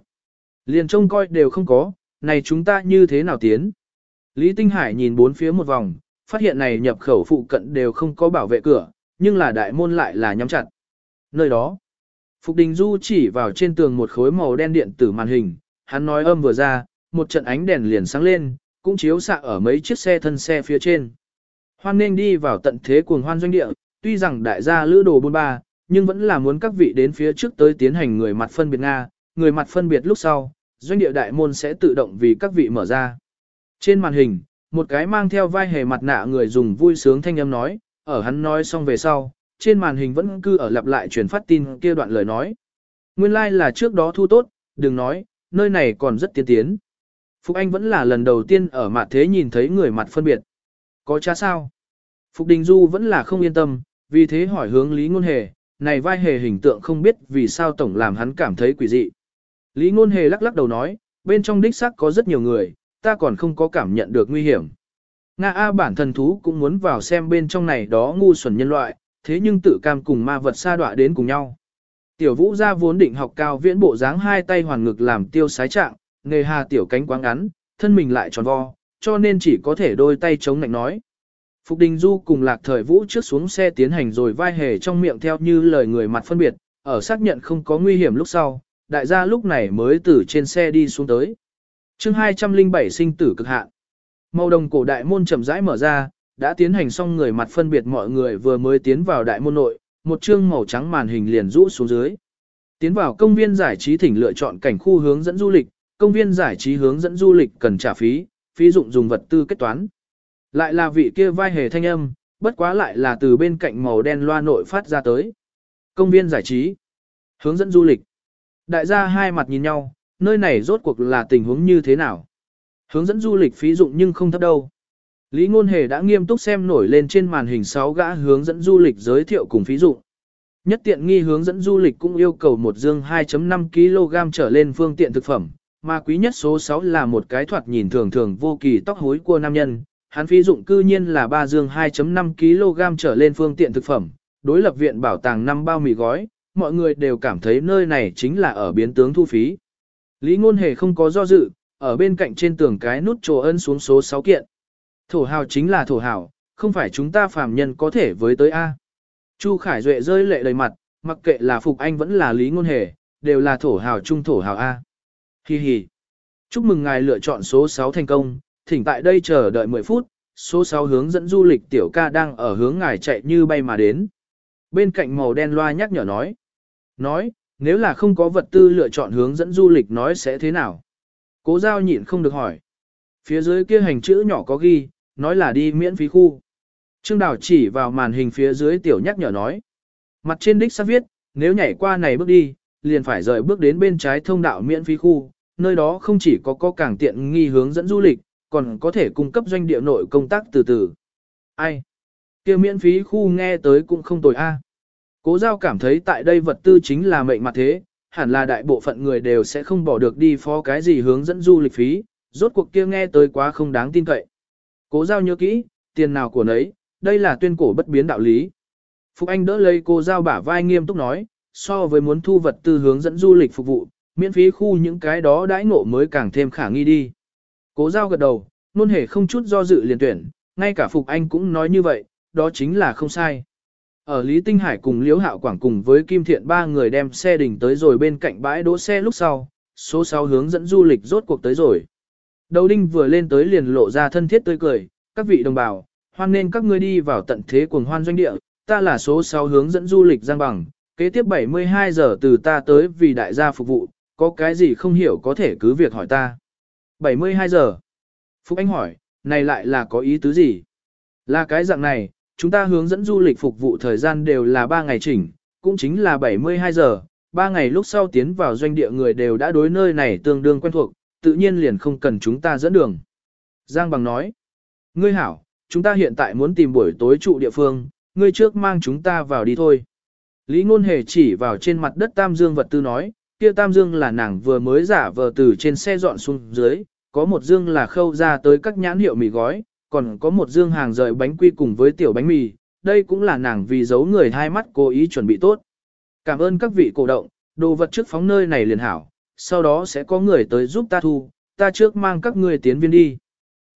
Liền trông coi đều không có, này chúng ta như thế nào tiến? Lý Tinh Hải nhìn bốn phía một vòng, phát hiện này nhập khẩu phụ cận đều không có bảo vệ cửa, nhưng là đại môn lại là nhắm chặt. Nơi đó, Phục Đình Du chỉ vào trên tường một khối màu đen điện tử màn hình, hắn nói âm vừa ra, một trận ánh đèn liền sáng lên, cũng chiếu xạ ở mấy chiếc xe thân xe phía trên. Hoan nên đi vào tận thế cuồng hoan doanh địa, tuy rằng đại gia lữ đồ bôn ba, nhưng vẫn là muốn các vị đến phía trước tới tiến hành người mặt phân biệt Nga, người mặt phân biệt lúc sau, doanh địa đại môn sẽ tự động vì các vị mở ra. Trên màn hình, một cái mang theo vai hề mặt nạ người dùng vui sướng thanh âm nói, ở hắn nói xong về sau, trên màn hình vẫn cứ ở lặp lại truyền phát tin kia đoạn lời nói. Nguyên lai like là trước đó thu tốt, đừng nói, nơi này còn rất tiên tiến. Phục Anh vẫn là lần đầu tiên ở mặt thế nhìn thấy người mặt phân biệt. Có cha sao? Phục Đình Du vẫn là không yên tâm, vì thế hỏi hướng Lý Ngôn Hề, này vai hề hình tượng không biết vì sao tổng làm hắn cảm thấy quỷ dị. Lý Ngôn Hề lắc lắc đầu nói, bên trong đích xác có rất nhiều người, ta còn không có cảm nhận được nguy hiểm. Nga A bản thần thú cũng muốn vào xem bên trong này đó ngu xuẩn nhân loại, thế nhưng tự cam cùng ma vật sa đọa đến cùng nhau. Tiểu vũ gia vốn định học cao viễn bộ dáng hai tay hoàn ngực làm tiêu sái trạng, nghề hà tiểu cánh quáng ngắn, thân mình lại tròn vo, cho nên chỉ có thể đôi tay chống nạnh nói. Phục Đình Du cùng Lạc Thời Vũ trước xuống xe tiến hành rồi vai hề trong miệng theo như lời người mặt phân biệt, ở xác nhận không có nguy hiểm lúc sau, đại gia lúc này mới từ trên xe đi xuống tới chương 207 sinh tử cực hạn. Màu đồng cổ đại môn chậm rãi mở ra, đã tiến hành xong người mặt phân biệt mọi người vừa mới tiến vào đại môn nội, một chương màu trắng màn hình liền rũ xuống dưới. Tiến vào công viên giải trí thỉnh lựa chọn cảnh khu hướng dẫn du lịch, công viên giải trí hướng dẫn du lịch cần trả phí, phí dụng dùng vật tư kết toán. Lại là vị kia vai hề thanh âm, bất quá lại là từ bên cạnh màu đen loa nội phát ra tới. Công viên giải trí, hướng dẫn du lịch. Đại gia hai mặt nhìn nhau, nơi này rốt cuộc là tình huống như thế nào. Hướng dẫn du lịch phí dụng nhưng không thấp đâu. Lý Ngôn Hề đã nghiêm túc xem nổi lên trên màn hình 6 gã hướng dẫn du lịch giới thiệu cùng phí dụng. Nhất tiện nghi hướng dẫn du lịch cũng yêu cầu một dương 2.5 kg trở lên phương tiện thực phẩm, mà quý nhất số 6 là một cái thoạt nhìn thường thường vô kỳ tóc hối của nam nhân, hắn phí dụng cư nhiên là 3 dương 2.5 kg trở lên phương tiện thực phẩm, đối lập viện bảo tàng 5 bao mì gói, mọi người đều cảm thấy nơi này chính là ở biến tướng thu phí. Lý Ngôn Hề không có do dự, ở bên cạnh trên tường cái nút trồ ân xuống số 6 kiện. Thổ hào chính là thổ hào, không phải chúng ta phàm nhân có thể với tới A. Chu Khải Duệ rơi lệ đầy mặt, mặc kệ là Phục Anh vẫn là Lý Ngôn Hề, đều là thổ hào trung thổ hào A. Hi hi. Chúc mừng ngài lựa chọn số 6 thành công, thỉnh tại đây chờ đợi 10 phút, số 6 hướng dẫn du lịch tiểu ca đang ở hướng ngài chạy như bay mà đến. Bên cạnh màu đen loa nhắc nhở nói. Nói, nếu là không có vật tư lựa chọn hướng dẫn du lịch nói sẽ thế nào? Cố giao nhịn không được hỏi. Phía dưới kia hành chữ nhỏ có ghi, nói là đi miễn phí khu. Trương Đào chỉ vào màn hình phía dưới tiểu nhắc nhở nói. Mặt trên đích sắp viết, nếu nhảy qua này bước đi, liền phải rời bước đến bên trái thông đạo miễn phí khu, nơi đó không chỉ có có cảng tiện nghi hướng dẫn du lịch, còn có thể cung cấp doanh địa nội công tác từ từ. Ai? kia miễn phí khu nghe tới cũng không tồi a. Cố giao cảm thấy tại đây vật tư chính là mệnh mặt thế, hẳn là đại bộ phận người đều sẽ không bỏ được đi phó cái gì hướng dẫn du lịch phí, rốt cuộc kia nghe tới quá không đáng tin cậy. Cố giao nhớ kỹ, tiền nào của nấy, đây là tuyên cổ bất biến đạo lý. Phục Anh đỡ lấy cô giao bả vai nghiêm túc nói, so với muốn thu vật tư hướng dẫn du lịch phục vụ, Miễn phí khu những cái đó đãi ngộ mới càng thêm khả nghi đi. Cố giao gật đầu, luôn hề không chút do dự liền tuyển, ngay cả Phục Anh cũng nói như vậy, đó chính là không sai. Ở Lý Tinh Hải cùng Liễu Hạo Quảng cùng với Kim Thiện ba người đem xe đỉnh tới rồi bên cạnh bãi đỗ xe lúc sau, số 6 hướng dẫn du lịch rốt cuộc tới rồi. Đầu đinh vừa lên tới liền lộ ra thân thiết tươi cười, các vị đồng bào, hoan nên các ngươi đi vào tận thế cuồng hoan doanh địa, ta là số 6 hướng dẫn du lịch Giang Bằng, kế tiếp 72 giờ từ ta tới vì đại gia phục vụ, có cái gì không hiểu có thể cứ việc hỏi ta. 72 giờ. Phúc Anh hỏi, này lại là có ý tứ gì? Là cái dạng này, chúng ta hướng dẫn du lịch phục vụ thời gian đều là 3 ngày chỉnh, cũng chính là 72 giờ, 3 ngày lúc sau tiến vào doanh địa người đều đã đối nơi này tương đương quen thuộc, tự nhiên liền không cần chúng ta dẫn đường. Giang Bằng nói, ngươi hảo, chúng ta hiện tại muốn tìm buổi tối trụ địa phương, ngươi trước mang chúng ta vào đi thôi. Lý Ngôn Hề chỉ vào trên mặt đất Tam Dương vật tư nói, kia Tam Dương là nàng vừa mới giả vờ từ trên xe dọn xuống dưới, có một dương là khâu ra tới các nhãn hiệu mì gói, còn có một dương hàng rời bánh quy cùng với tiểu bánh mì, đây cũng là nàng vì giấu người hai mắt cố ý chuẩn bị tốt. Cảm ơn các vị cổ động, đồ vật trước phóng nơi này liền hảo, sau đó sẽ có người tới giúp ta thu, ta trước mang các ngươi tiến viên đi.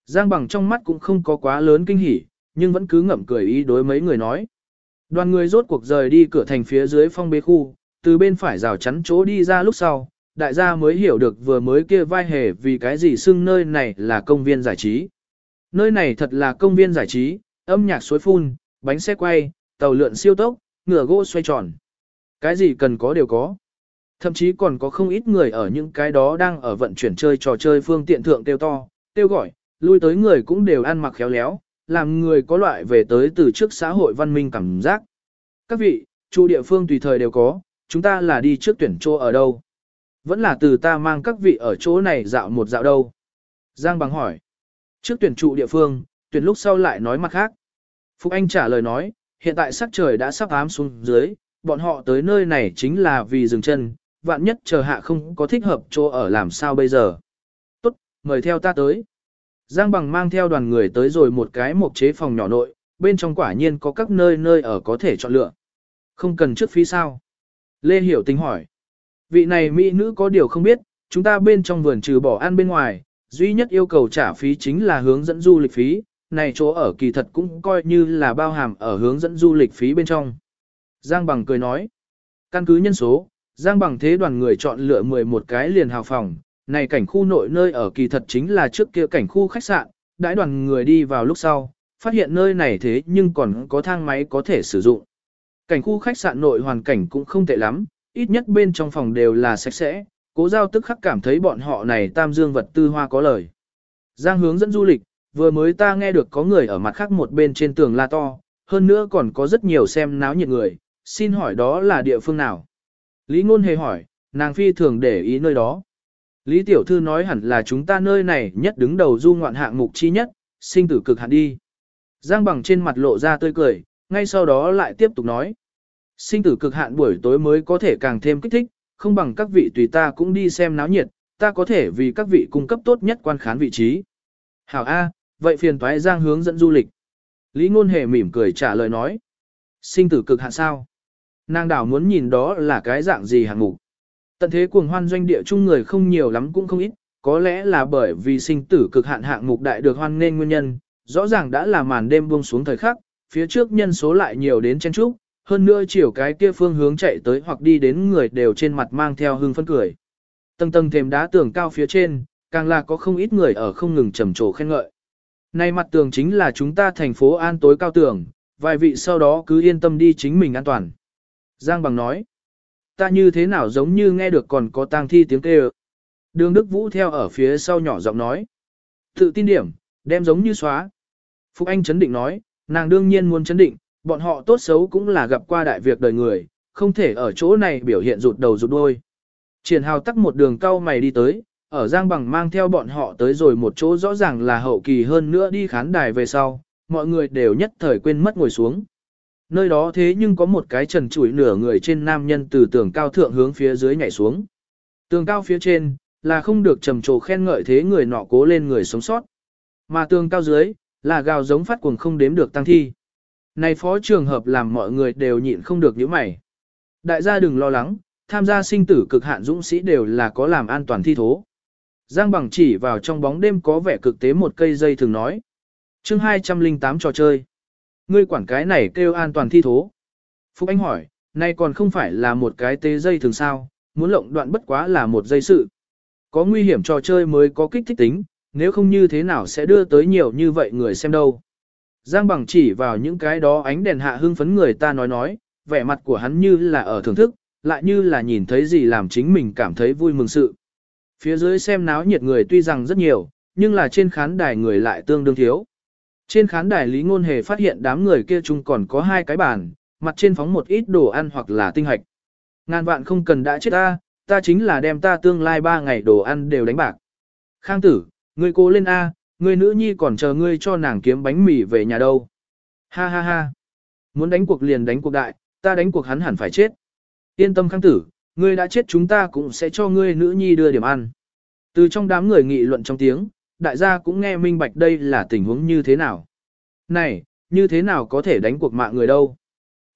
Giang bằng trong mắt cũng không có quá lớn kinh hỉ, nhưng vẫn cứ ngậm cười ý đối mấy người nói. Đoàn người rốt cuộc rời đi cửa thành phía dưới phong bế khu, từ bên phải rào chắn chỗ đi ra lúc sau, đại gia mới hiểu được vừa mới kia vai hề vì cái gì xưng nơi này là công viên giải trí. Nơi này thật là công viên giải trí, âm nhạc suối phun, bánh xe quay, tàu lượn siêu tốc, ngựa gỗ xoay tròn. Cái gì cần có đều có. Thậm chí còn có không ít người ở những cái đó đang ở vận chuyển chơi trò chơi phương tiện thượng tiêu to, tiêu gọi, lui tới người cũng đều ăn mặc khéo léo, làm người có loại về tới từ trước xã hội văn minh cảm giác. Các vị, chủ địa phương tùy thời đều có, chúng ta là đi trước tuyển chỗ ở đâu? Vẫn là từ ta mang các vị ở chỗ này dạo một dạo đâu? Giang bằng hỏi. Trước tuyển trụ địa phương, tuyển lúc sau lại nói mặt khác. Phúc Anh trả lời nói, hiện tại sắc trời đã sắp ám xuống dưới, bọn họ tới nơi này chính là vì dừng chân, vạn nhất chờ hạ không có thích hợp chỗ ở làm sao bây giờ. Tốt, mời theo ta tới. Giang bằng mang theo đoàn người tới rồi một cái mộc chế phòng nhỏ nội, bên trong quả nhiên có các nơi nơi ở có thể chọn lựa. Không cần trước phí sao? Lê Hiểu tính hỏi. Vị này mỹ nữ có điều không biết, chúng ta bên trong vườn trừ bỏ ăn bên ngoài, duy nhất yêu cầu trả phí chính là hướng dẫn du lịch phí, này chỗ ở kỳ thật cũng coi như là bao hàm ở hướng dẫn du lịch phí bên trong. Giang Bằng cười nói, căn cứ nhân số, Giang Bằng thế đoàn người chọn lựa 11 cái liền hào phòng, này cảnh khu nội nơi ở kỳ thật chính là trước kia cảnh khu khách sạn, đãi đoàn người đi vào lúc sau, phát hiện nơi này thế nhưng còn có thang máy có thể sử dụng. Cảnh khu khách sạn nội hoàn cảnh cũng không tệ lắm, ít nhất bên trong phòng đều là sạch sẽ, cố giao tức khắc cảm thấy bọn họ này tam dương vật tư hoa có lời. Giang hướng dẫn du lịch, vừa mới ta nghe được có người ở mặt khác một bên trên tường la to, hơn nữa còn có rất nhiều xem náo nhiệt người, xin hỏi đó là địa phương nào? Lý ngôn hề hỏi, nàng phi thường để ý nơi đó. Lý tiểu thư nói hẳn là chúng ta nơi này nhất đứng đầu du ngoạn hạng mục chi nhất, sinh tử cực hạn đi. Giang bằng trên mặt lộ ra tươi cười, ngay sau đó lại tiếp tục nói. Sinh tử cực hạn buổi tối mới có thể càng thêm kích thích, không bằng các vị tùy ta cũng đi xem náo nhiệt, ta có thể vì các vị cung cấp tốt nhất quan khán vị trí. Hảo A, vậy phiền toái giang hướng dẫn du lịch. Lý ngôn hề mỉm cười trả lời nói. Sinh tử cực hạn sao? Nàng đảo muốn nhìn đó là cái dạng gì hạng mục. Tận thế cuồng hoan doanh địa chung người không nhiều lắm cũng không ít, có lẽ là bởi vì sinh tử cực hạn hạng mục đại được hoan nên nguyên nhân, rõ ràng đã là màn đêm buông xuống thời khắc, phía trước nhân số lại nhiều đến chen chúc, hơn nữa chiều cái kia phương hướng chạy tới hoặc đi đến người đều trên mặt mang theo hưng phân cười. Tầng tầng thềm đá tường cao phía trên, càng là có không ít người ở không ngừng trầm trồ khen ngợi. Nay mặt tường chính là chúng ta thành phố an tối cao tường, vài vị sau đó cứ yên tâm đi chính mình an toàn. Giang Bằng nói, ta như thế nào giống như nghe được còn có tang thi tiếng kêu. Đường Đức Vũ theo ở phía sau nhỏ giọng nói, tự tin điểm, đem giống như xóa. phục Anh chấn định nói, nàng đương nhiên muốn chấn định, bọn họ tốt xấu cũng là gặp qua đại việc đời người, không thể ở chỗ này biểu hiện rụt đầu rụt đuôi. Triển hào tắc một đường cao mày đi tới, ở Giang Bằng mang theo bọn họ tới rồi một chỗ rõ ràng là hậu kỳ hơn nữa đi khán đài về sau, mọi người đều nhất thời quên mất ngồi xuống. Nơi đó thế nhưng có một cái trần trụi nửa người trên nam nhân từ tường cao thượng hướng phía dưới nhảy xuống. Tường cao phía trên, là không được trầm trồ khen ngợi thế người nọ cố lên người sống sót. Mà tường cao dưới, là gào giống phát cuồng không đếm được tăng thi. Này phó trường hợp làm mọi người đều nhịn không được những mày. Đại gia đừng lo lắng, tham gia sinh tử cực hạn dũng sĩ đều là có làm an toàn thi thố. Giang bằng chỉ vào trong bóng đêm có vẻ cực tế một cây dây thường nói. chương 208 trò chơi. Ngươi quản cái này kêu an toàn thi thố. Phúc Anh hỏi, nay còn không phải là một cái tế dây thường sao, muốn lộng đoạn bất quá là một dây sự. Có nguy hiểm trò chơi mới có kích thích tính, nếu không như thế nào sẽ đưa tới nhiều như vậy người xem đâu. Giang bằng chỉ vào những cái đó ánh đèn hạ hưng phấn người ta nói nói, vẻ mặt của hắn như là ở thưởng thức, lại như là nhìn thấy gì làm chính mình cảm thấy vui mừng sự. Phía dưới xem náo nhiệt người tuy rằng rất nhiều, nhưng là trên khán đài người lại tương đương thiếu. Trên khán đài Lý Ngôn Hề phát hiện đám người kia chung còn có hai cái bàn, mặt trên phóng một ít đồ ăn hoặc là tinh hạch. Ngàn vạn không cần đã chết ta, ta chính là đem ta tương lai ba ngày đồ ăn đều đánh bạc. Khang tử, ngươi cố lên A, ngươi nữ nhi còn chờ ngươi cho nàng kiếm bánh mì về nhà đâu. Ha ha ha. Muốn đánh cuộc liền đánh cuộc đại, ta đánh cuộc hắn hẳn phải chết. Yên tâm khang tử, ngươi đã chết chúng ta cũng sẽ cho ngươi nữ nhi đưa điểm ăn. Từ trong đám người nghị luận trong tiếng, đại gia cũng nghe minh bạch đây là tình huống như thế nào. Này, như thế nào có thể đánh cuộc mạng người đâu?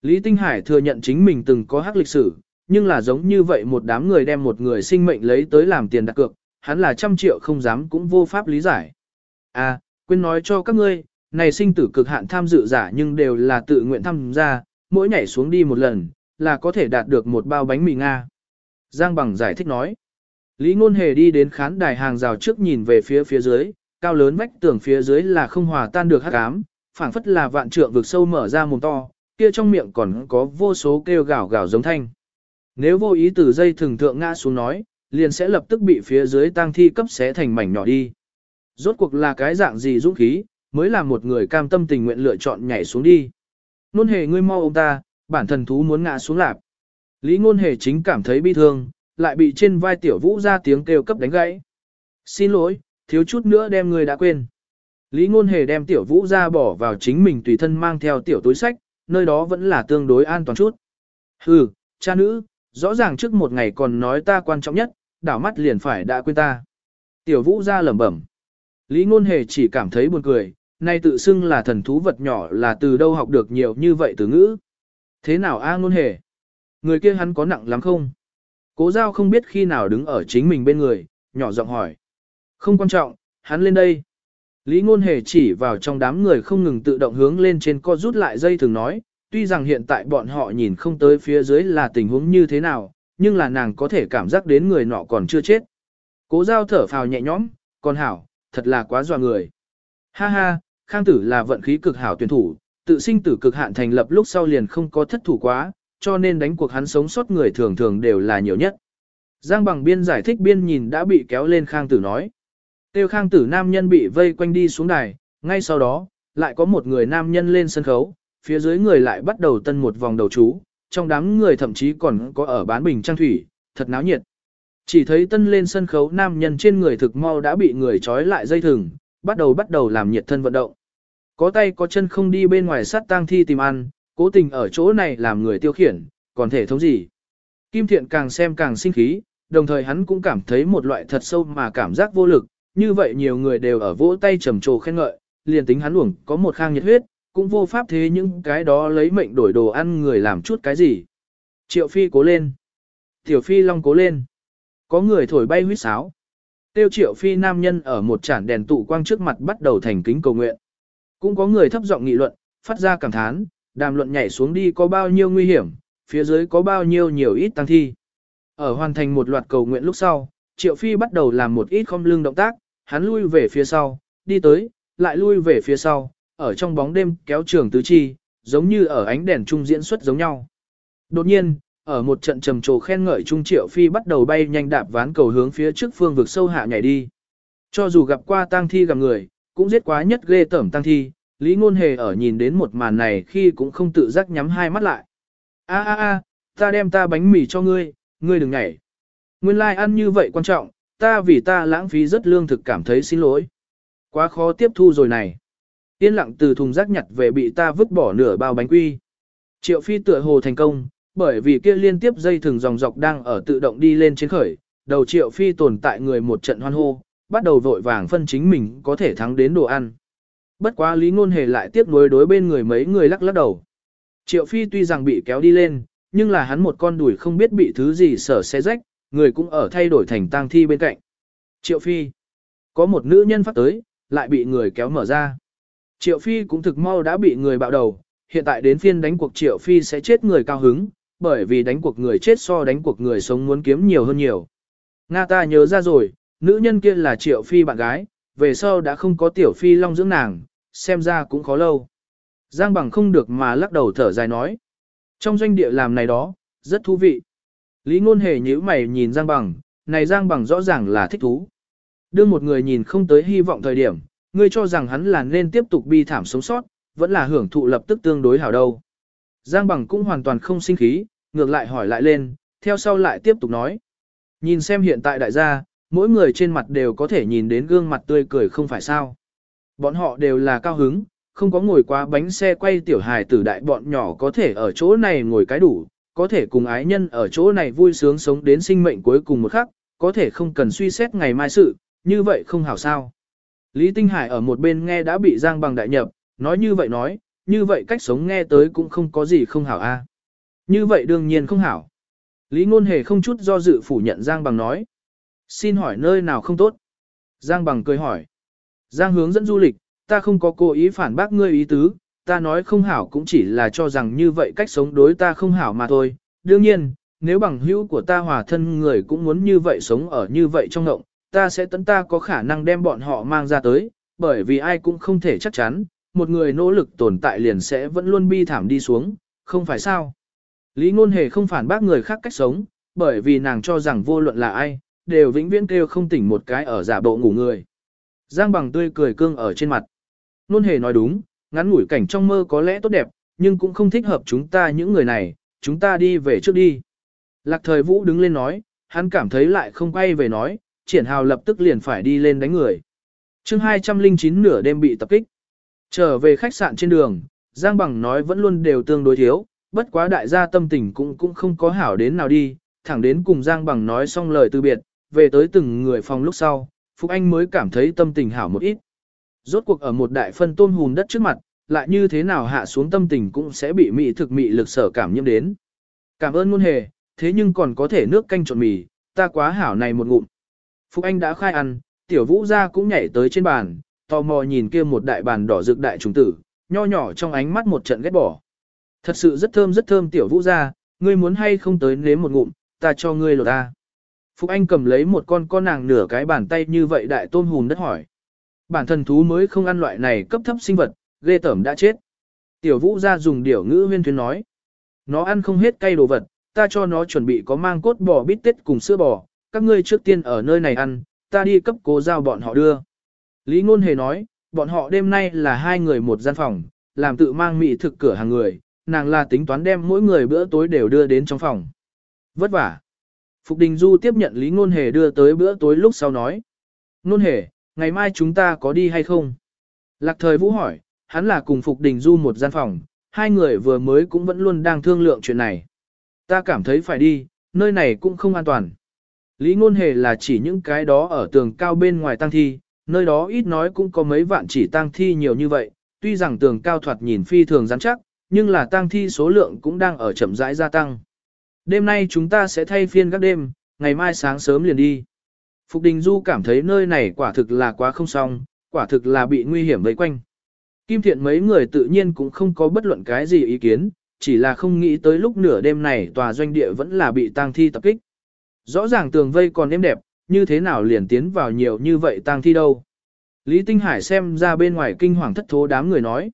Lý Tinh Hải thừa nhận chính mình từng có hắc lịch sử, nhưng là giống như vậy một đám người đem một người sinh mệnh lấy tới làm tiền đặt cược, hắn là trăm triệu không dám cũng vô pháp lý giải. À, quên nói cho các ngươi, này sinh tử cực hạn tham dự giả nhưng đều là tự nguyện tham gia, mỗi nhảy xuống đi một lần, là có thể đạt được một bao bánh mì Nga. Giang Bằng giải thích nói. Lý Ngôn Hề đi đến khán đài hàng rào trước nhìn về phía phía dưới, cao lớn vách tường phía dưới là không hòa tan được hắc ám, phảng phất là vạn trượng vực sâu mở ra mồm to, kia trong miệng còn có vô số kêu gào gào giống thanh. Nếu vô ý từ dây thường thượng ngã xuống nói, liền sẽ lập tức bị phía dưới tang thi cấp xé thành mảnh nhỏ đi. Rốt cuộc là cái dạng gì dũng khí, mới là một người cam tâm tình nguyện lựa chọn nhảy xuống đi. Nôn hề ngươi mau ông ta, bản thần thú muốn ngã xuống lạp. Lý ngôn hề chính cảm thấy bi thương, lại bị trên vai tiểu vũ ra tiếng kêu cấp đánh gãy. Xin lỗi, thiếu chút nữa đem người đã quên. Lý ngôn hề đem tiểu vũ ra bỏ vào chính mình tùy thân mang theo tiểu túi sách, nơi đó vẫn là tương đối an toàn chút. Hừ, cha nữ, rõ ràng trước một ngày còn nói ta quan trọng nhất, đảo mắt liền phải đã quên ta. Tiểu vũ ra lẩm bẩm. Lý ngôn hề chỉ cảm thấy buồn cười, nay tự xưng là thần thú vật nhỏ là từ đâu học được nhiều như vậy từ ngữ. Thế nào a ngôn hề? Người kia hắn có nặng lắm không? Cố giao không biết khi nào đứng ở chính mình bên người, nhỏ giọng hỏi. Không quan trọng, hắn lên đây. Lý ngôn hề chỉ vào trong đám người không ngừng tự động hướng lên trên co rút lại dây thường nói, tuy rằng hiện tại bọn họ nhìn không tới phía dưới là tình huống như thế nào, nhưng là nàng có thể cảm giác đến người nọ còn chưa chết. Cố giao thở phào nhẹ nhõm, còn hảo, thật là quá dọa người. Ha ha, Khang Tử là vận khí cực hảo tuyển thủ, tự sinh tử cực hạn thành lập lúc sau liền không có thất thủ quá, cho nên đánh cuộc hắn sống sót người thường thường đều là nhiều nhất. Giang bằng biên giải thích biên nhìn đã bị kéo lên Khang Tử nói. Tiêu Khang Tử nam nhân bị vây quanh đi xuống đài, ngay sau đó, lại có một người nam nhân lên sân khấu, phía dưới người lại bắt đầu tân một vòng đầu chú, trong đám người thậm chí còn có ở bán bình trang thủy, thật náo nhiệt. Chỉ thấy tân lên sân khấu nam nhân trên người thực mau đã bị người trói lại dây thừng, bắt đầu bắt đầu làm nhiệt thân vận động. Có tay có chân không đi bên ngoài sát tang thi tìm ăn, cố tình ở chỗ này làm người tiêu khiển, còn thể thống gì. Kim Thiện càng xem càng sinh khí, đồng thời hắn cũng cảm thấy một loại thật sâu mà cảm giác vô lực, như vậy nhiều người đều ở vỗ tay trầm trồ khen ngợi, liền tính hắn uổng có một khang nhiệt huyết, cũng vô pháp thế những cái đó lấy mệnh đổi đồ ăn người làm chút cái gì. Triệu Phi cố lên. Tiểu Phi Long cố lên. Có người thổi bay huyết sáo. Tiêu Triệu Phi nam nhân ở một chản đèn tụ quang trước mặt bắt đầu thành kính cầu nguyện. Cũng có người thấp giọng nghị luận, phát ra cảm thán, đàm luận nhảy xuống đi có bao nhiêu nguy hiểm, phía dưới có bao nhiêu nhiều ít tăng thi. Ở hoàn thành một loạt cầu nguyện lúc sau, Triệu Phi bắt đầu làm một ít không lưng động tác, hắn lui về phía sau, đi tới, lại lui về phía sau, ở trong bóng đêm kéo trường tứ chi, giống như ở ánh đèn trung diễn xuất giống nhau. Đột nhiên, ở một trận trầm trồ khen ngợi Trung Triệu Phi bắt đầu bay nhanh đạp ván cầu hướng phía trước phương vực sâu hạ nhảy đi. Cho dù gặp qua tang thi gặp người, cũng giết quá nhất ghê tởm tang thi, Lý Ngôn Hề ở nhìn đến một màn này khi cũng không tự giác nhắm hai mắt lại. A a a, ta đem ta bánh mì cho ngươi, ngươi đừng nhảy. Nguyên lai like ăn như vậy quan trọng, ta vì ta lãng phí rất lương thực cảm thấy xin lỗi. Quá khó tiếp thu rồi này. Yên lặng từ thùng rác nhặt về bị ta vứt bỏ nửa bao bánh quy. Triệu phi tựa hồ thành công, bởi vì kia liên tiếp dây thừng dòng dọc đang ở tự động đi lên trên khởi, đầu triệu phi tồn tại người một trận hoan hô, bắt đầu vội vàng phân chính mình có thể thắng đến đồ ăn. Bất quá lý ngôn hề lại tiếp nối đối bên người mấy người lắc lắc đầu. Triệu phi tuy rằng bị kéo đi lên, nhưng là hắn một con đùi không biết bị thứ gì sở xé rách, người cũng ở thay đổi thành tang thi bên cạnh. Triệu Phi. Có một nữ nhân phát tới, lại bị người kéo mở ra. Triệu Phi cũng thực mau đã bị người bạo đầu, hiện tại đến phiên đánh cuộc Triệu Phi sẽ chết người cao hứng, bởi vì đánh cuộc người chết so đánh cuộc người sống muốn kiếm nhiều hơn nhiều. Nga ta nhớ ra rồi, nữ nhân kia là Triệu Phi bạn gái, về sau đã không có Tiểu Phi long dưỡng nàng, xem ra cũng khó lâu. Giang bằng không được mà lắc đầu thở dài nói. Trong doanh địa làm này đó, rất thú vị. Lý ngôn hề nhíu mày nhìn Giang bằng, này Giang bằng rõ ràng là thích thú. Đưa một người nhìn không tới hy vọng thời điểm, ngươi cho rằng hắn là nên tiếp tục bi thảm sống sót, vẫn là hưởng thụ lập tức tương đối hảo đâu. Giang bằng cũng hoàn toàn không sinh khí, ngược lại hỏi lại lên, theo sau lại tiếp tục nói. Nhìn xem hiện tại đại gia, mỗi người trên mặt đều có thể nhìn đến gương mặt tươi cười không phải sao. Bọn họ đều là cao hứng, không có ngồi qua bánh xe quay tiểu hài tử đại bọn nhỏ có thể ở chỗ này ngồi cái đủ, có thể cùng ái nhân ở chỗ này vui sướng sống đến sinh mệnh cuối cùng một khắc, có thể không cần suy xét ngày mai sự, như vậy không hảo sao. Lý Tinh Hải ở một bên nghe đã bị Giang Bằng đại nhập, nói như vậy nói, như vậy cách sống nghe tới cũng không có gì không hảo a. Như vậy đương nhiên không hảo. Lý Ngôn Hề không chút do dự phủ nhận Giang Bằng nói. Xin hỏi nơi nào không tốt? Giang Bằng cười hỏi. Giang hướng dẫn du lịch, ta không có cố ý phản bác ngươi ý tứ, ta nói không hảo cũng chỉ là cho rằng như vậy cách sống đối ta không hảo mà thôi. Đương nhiên, nếu bằng hữu của ta hòa thân người cũng muốn như vậy sống ở như vậy trong ngộng, ta sẽ tấn ta có khả năng đem bọn họ mang ra tới, bởi vì ai cũng không thể chắc chắn, một người nỗ lực tồn tại liền sẽ vẫn luôn bi thảm đi xuống, không phải sao. Lý ngôn hề không phản bác người khác cách sống, bởi vì nàng cho rằng vô luận là ai, đều vĩnh viễn kêu không tỉnh một cái ở giả bộ ngủ người. Giang bằng tươi cười cương ở trên mặt. Ngôn hề nói đúng, ngắn ngủi cảnh trong mơ có lẽ tốt đẹp, nhưng cũng không thích hợp chúng ta những người này, chúng ta đi về trước đi. Lạc thời vũ đứng lên nói, hắn cảm thấy lại không quay về nói, triển hào lập tức liền phải đi lên đánh người. chương 209 nửa đêm bị tập kích. Trở về khách sạn trên đường, Giang Bằng nói vẫn luôn đều tương đối thiếu, bất quá đại gia tâm tình cũng cũng không có hảo đến nào đi, thẳng đến cùng Giang Bằng nói xong lời từ biệt, về tới từng người phòng lúc sau, Phúc Anh mới cảm thấy tâm tình hảo một ít. Rốt cuộc ở một đại phân tôm hùn đất trước mặt, lại như thế nào hạ xuống tâm tình cũng sẽ bị mị thực mị lực sở cảm nhiễm đến. Cảm ơn muôn hề, thế nhưng còn có thể nước canh trộn mì, ta quá hảo này một ngụm. Phúc Anh đã khai ăn, tiểu vũ gia cũng nhảy tới trên bàn, tò mò nhìn kia một đại bàn đỏ rực đại trùng tử, nho nhỏ trong ánh mắt một trận ghét bỏ. Thật sự rất thơm rất thơm tiểu vũ gia, ngươi muốn hay không tới nếm một ngụm, ta cho ngươi lột ta. Phúc Anh cầm lấy một con con nàng nửa cái bàn tay như vậy đại tôn hùn đất hỏi. Bản thần thú mới không ăn loại này cấp thấp sinh vật, ghê tởm đã chết. Tiểu vũ gia dùng điểu ngữ huyên thuyên nói. Nó ăn không hết cay đồ vật, ta cho nó chuẩn bị có mang cốt bò bít tết cùng sữa bò, các ngươi trước tiên ở nơi này ăn, ta đi cấp cố giao bọn họ đưa. Lý Ngôn Hề nói, bọn họ đêm nay là hai người một gian phòng, làm tự mang mỹ thực cửa hàng người, nàng là tính toán đem mỗi người bữa tối đều đưa đến trong phòng. Vất vả. Phục Đình Du tiếp nhận Lý Ngôn Hề đưa tới bữa tối lúc sau nói. Ngôn Hề, ngày mai chúng ta có đi hay không? Lạc thời Vũ hỏi, hắn là cùng Phục Đình Du một gian phòng, hai người vừa mới cũng vẫn luôn đang thương lượng chuyện này. Ta cảm thấy phải đi, nơi này cũng không an toàn. Lý ngôn hề là chỉ những cái đó ở tường cao bên ngoài tăng thi, nơi đó ít nói cũng có mấy vạn chỉ tang thi nhiều như vậy, tuy rằng tường cao thoạt nhìn phi thường rắn chắc, nhưng là tang thi số lượng cũng đang ở chậm rãi gia tăng. Đêm nay chúng ta sẽ thay phiên các đêm, ngày mai sáng sớm liền đi. Phục Đình Du cảm thấy nơi này quả thực là quá không xong, quả thực là bị nguy hiểm vây quanh. Kim Thiện mấy người tự nhiên cũng không có bất luận cái gì ý kiến, chỉ là không nghĩ tới lúc nửa đêm này tòa doanh địa vẫn là bị tang thi tập kích. Rõ ràng tường vây còn êm đẹp, như thế nào liền tiến vào nhiều như vậy tang thi đâu. Lý Tinh Hải xem ra bên ngoài kinh hoàng thất thố đám người nói.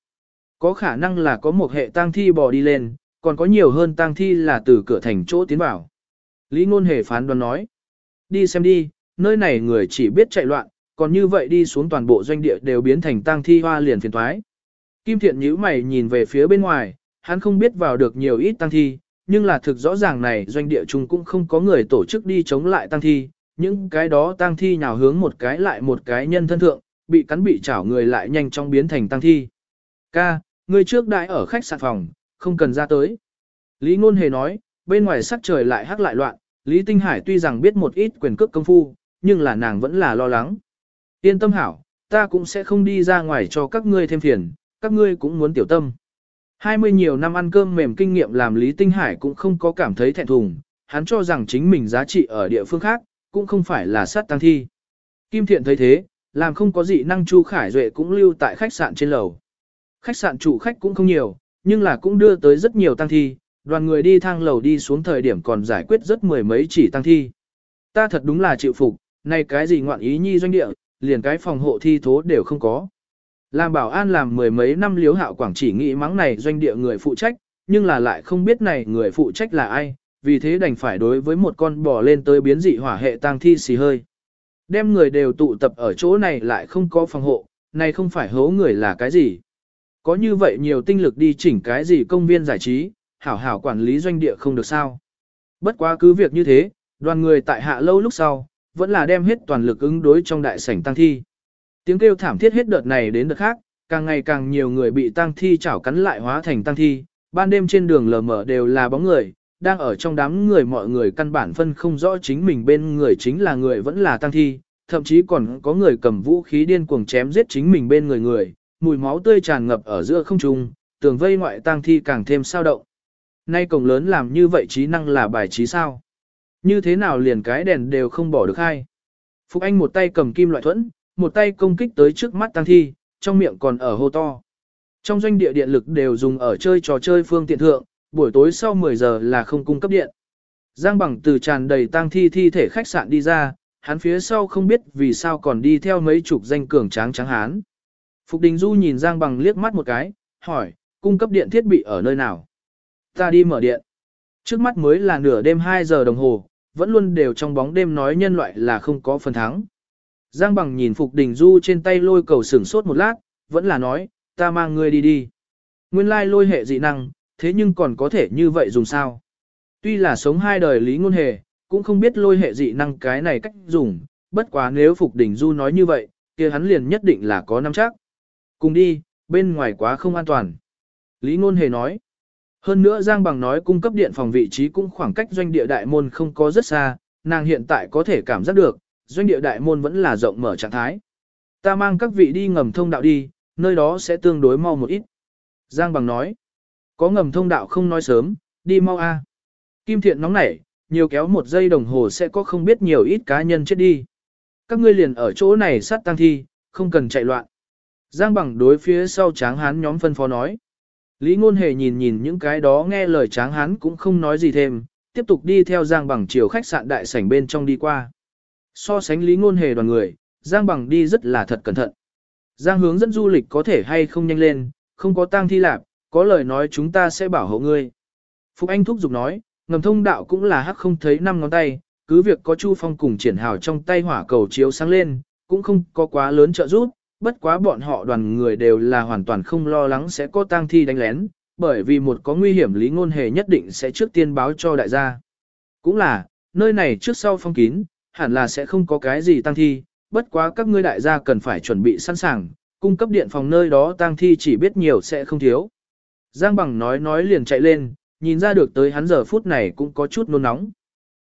Có khả năng là có một hệ tang thi bò đi lên, còn có nhiều hơn tang thi là từ cửa thành chỗ tiến vào. Lý Ngôn Hề phán đoán nói. Đi xem đi, nơi này người chỉ biết chạy loạn, còn như vậy đi xuống toàn bộ doanh địa đều biến thành tang thi hoa liền phiền thoái. Kim Thiện nhíu mày nhìn về phía bên ngoài, hắn không biết vào được nhiều ít tang thi, nhưng là thực rõ ràng này doanh địa chung cũng không có người tổ chức đi chống lại tang thi, những cái đó tang thi nhào hướng một cái lại một cái nhân thân thượng, bị cắn bị chảo người lại nhanh chóng biến thành tang thi. Ca, người trước đại ở khách sạn phòng, không cần ra tới. Lý Ngôn Hề nói, bên ngoài sắc trời lại hắc lại loạn, Lý Tinh Hải tuy rằng biết một ít quyền cước công phu, nhưng là nàng vẫn là lo lắng. Yên tâm hảo, ta cũng sẽ không đi ra ngoài cho các ngươi thêm phiền, các ngươi cũng muốn tiểu tâm. 20 nhiều năm ăn cơm mềm kinh nghiệm làm Lý Tinh Hải cũng không có cảm thấy thẹn thùng, hắn cho rằng chính mình giá trị ở địa phương khác, cũng không phải là sát tăng thi. Kim Thiện thấy thế, làm không có gì năng Chu Khải Duệ cũng lưu tại khách sạn trên lầu. Khách sạn chủ khách cũng không nhiều, nhưng là cũng đưa tới rất nhiều tăng thi, đoàn người đi thang lầu đi xuống thời điểm còn giải quyết rất mười mấy chỉ tăng thi. Ta thật đúng là chịu phục, này cái gì ngoạn ý nhi doanh địa, liền cái phòng hộ thi thố đều không có. Làm bảo an làm mười mấy năm liếu hạo quảng chỉ nghĩ mắng này doanh địa người phụ trách, nhưng là lại không biết này người phụ trách là ai, vì thế đành phải đối với một con bò lên tới biến dị hỏa hệ tang thi xì hơi. Đem người đều tụ tập ở chỗ này lại không có phòng hộ, này không phải hố người là cái gì. Có như vậy nhiều tinh lực đi chỉnh cái gì công viên giải trí, hảo hảo quản lý doanh địa không được sao. Bất quá cứ việc như thế, đoàn người tại hạ lâu lúc sau, vẫn là đem hết toàn lực ứng đối trong đại sảnh tăng thi. Tiếng kêu thảm thiết hết đợt này đến đợt khác, càng ngày càng nhiều người bị tăng thi chảo cắn lại hóa thành tăng thi, ban đêm trên đường lờ mờ đều là bóng người, đang ở trong đám người mọi người căn bản phân không rõ chính mình bên người chính là người vẫn là tăng thi, thậm chí còn có người cầm vũ khí điên cuồng chém giết chính mình bên người người, mùi máu tươi tràn ngập ở giữa không trung, tường vây ngoại tăng thi càng thêm sao động. Nay cổng lớn làm như vậy trí năng là bài trí sao? Như thế nào liền cái đèn đều không bỏ được hay? Phục Anh một tay cầm kim loại thuẫn, một tay công kích tới trước mắt tăng thi, trong miệng còn ở hô to. Trong doanh địa điện lực đều dùng ở chơi trò chơi phương tiện thượng, buổi tối sau 10 giờ là không cung cấp điện. Giang bằng từ tràn đầy tang thi thi thể khách sạn đi ra, hắn phía sau không biết vì sao còn đi theo mấy chục danh cường tráng trắng hán. Phục Đình Du nhìn Giang bằng liếc mắt một cái, hỏi, cung cấp điện thiết bị ở nơi nào? Ta đi mở điện. Trước mắt mới là nửa đêm 2 giờ đồng hồ, vẫn luôn đều trong bóng đêm nói nhân loại là không có phần thắng. Giang bằng nhìn Phục Đình Du trên tay lôi cầu sửng sốt một lát, vẫn là nói, ta mang ngươi đi đi. Nguyên lai lôi hệ dị năng, thế nhưng còn có thể như vậy dùng sao? Tuy là sống hai đời lý ngôn hề, cũng không biết lôi hệ dị năng cái này cách dùng, bất quá nếu Phục Đình Du nói như vậy, kia hắn liền nhất định là có nắm chắc. Cùng đi, bên ngoài quá không an toàn. Lý ngôn hề nói. Hơn nữa Giang Bằng nói cung cấp điện phòng vị trí cũng khoảng cách doanh địa đại môn không có rất xa, nàng hiện tại có thể cảm giác được, doanh địa đại môn vẫn là rộng mở trạng thái. Ta mang các vị đi ngầm thông đạo đi, nơi đó sẽ tương đối mau một ít. Giang Bằng nói, có ngầm thông đạo không nói sớm, đi mau a. Kim Thiện nóng nảy, nhiều kéo một giây đồng hồ sẽ có không biết nhiều ít cá nhân chết đi. Các ngươi liền ở chỗ này sát tăng thi, không cần chạy loạn. Giang Bằng đối phía sau tráng hán nhóm phân phó nói. Lý Ngôn Hề nhìn nhìn những cái đó nghe lời tráng hán cũng không nói gì thêm, tiếp tục đi theo Giang Bằng chiều khách sạn đại sảnh bên trong đi qua. So sánh Lý Ngôn Hề đoàn người, Giang Bằng đi rất là thật cẩn thận. Giang hướng dẫn du lịch có thể hay không nhanh lên, không có tang thi lạp, có lời nói chúng ta sẽ bảo hộ ngươi. Phục Anh thúc giục nói, ngầm thông đạo cũng là hắc không thấy năm ngón tay, cứ việc có Chu Phong cùng triển hào trong tay hỏa cầu chiếu sáng lên, cũng không có quá lớn trợ giúp, bất quá bọn họ đoàn người đều là hoàn toàn không lo lắng sẽ có tang thi đánh lén, bởi vì một có nguy hiểm lý ngôn hề nhất định sẽ trước tiên báo cho đại gia. Cũng là, nơi này trước sau phong kín, hẳn là sẽ không có cái gì tang thi, bất quá các ngươi đại gia cần phải chuẩn bị sẵn sàng, cung cấp điện phòng nơi đó tang thi chỉ biết nhiều sẽ không thiếu. Giang bằng nói nói liền chạy lên, nhìn ra được tới hắn giờ phút này cũng có chút nôn nóng.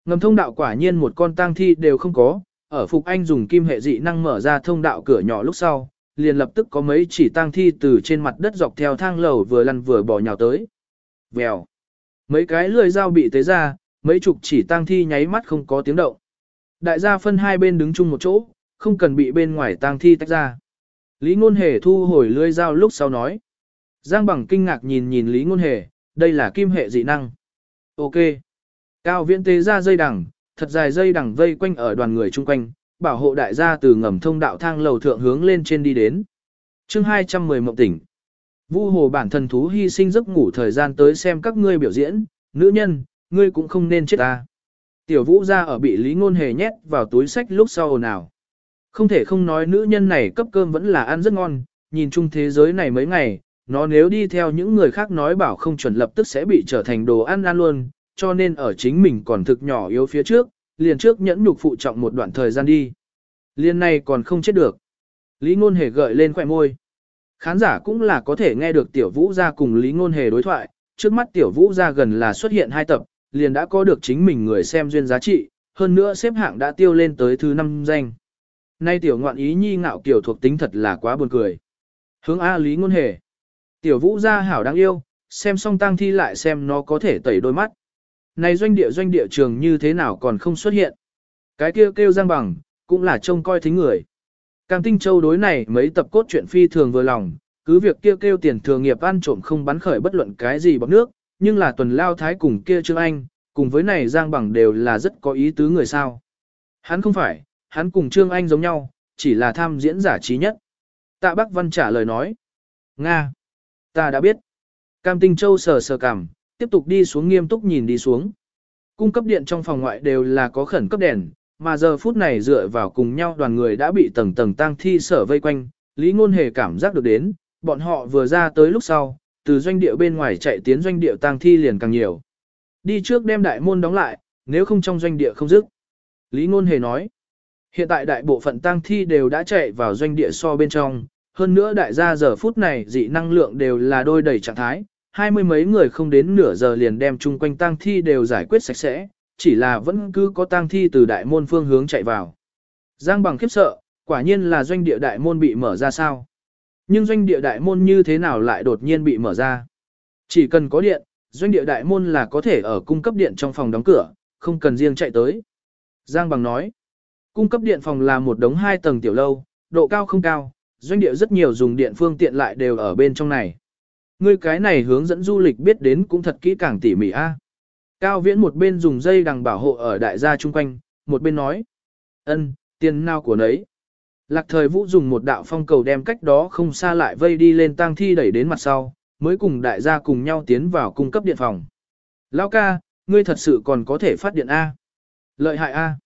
Ngầm thông đạo quả nhiên một con tang thi đều không có, ở Phục Anh dùng kim hệ dị năng mở ra thông đạo cửa nhỏ lúc sau, liền lập tức có mấy chỉ tang thi từ trên mặt đất dọc theo thang lầu vừa lăn vừa bỏ nhào tới. Vèo. Mấy cái lưỡi dao bị tế ra, mấy chục chỉ tang thi nháy mắt không có tiếng động. Đại gia phân hai bên đứng chung một chỗ, không cần bị bên ngoài tang thi tách ra. Lý Ngôn Hề thu hồi lưỡi dao lúc sau nói. Giang bằng kinh ngạc nhìn nhìn Lý Ngôn Hề, đây là kim hệ dị năng. Ok. Cao viễn tế ra dây đằng, thật dài dây đằng vây quanh ở đoàn người chung quanh, bảo hộ đại gia từ ngầm thông đạo thang lầu thượng hướng lên trên đi đến. chương 210 mộng tỉnh. Vu hồ bản thân thú hy sinh giấc ngủ thời gian tới xem các ngươi biểu diễn, nữ nhân, ngươi cũng không nên chết ta. Tiểu vũ ra ở bị lý ngôn hề nhét vào túi sách lúc sau nào. Không thể không nói nữ nhân này cấp cơm vẫn là ăn rất ngon, nhìn chung thế giới này mấy ngày, nó nếu đi theo những người khác nói bảo không chuẩn lập tức sẽ bị trở thành đồ ăn ăn luôn, cho nên ở chính mình còn thực nhỏ yếu phía trước, liền trước nhẫn nhục phụ trọng một đoạn thời gian đi. Liên này còn không chết được. Lý Ngôn Hề gợi lên khỏe môi. Khán giả cũng là có thể nghe được Tiểu Vũ gia cùng Lý Ngôn Hề đối thoại, trước mắt Tiểu Vũ gia gần là xuất hiện hai tập, liền đã có được chính mình người xem duyên giá trị, hơn nữa xếp hạng đã tiêu lên tới thứ năm danh. Nay Tiểu ngoạn ý nhi ngạo kiểu thuộc tính thật là quá buồn cười. Hướng A Lý Ngôn Hề. Tiểu Vũ Gia hảo đáng yêu, xem xong tang thi lại xem nó có thể tẩy đôi mắt. Này doanh địa doanh địa trường như thế nào còn không xuất hiện. Cái kêu kêu giang bằng, cũng là trông coi thính người. Cam Tinh Châu đối này mấy tập cốt truyện phi thường vừa lòng, cứ việc kêu kêu tiền thường nghiệp ăn trộm không bắn khởi bất luận cái gì bọc nước, nhưng là tuần lao thái cùng kia Trương Anh, cùng với này Giang Bằng đều là rất có ý tứ người sao. Hắn không phải, hắn cùng Trương Anh giống nhau, chỉ là tham diễn giả trí nhất. Tạ Bắc Văn trả lời nói. Nga. Ta đã biết. Cam Tinh Châu sờ sờ cằm, tiếp tục đi xuống nghiêm túc nhìn đi xuống. Cung cấp điện trong phòng ngoại đều là có khẩn cấp đèn, mà giờ phút này dựa vào cùng nhau đoàn người đã bị tầng tầng tang thi sở vây quanh, Lý Ngôn Hề cảm giác được đến, bọn họ vừa ra tới lúc sau, từ doanh địa bên ngoài chạy tiến doanh địa tang thi liền càng nhiều. Đi trước đem đại môn đóng lại, nếu không trong doanh địa không dứt. Lý Ngôn Hề nói, hiện tại đại bộ phận tang thi đều đã chạy vào doanh địa so bên trong, hơn nữa đại gia giờ phút này dị năng lượng đều là đôi đầy trạng thái, hai mươi mấy người không đến nửa giờ liền đem chung quanh tang thi đều giải quyết sạch sẽ, chỉ là vẫn cứ có tang thi từ đại môn phương hướng chạy vào. Giang bằng khiếp sợ, quả nhiên là doanh địa đại môn bị mở ra sao. Nhưng doanh địa đại môn như thế nào lại đột nhiên bị mở ra? Chỉ cần có điện, doanh địa đại môn là có thể ở cung cấp điện trong phòng đóng cửa, không cần riêng chạy tới. Giang bằng nói, cung cấp điện phòng là một đống hai tầng tiểu lâu, độ cao không cao, doanh địa rất nhiều dùng điện phương tiện lại đều ở bên trong này. Ngươi cái này hướng dẫn du lịch biết đến cũng thật kỹ càng tỉ mỉ a. Cao viễn một bên dùng dây đằng bảo hộ ở đại gia chung quanh, một bên nói. ân, tiền nào của nấy. Lạc thời vũ dùng một đạo phong cầu đem cách đó không xa lại vây đi lên tang thi đẩy đến mặt sau, mới cùng đại gia cùng nhau tiến vào cung cấp điện phòng. Lão ca, ngươi thật sự còn có thể phát điện A. Lợi hại A.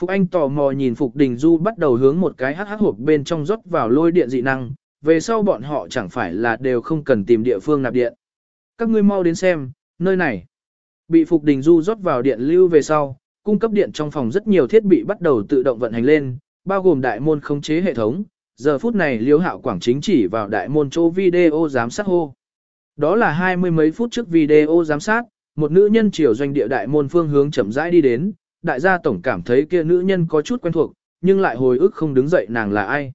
Phục Anh tò mò nhìn Phục Đình Du bắt đầu hướng một cái hắc hắc hộp bên trong rót vào lôi điện dị năng, về sau bọn họ chẳng phải là đều không cần tìm địa phương nạp điện. Các ngươi mau đến xem, nơi này. Bị Phục Đình Du rót vào điện lưu về sau, cung cấp điện trong phòng rất nhiều thiết bị bắt đầu tự động vận hành lên, bao gồm đại môn khống chế hệ thống. Giờ phút này Liêu Hạo Quảng chính chỉ vào đại môn chỗ video giám sát hô. Đó là hai mươi mấy phút trước video giám sát, một nữ nhân chiều doanh địa đại môn phương hướng chậm rãi đi đến, đại gia tổng cảm thấy kia nữ nhân có chút quen thuộc, nhưng lại hồi ức không đứng dậy nàng là ai.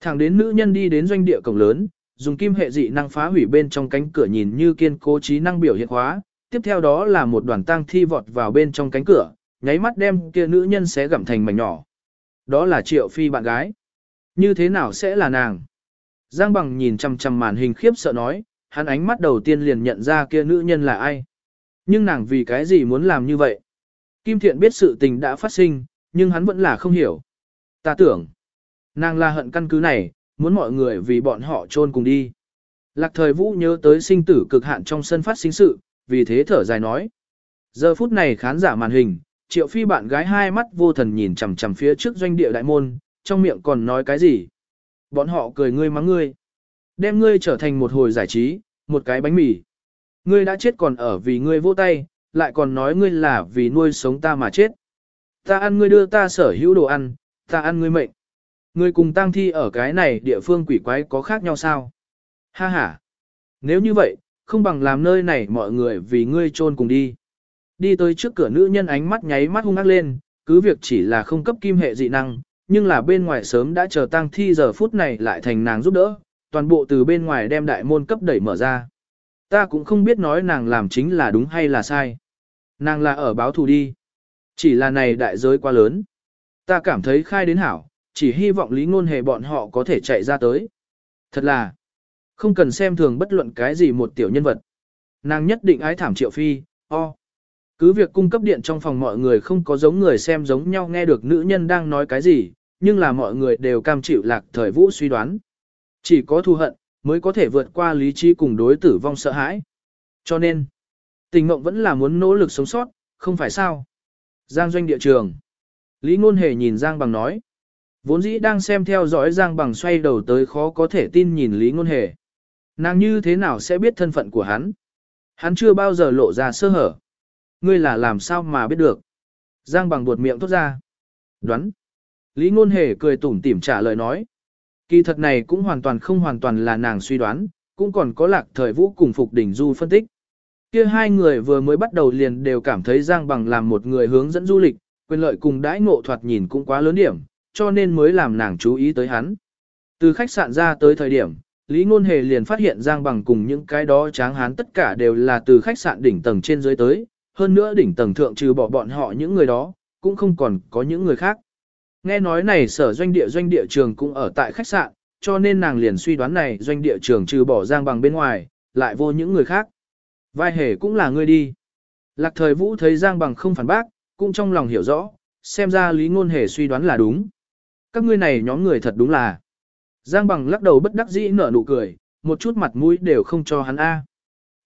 Thẳng đến nữ nhân đi đến doanh địa cổng lớn, dùng kim hệ dị năng phá hủy bên trong cánh cửa nhìn như kiên cố trí năng biểu hiện hóa, tiếp theo đó là một đoàn tang thi vọt vào bên trong cánh cửa, nháy mắt đem kia nữ nhân sẽ gặm thành mảnh nhỏ. Đó là Triệu Phi bạn gái. Như thế nào sẽ là nàng? Giang Bằng nhìn chằm chằm màn hình khiếp sợ nói, hắn ánh mắt đầu tiên liền nhận ra kia nữ nhân là ai. Nhưng nàng vì cái gì muốn làm như vậy? Kim Thiện biết sự tình đã phát sinh, nhưng hắn vẫn là không hiểu. Ta tưởng, nàng là hận căn cứ này, muốn mọi người vì bọn họ chôn cùng đi. Lạc thời vũ nhớ tới sinh tử cực hạn trong sân phát sinh sự, vì thế thở dài nói. Giờ phút này khán giả màn hình, triệu phi bạn gái hai mắt vô thần nhìn chằm chằm phía trước doanh địa đại môn, trong miệng còn nói cái gì. Bọn họ cười ngươi mắng ngươi. Đem ngươi trở thành một hồi giải trí, một cái bánh mì. Ngươi đã chết còn ở vì ngươi vô tay, lại còn nói ngươi là vì nuôi sống ta mà chết. Ta ăn ngươi đưa ta sở hữu đồ ăn, ta ăn ngươi mệnh. Ngươi cùng tang thi ở cái này địa phương quỷ quái có khác nhau sao? Ha ha. Nếu như vậy, không bằng làm nơi này mọi người vì ngươi chôn cùng đi. Đi tới trước cửa nữ nhân ánh mắt nháy mắt hung ác lên, cứ việc chỉ là không cấp kim hệ dị năng, nhưng là bên ngoài sớm đã chờ tang thi giờ phút này lại thành nàng giúp đỡ, toàn bộ từ bên ngoài đem đại môn cấp đẩy mở ra. Ta cũng không biết nói nàng làm chính là đúng hay là sai. Nàng là ở báo thù đi. Chỉ là này đại giới quá lớn. Ta cảm thấy khai đến hảo, chỉ hy vọng lý ngôn hề bọn họ có thể chạy ra tới. Thật là, không cần xem thường bất luận cái gì một tiểu nhân vật. Nàng nhất định ái thảm triệu phi, o. Cứ việc cung cấp điện trong phòng mọi người không có giống người xem giống nhau nghe được nữ nhân đang nói cái gì, nhưng là mọi người đều cam chịu lạc thời vũ suy đoán. Chỉ có thù hận, mới có thể vượt qua lý trí cùng đối tử vong sợ hãi. Cho nên, tình mộng vẫn là muốn nỗ lực sống sót, không phải sao. Giang doanh địa trường. Lý ngôn hề nhìn Giang bằng nói. Vốn dĩ đang xem theo dõi Giang bằng xoay đầu tới khó có thể tin nhìn Lý ngôn hề. Nàng như thế nào sẽ biết thân phận của hắn? Hắn chưa bao giờ lộ ra sơ hở. Ngươi là làm sao mà biết được? Giang bằng buột miệng thốt ra. Đoán. Lý ngôn hề cười tủm tỉm trả lời nói. Kỳ thật này cũng hoàn toàn không hoàn toàn là nàng suy đoán, cũng còn có lạc thời vũ cùng Phục Đỉnh Du phân tích. Kia hai người vừa mới bắt đầu liền đều cảm thấy Giang Bằng làm một người hướng dẫn du lịch, quyền lợi cùng đãi ngộ thoạt nhìn cũng quá lớn điểm, cho nên mới làm nàng chú ý tới hắn. Từ khách sạn ra tới thời điểm, Lý Ngôn Hề liền phát hiện Giang Bằng cùng những cái đó tráng hán tất cả đều là từ khách sạn đỉnh tầng trên dưới tới, hơn nữa đỉnh tầng thượng trừ bỏ bọn họ những người đó, cũng không còn có những người khác. Nghe nói này sở doanh địa doanh địa trường cũng ở tại khách sạn, cho nên nàng liền suy đoán này doanh địa trường trừ bỏ Giang Bằng bên ngoài, lại vô những người khác. Vai hề cũng là ngươi đi. Lạc thời vũ thấy Giang Bằng không phản bác, cũng trong lòng hiểu rõ, xem ra Lý Ngôn Hề suy đoán là đúng. Các ngươi này nhóm người thật đúng là. Giang Bằng lắc đầu bất đắc dĩ nở nụ cười, một chút mặt mũi đều không cho hắn A.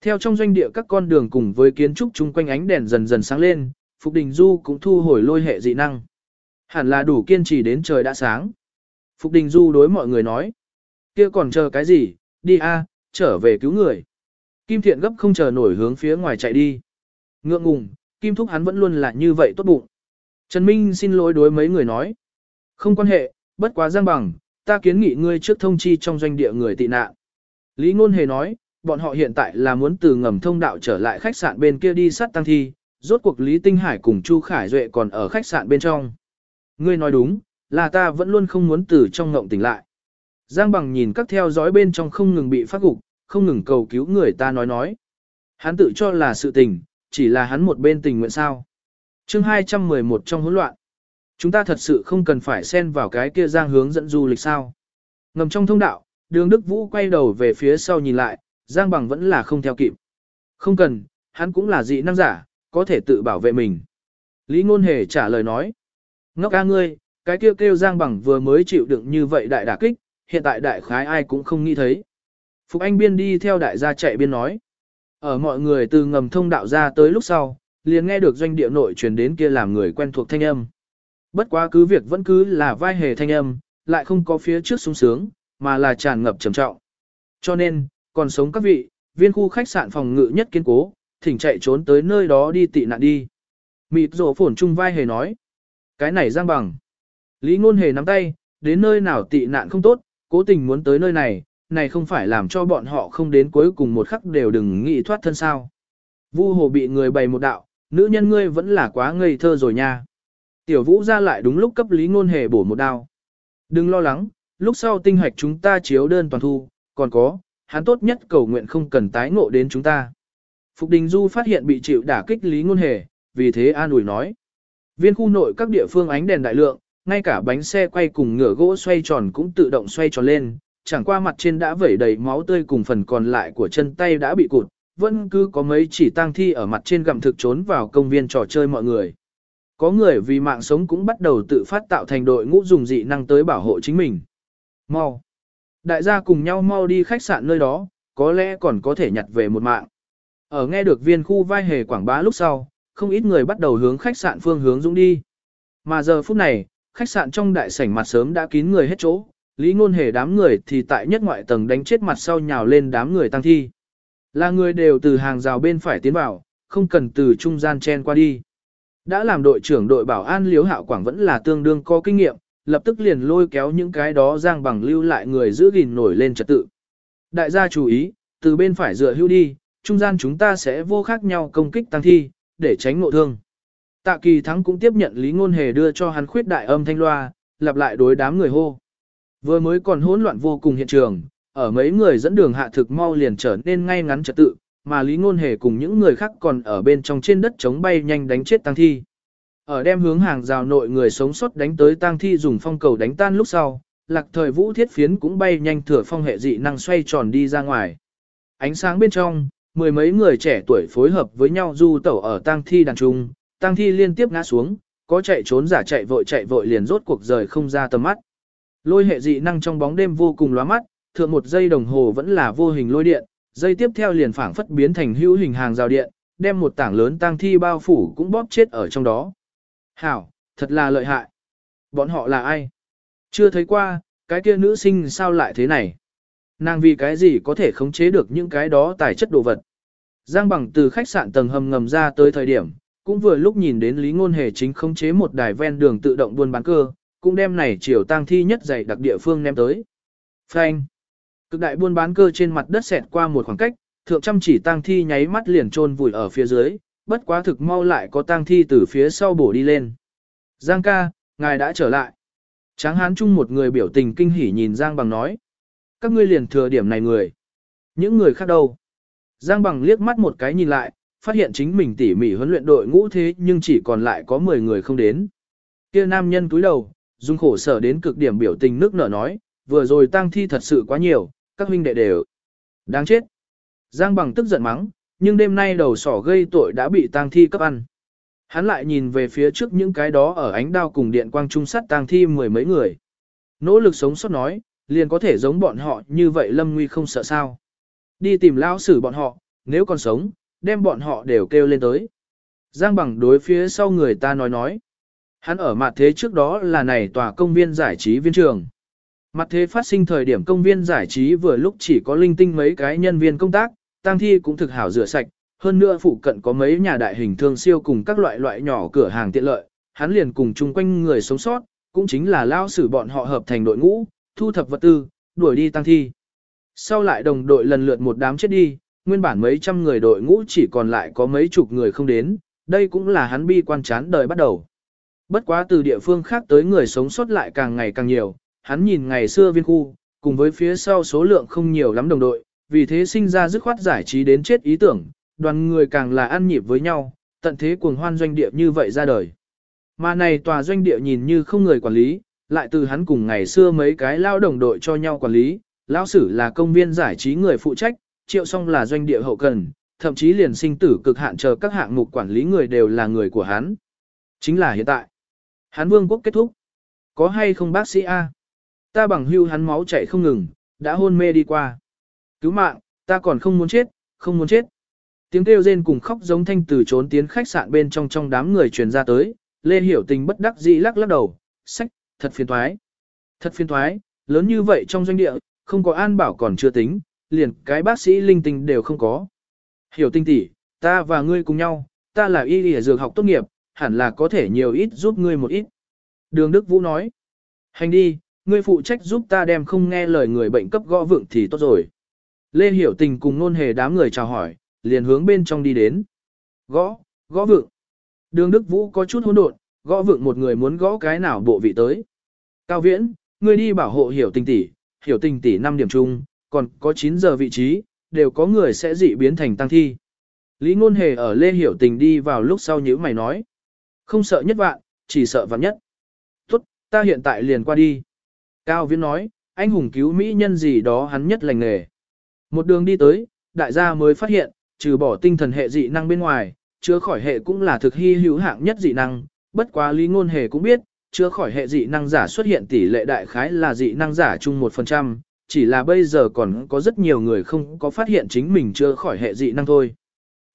Theo trong doanh địa các con đường cùng với kiến trúc chung quanh ánh đèn dần dần sáng lên, Phục Đình Du cũng thu hồi lôi hệ dị năng. Hẳn là đủ kiên trì đến trời đã sáng. Phục Đình Du đối mọi người nói. kia còn chờ cái gì, đi a, trở về cứu người. Kim Thiện gấp không chờ nổi hướng phía ngoài chạy đi. Ngượng ngùng, Kim Thúc hắn vẫn luôn là như vậy tốt bụng. Trần Minh xin lỗi đối mấy người nói. Không quan hệ, bất quá giang bằng, ta kiến nghị ngươi trước thông chi trong doanh địa người tị nạn. Lý Ngôn Hề nói, bọn họ hiện tại là muốn từ ngầm thông đạo trở lại khách sạn bên kia đi sát tăng thi, rốt cuộc Lý Tinh Hải cùng Chu Khải Duệ còn ở khách sạn bên trong. Ngươi nói đúng, là ta vẫn luôn không muốn từ trong ngộng tỉnh lại. Giang bằng nhìn các theo dõi bên trong không ngừng bị phát gục, không ngừng cầu cứu người ta nói nói. Hắn tự cho là sự tình, chỉ là hắn một bên tình nguyện sao. chương 211 trong hỗn loạn. Chúng ta thật sự không cần phải xen vào cái kia giang hướng dẫn du lịch sao. Ngầm trong thông đạo, đường Đức Vũ quay đầu về phía sau nhìn lại, giang bằng vẫn là không theo kịp. Không cần, hắn cũng là dị năng giả, có thể tự bảo vệ mình. Lý Ngôn Hề trả lời nói. Ngốc ca ngươi, cái kêu kêu giang bằng vừa mới chịu đựng như vậy đại đả kích, hiện tại đại khái ai cũng không nghĩ thấy. Phục Anh Biên đi theo đại gia chạy biên nói. Ở mọi người từ ngầm thông đạo ra tới lúc sau, liền nghe được doanh địa nội truyền đến kia làm người quen thuộc thanh âm. Bất quá cứ việc vẫn cứ là vai hề thanh âm, lại không có phía trước sung sướng, mà là tràn ngập trầm trọng. Cho nên, còn sống các vị, viên khu khách sạn phòng ngự nhất kiên cố, thỉnh chạy trốn tới nơi đó đi tị nạn đi. Mịt rổ phổn chung vai hề nói. Cái này giang bằng. Lý ngôn hề nắm tay, đến nơi nào tị nạn không tốt, cố tình muốn tới nơi này, này không phải làm cho bọn họ không đến cuối cùng một khắc đều đừng nghĩ thoát thân sao. Vu hồ bị người bày một đạo, nữ nhân ngươi vẫn là quá ngây thơ rồi nha. Tiểu vũ ra lại đúng lúc cấp lý ngôn hề bổ một đao. Đừng lo lắng, lúc sau tinh hoạch chúng ta chiếu đơn toàn thu, còn có, hắn tốt nhất cầu nguyện không cần tái ngộ đến chúng ta. Phục Đình Du phát hiện bị chịu đả kích lý ngôn hề, vì thế an ủi nói. Viên khu nội các địa phương ánh đèn đại lượng, ngay cả bánh xe quay cùng ngựa gỗ xoay tròn cũng tự động xoay tròn lên, chẳng qua mặt trên đã vẩy đầy máu tươi cùng phần còn lại của chân tay đã bị cụt, vẫn cứ có mấy chỉ tang thi ở mặt trên gặm thực trốn vào công viên trò chơi mọi người. Có người vì mạng sống cũng bắt đầu tự phát tạo thành đội ngũ dùng dị năng tới bảo hộ chính mình. Mau! Đại gia cùng nhau mau đi khách sạn nơi đó, có lẽ còn có thể nhặt về một mạng. Ở nghe được viên khu vai hề quảng bá lúc sau, không ít người bắt đầu hướng khách sạn phương hướng dũng đi. Mà giờ phút này, khách sạn trong đại sảnh mặt sớm đã kín người hết chỗ, Lý Ngôn Hề đám người thì tại nhất ngoại tầng đánh chết mặt sau nhào lên đám người tăng thi. Là người đều từ hàng rào bên phải tiến vào, không cần từ trung gian chen qua đi. Đã làm đội trưởng đội bảo an Liễu Hạo Quảng vẫn là tương đương có kinh nghiệm, lập tức liền lôi kéo những cái đó giang bằng lưu lại người giữ gìn nổi lên trật tự. Đại gia chú ý, từ bên phải dựa hưu đi, trung gian chúng ta sẽ vô khác nhau công kích tăng thi, để tránh ngộ thương. Tạ kỳ thắng cũng tiếp nhận lý ngôn hề đưa cho hắn khuyết đại âm thanh loa, lặp lại đối đám người hô. Vừa mới còn hỗn loạn vô cùng hiện trường, ở mấy người dẫn đường hạ thực mau liền trở nên ngay ngắn trật tự, mà lý ngôn hề cùng những người khác còn ở bên trong trên đất chống bay nhanh đánh chết tang thi. Ở đem hướng hàng rào nội người sống sót đánh tới tang thi dùng phong cầu đánh tan lúc sau, lạc thời vũ thiết phiến cũng bay nhanh thừa phong hệ dị năng xoay tròn đi ra ngoài. Ánh sáng bên trong, mười mấy người trẻ tuổi phối hợp với nhau du tẩu ở tang thi đàn trung, tang thi liên tiếp ngã xuống, có chạy trốn giả chạy vội chạy vội liền rốt cuộc rời không ra tầm mắt. Lôi hệ dị năng trong bóng đêm vô cùng lóa mắt, thượng một giây đồng hồ vẫn là vô hình lôi điện, giây tiếp theo liền phảng phất biến thành hữu hình hàng rào điện, đem một tảng lớn tang thi bao phủ cũng bóp chết ở trong đó. Hảo, thật là lợi hại. Bọn họ là ai? Chưa thấy qua, cái kia nữ sinh sao lại thế này? Nàng vì cái gì có thể khống chế được những cái đó tài chất đồ vật? Giang bằng từ khách sạn tầng hầm ngầm ra tới thời điểm, cũng vừa lúc nhìn đến Lý Ngôn Hề chính khống chế một đài ven đường tự động buôn bán cơ, cũng đem này chiều tang thi nhất dày đặc địa phương ném tới. Phanh. Cực đại buôn bán cơ trên mặt đất xẹt qua một khoảng cách, thượng trăm chỉ tang thi nháy mắt liền trôn vùi ở phía dưới, bất quá thực mau lại có tang thi từ phía sau bổ đi lên. Giang ca, ngài đã trở lại. Tráng hán chung một người biểu tình kinh hỉ nhìn Giang bằng nói. Các ngươi liền thừa điểm này người. Những người khác đâu? Giang bằng liếc mắt một cái nhìn lại, phát hiện chính mình tỉ mỉ huấn luyện đội ngũ thế nhưng chỉ còn lại có 10 người không đến. Kia nam nhân cúi đầu, dung khổ sở đến cực điểm biểu tình nước nở nói, vừa rồi tang thi thật sự quá nhiều, các huynh đệ đều. Đáng chết. Giang bằng tức giận mắng, nhưng đêm nay đầu sỏ gây tội đã bị tang thi cấp ăn. Hắn lại nhìn về phía trước những cái đó ở ánh đao cùng điện quang trung sắt tang thi mười mấy người. Nỗ lực sống sót nói, liền có thể giống bọn họ như vậy lâm nguy không sợ sao. Đi tìm lão sử bọn họ, nếu còn sống, đem bọn họ đều kêu lên tới. Giang bằng đối phía sau người ta nói nói. Hắn ở mặt thế trước đó là này tòa công viên giải trí viên trường. Mặt thế phát sinh thời điểm công viên giải trí vừa lúc chỉ có linh tinh mấy cái nhân viên công tác, tang thi cũng thực hảo rửa sạch, hơn nữa phụ cận có mấy nhà đại hình thương siêu cùng các loại loại nhỏ cửa hàng tiện lợi, hắn liền cùng chung quanh người sống sót, cũng chính là lao xử bọn họ hợp thành đội ngũ, thu thập vật tư, đuổi đi tăng thi. Sau lại đồng đội lần lượt một đám chết đi, nguyên bản mấy trăm người đội ngũ chỉ còn lại có mấy chục người không đến, đây cũng là hắn bi quan chán đời bắt đầu. Bất quá từ địa phương khác tới người sống sót lại càng ngày càng nhiều, hắn nhìn ngày xưa viên khu, cùng với phía sau số lượng không nhiều lắm đồng đội, vì thế sinh ra dứt khoát giải trí đến chết ý tưởng, đoàn người càng là ăn nhịp với nhau, tận thế cuồng hoan doanh địa như vậy ra đời. Mà này tòa doanh địa nhìn như không người quản lý, lại từ hắn cùng ngày xưa mấy cái lao đồng đội cho nhau quản lý, lão sử là công viên giải trí người phụ trách, triệu song là doanh địa hậu cần, thậm chí liền sinh tử cực hạn chờ các hạng mục quản lý người đều là người của hắn. Chính là hiện tại. Hắn vương quốc kết thúc. Có hay không bác sĩ A? Ta bằng hưu hắn máu chảy không ngừng, đã hôn mê đi qua. Cứu mạng, ta còn không muốn chết, không muốn chết. Tiếng kêu rên cùng khóc giống thanh từ trốn tiến khách sạn bên trong trong đám người truyền ra tới, Lê Hiểu Tình bất đắc dĩ lắc lắc đầu, sách, thật phiền thoái. Thật phiền thoái, lớn như vậy trong doanh địa, không có an bảo còn chưa tính, liền cái bác sĩ linh tinh đều không có. Hiểu tinh tỷ, ta và ngươi cùng nhau, ta là y y dược học tốt nghiệp, hẳn là có thể nhiều ít giúp ngươi một ít. Đường Đức Vũ nói, hành đi, ngươi phụ trách giúp ta đem không nghe lời người bệnh cấp gõ vượng thì tốt rồi. Lê Hiểu Tình cùng nôn hề đám người chào hỏi, liền hướng bên trong đi đến. Gõ, gõ vượng. Đường Đức Vũ có chút hỗn độn, gõ vượng một người muốn gõ cái nào bộ vị tới. Cao Viễn, ngươi đi bảo hộ hiểu tình tỷ, hiểu tình tỷ 5 điểm chung, còn có 9 giờ vị trí, đều có người sẽ dị biến thành tăng thi. Lý Ngôn Hề ở Lê Hiểu Tình đi vào lúc sau nhíu mày nói. Không sợ nhất vạn, chỉ sợ vạn nhất. Tốt, ta hiện tại liền qua đi. Cao Viễn nói, anh hùng cứu Mỹ nhân gì đó hắn nhất lành nghề. Một đường đi tới, đại gia mới phát hiện, trừ bỏ tinh thần hệ dị năng bên ngoài, chữa khỏi hệ cũng là thực hy hữu hạng nhất dị năng, bất quá lý ngôn hề cũng biết, chữa khỏi hệ dị năng giả xuất hiện tỷ lệ đại khái là dị năng giả chung 1%, chỉ là bây giờ còn có rất nhiều người không có phát hiện chính mình chữa khỏi hệ dị năng thôi.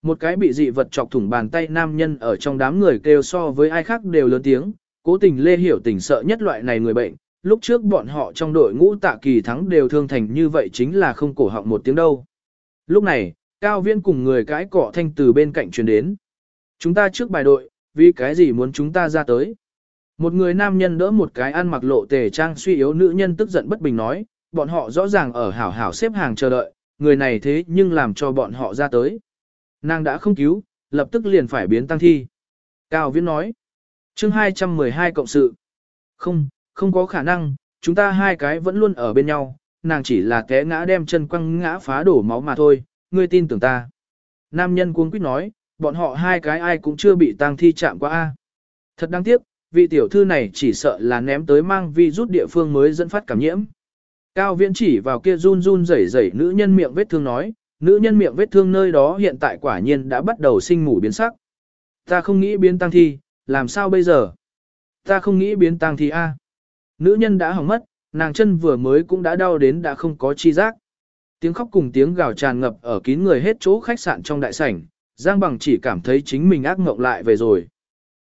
Một cái bị dị vật chọc thủng bàn tay nam nhân ở trong đám người kêu so với ai khác đều lớn tiếng, cố tình lê hiểu tình sợ nhất loại này người bệnh, lúc trước bọn họ trong đội ngũ tạ kỳ thắng đều thương thành như vậy chính là không cổ họng một tiếng đâu. Lúc này, Cao Viễn cùng người cái cỏ thanh từ bên cạnh truyền đến. Chúng ta trước bài đội, vì cái gì muốn chúng ta ra tới. Một người nam nhân đỡ một cái ăn mặc lộ tề trang suy yếu nữ nhân tức giận bất bình nói, bọn họ rõ ràng ở hảo hảo xếp hàng chờ đợi, người này thế nhưng làm cho bọn họ ra tới. Nàng đã không cứu, lập tức liền phải biến tăng thi. Cao Viễn nói, chương 212 cộng sự. Không, không có khả năng, chúng ta hai cái vẫn luôn ở bên nhau, nàng chỉ là té ngã đem chân quăng ngã phá đổ máu mà thôi, ngươi tin tưởng ta. Nam nhân cuống quýt nói, bọn họ hai cái ai cũng chưa bị tang thi chạm qua a. Thật đáng tiếc, vị tiểu thư này chỉ sợ là ném tới mang vi rút địa phương mới dẫn phát cảm nhiễm. Cao viễn chỉ vào kia run run rẩy rẩy nữ nhân miệng vết thương nói, nữ nhân miệng vết thương nơi đó hiện tại quả nhiên đã bắt đầu sinh mủ biến sắc. Ta không nghĩ biến tăng thi, làm sao bây giờ? Ta không nghĩ biến tăng thi a. Nữ nhân đã hỏng mất, nàng chân vừa mới cũng đã đau đến đã không có chi giác. Tiếng khóc cùng tiếng gào tràn ngập ở kín người hết chỗ khách sạn trong đại sảnh, Giang Bằng chỉ cảm thấy chính mình ác mộng lại về rồi.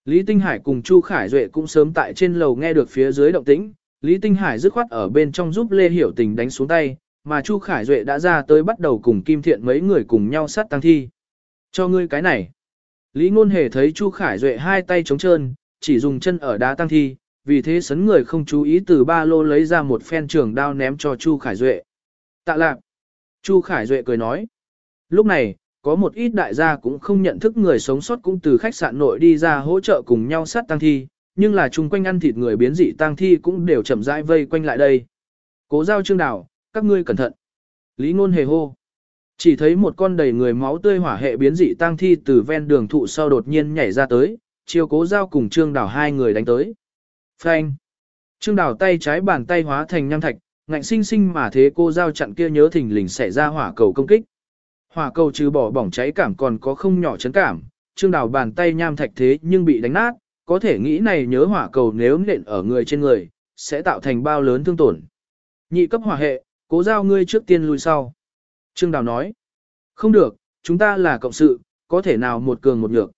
Lý Tinh Hải cùng Chu Khải Duệ cũng sớm tại trên lầu nghe được phía dưới động tĩnh, Lý Tinh Hải dứt khoát ở bên trong giúp Lê Hiểu Tình đánh xuống tay, mà Chu Khải Duệ đã ra tới bắt đầu cùng Kim Thiện mấy người cùng nhau sát tăng thi. Cho ngươi cái này. Lý Ngôn Hề thấy Chu Khải Duệ hai tay trống trơn, chỉ dùng chân ở đá tăng thi, vì thế sấn người không chú ý từ ba lô lấy ra một phen trường đao ném cho Chu Khải Duệ. Tạ lạc. Chu Khải Duệ cười nói. Lúc này, có một ít đại gia cũng không nhận thức người sống sót cũng từ khách sạn nội đi ra hỗ trợ cùng nhau sát tăng thi, nhưng là chung quanh ăn thịt người biến dị tăng thi cũng đều chậm rãi vây quanh lại đây. Cố giao trương đảo, các ngươi cẩn thận. Lý ngôn hề hô. Chỉ thấy một con đầy người máu tươi hỏa hệ biến dị tang thi từ ven đường thụ sau đột nhiên nhảy ra tới, chiều cố giao cùng trương đảo hai người đánh tới. Phanh. Trương đảo tay trái bàn tay hóa thành nham thạch, ngạnh sinh sinh mà thế cô giao chặn kia nhớ thình lình xảy ra hỏa cầu công kích. Hỏa cầu trừ bỏ bỏng cháy cảm còn có không nhỏ chấn cảm, trương đảo bàn tay nham thạch thế nhưng bị đánh nát, có thể nghĩ này nhớ hỏa cầu nếu nện ở người trên người, sẽ tạo thành bao lớn thương tổn. Nhị cấp hỏa hệ, cố giao ngươi trước tiên lui sau. Trương Đào nói, không được, chúng ta là cộng sự, có thể nào một cường một nhược.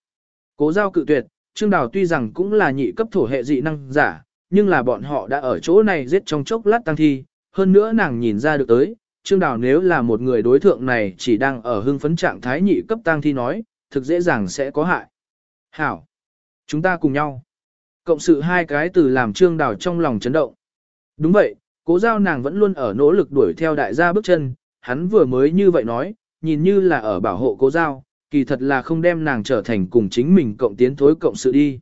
Cố giao cự tuyệt, Trương Đào tuy rằng cũng là nhị cấp thổ hệ dị năng giả, nhưng là bọn họ đã ở chỗ này giết trong chốc lát tăng thi, hơn nữa nàng nhìn ra được tới, Trương Đào nếu là một người đối thượng này chỉ đang ở hưng phấn trạng thái nhị cấp tăng thi nói, thực dễ dàng sẽ có hại. Hảo! Chúng ta cùng nhau. Cộng sự hai cái từ làm Trương Đào trong lòng chấn động. Đúng vậy, cố giao nàng vẫn luôn ở nỗ lực đuổi theo đại gia bước chân, hắn vừa mới như vậy nói, nhìn như là ở bảo hộ cố giao, kỳ thật là không đem nàng trở thành cùng chính mình cộng tiến thối cộng sự đi.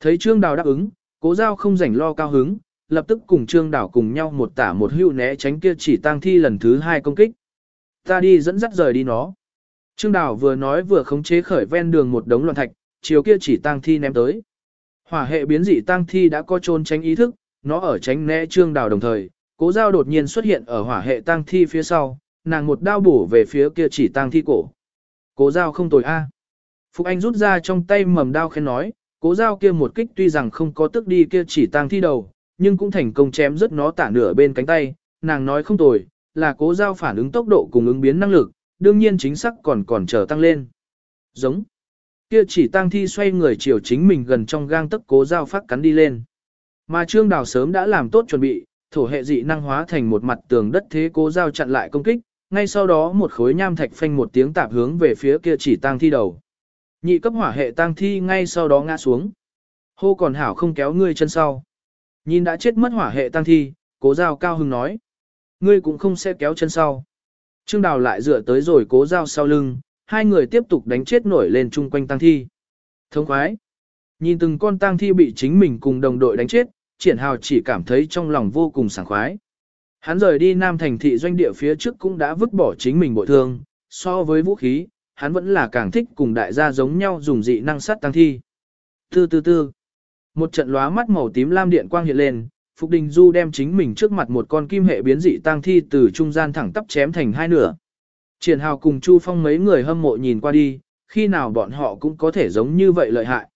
Thấy Trương Đào đáp ứng, cố giao không rảnh lo cao hứng, lập tức cùng Trương Đào cùng nhau một tả một hưu né tránh kia chỉ tang thi lần thứ hai công kích. Ta đi dẫn dắt rời đi nó. Trương Đào vừa nói vừa khống chế khởi ven đường một đống loạn thạch, chiều kia chỉ tang thi ném tới. Hỏa hệ biến dị tang thi đã có trôn tránh ý thức, nó ở tránh né Trương Đào đồng thời, cố giao đột nhiên xuất hiện ở hỏa hệ tang thi phía sau, nàng một đao bổ về phía kia chỉ tang thi cổ. Cố giao không tồi a. À. Phục Anh rút ra trong tay mầm đao khen nói, cố giao kia một kích tuy rằng không có tức đi kia chỉ tang thi đầu, nhưng cũng thành công chém rất nó tả nửa bên cánh tay, nàng nói không tồi, là cố giao phản ứng tốc độ cùng ứng biến năng lực, đương nhiên chính xác còn còn chờ tăng lên. Giống. Kia chỉ tang thi xoay người chiều chính mình gần trong gang tấc cố giao phát cắn đi lên. Mà Trương Đào sớm đã làm tốt chuẩn bị, thổ hệ dị năng hóa thành một mặt tường đất thế cố giao chặn lại công kích, ngay sau đó một khối nham thạch phanh một tiếng tạp hướng về phía kia chỉ tang thi đầu. Nhị cấp hỏa hệ tang thi ngay sau đó ngã xuống. Hô còn hảo không kéo ngươi chân sau. Nhìn đã chết mất hỏa hệ tang thi, cố giao cao hưng nói. Ngươi cũng không sẽ kéo chân sau. Trương Đào lại dựa tới rồi cố giao sau lưng, hai người tiếp tục đánh chết nổi lên chung quanh tang thi. Thông khoái. Nhìn từng con tang thi bị chính mình cùng đồng đội đánh chết, triển hào chỉ cảm thấy trong lòng vô cùng sảng khoái. Hắn rời đi Nam thành thị doanh địa phía trước cũng đã vứt bỏ chính mình bội thương, so với vũ khí, hắn vẫn là càng thích cùng đại gia giống nhau dùng dị năng sát tăng thi. Tư tư tư. Một trận lóa mắt màu tím lam điện quang hiện lên, Phục Đình Du đem chính mình trước mặt một con kim hệ biến dị tăng thi từ trung gian thẳng tắp chém thành hai nửa. Triển Hào cùng Chu Phong mấy người hâm mộ nhìn qua đi, khi nào bọn họ cũng có thể giống như vậy lợi hại.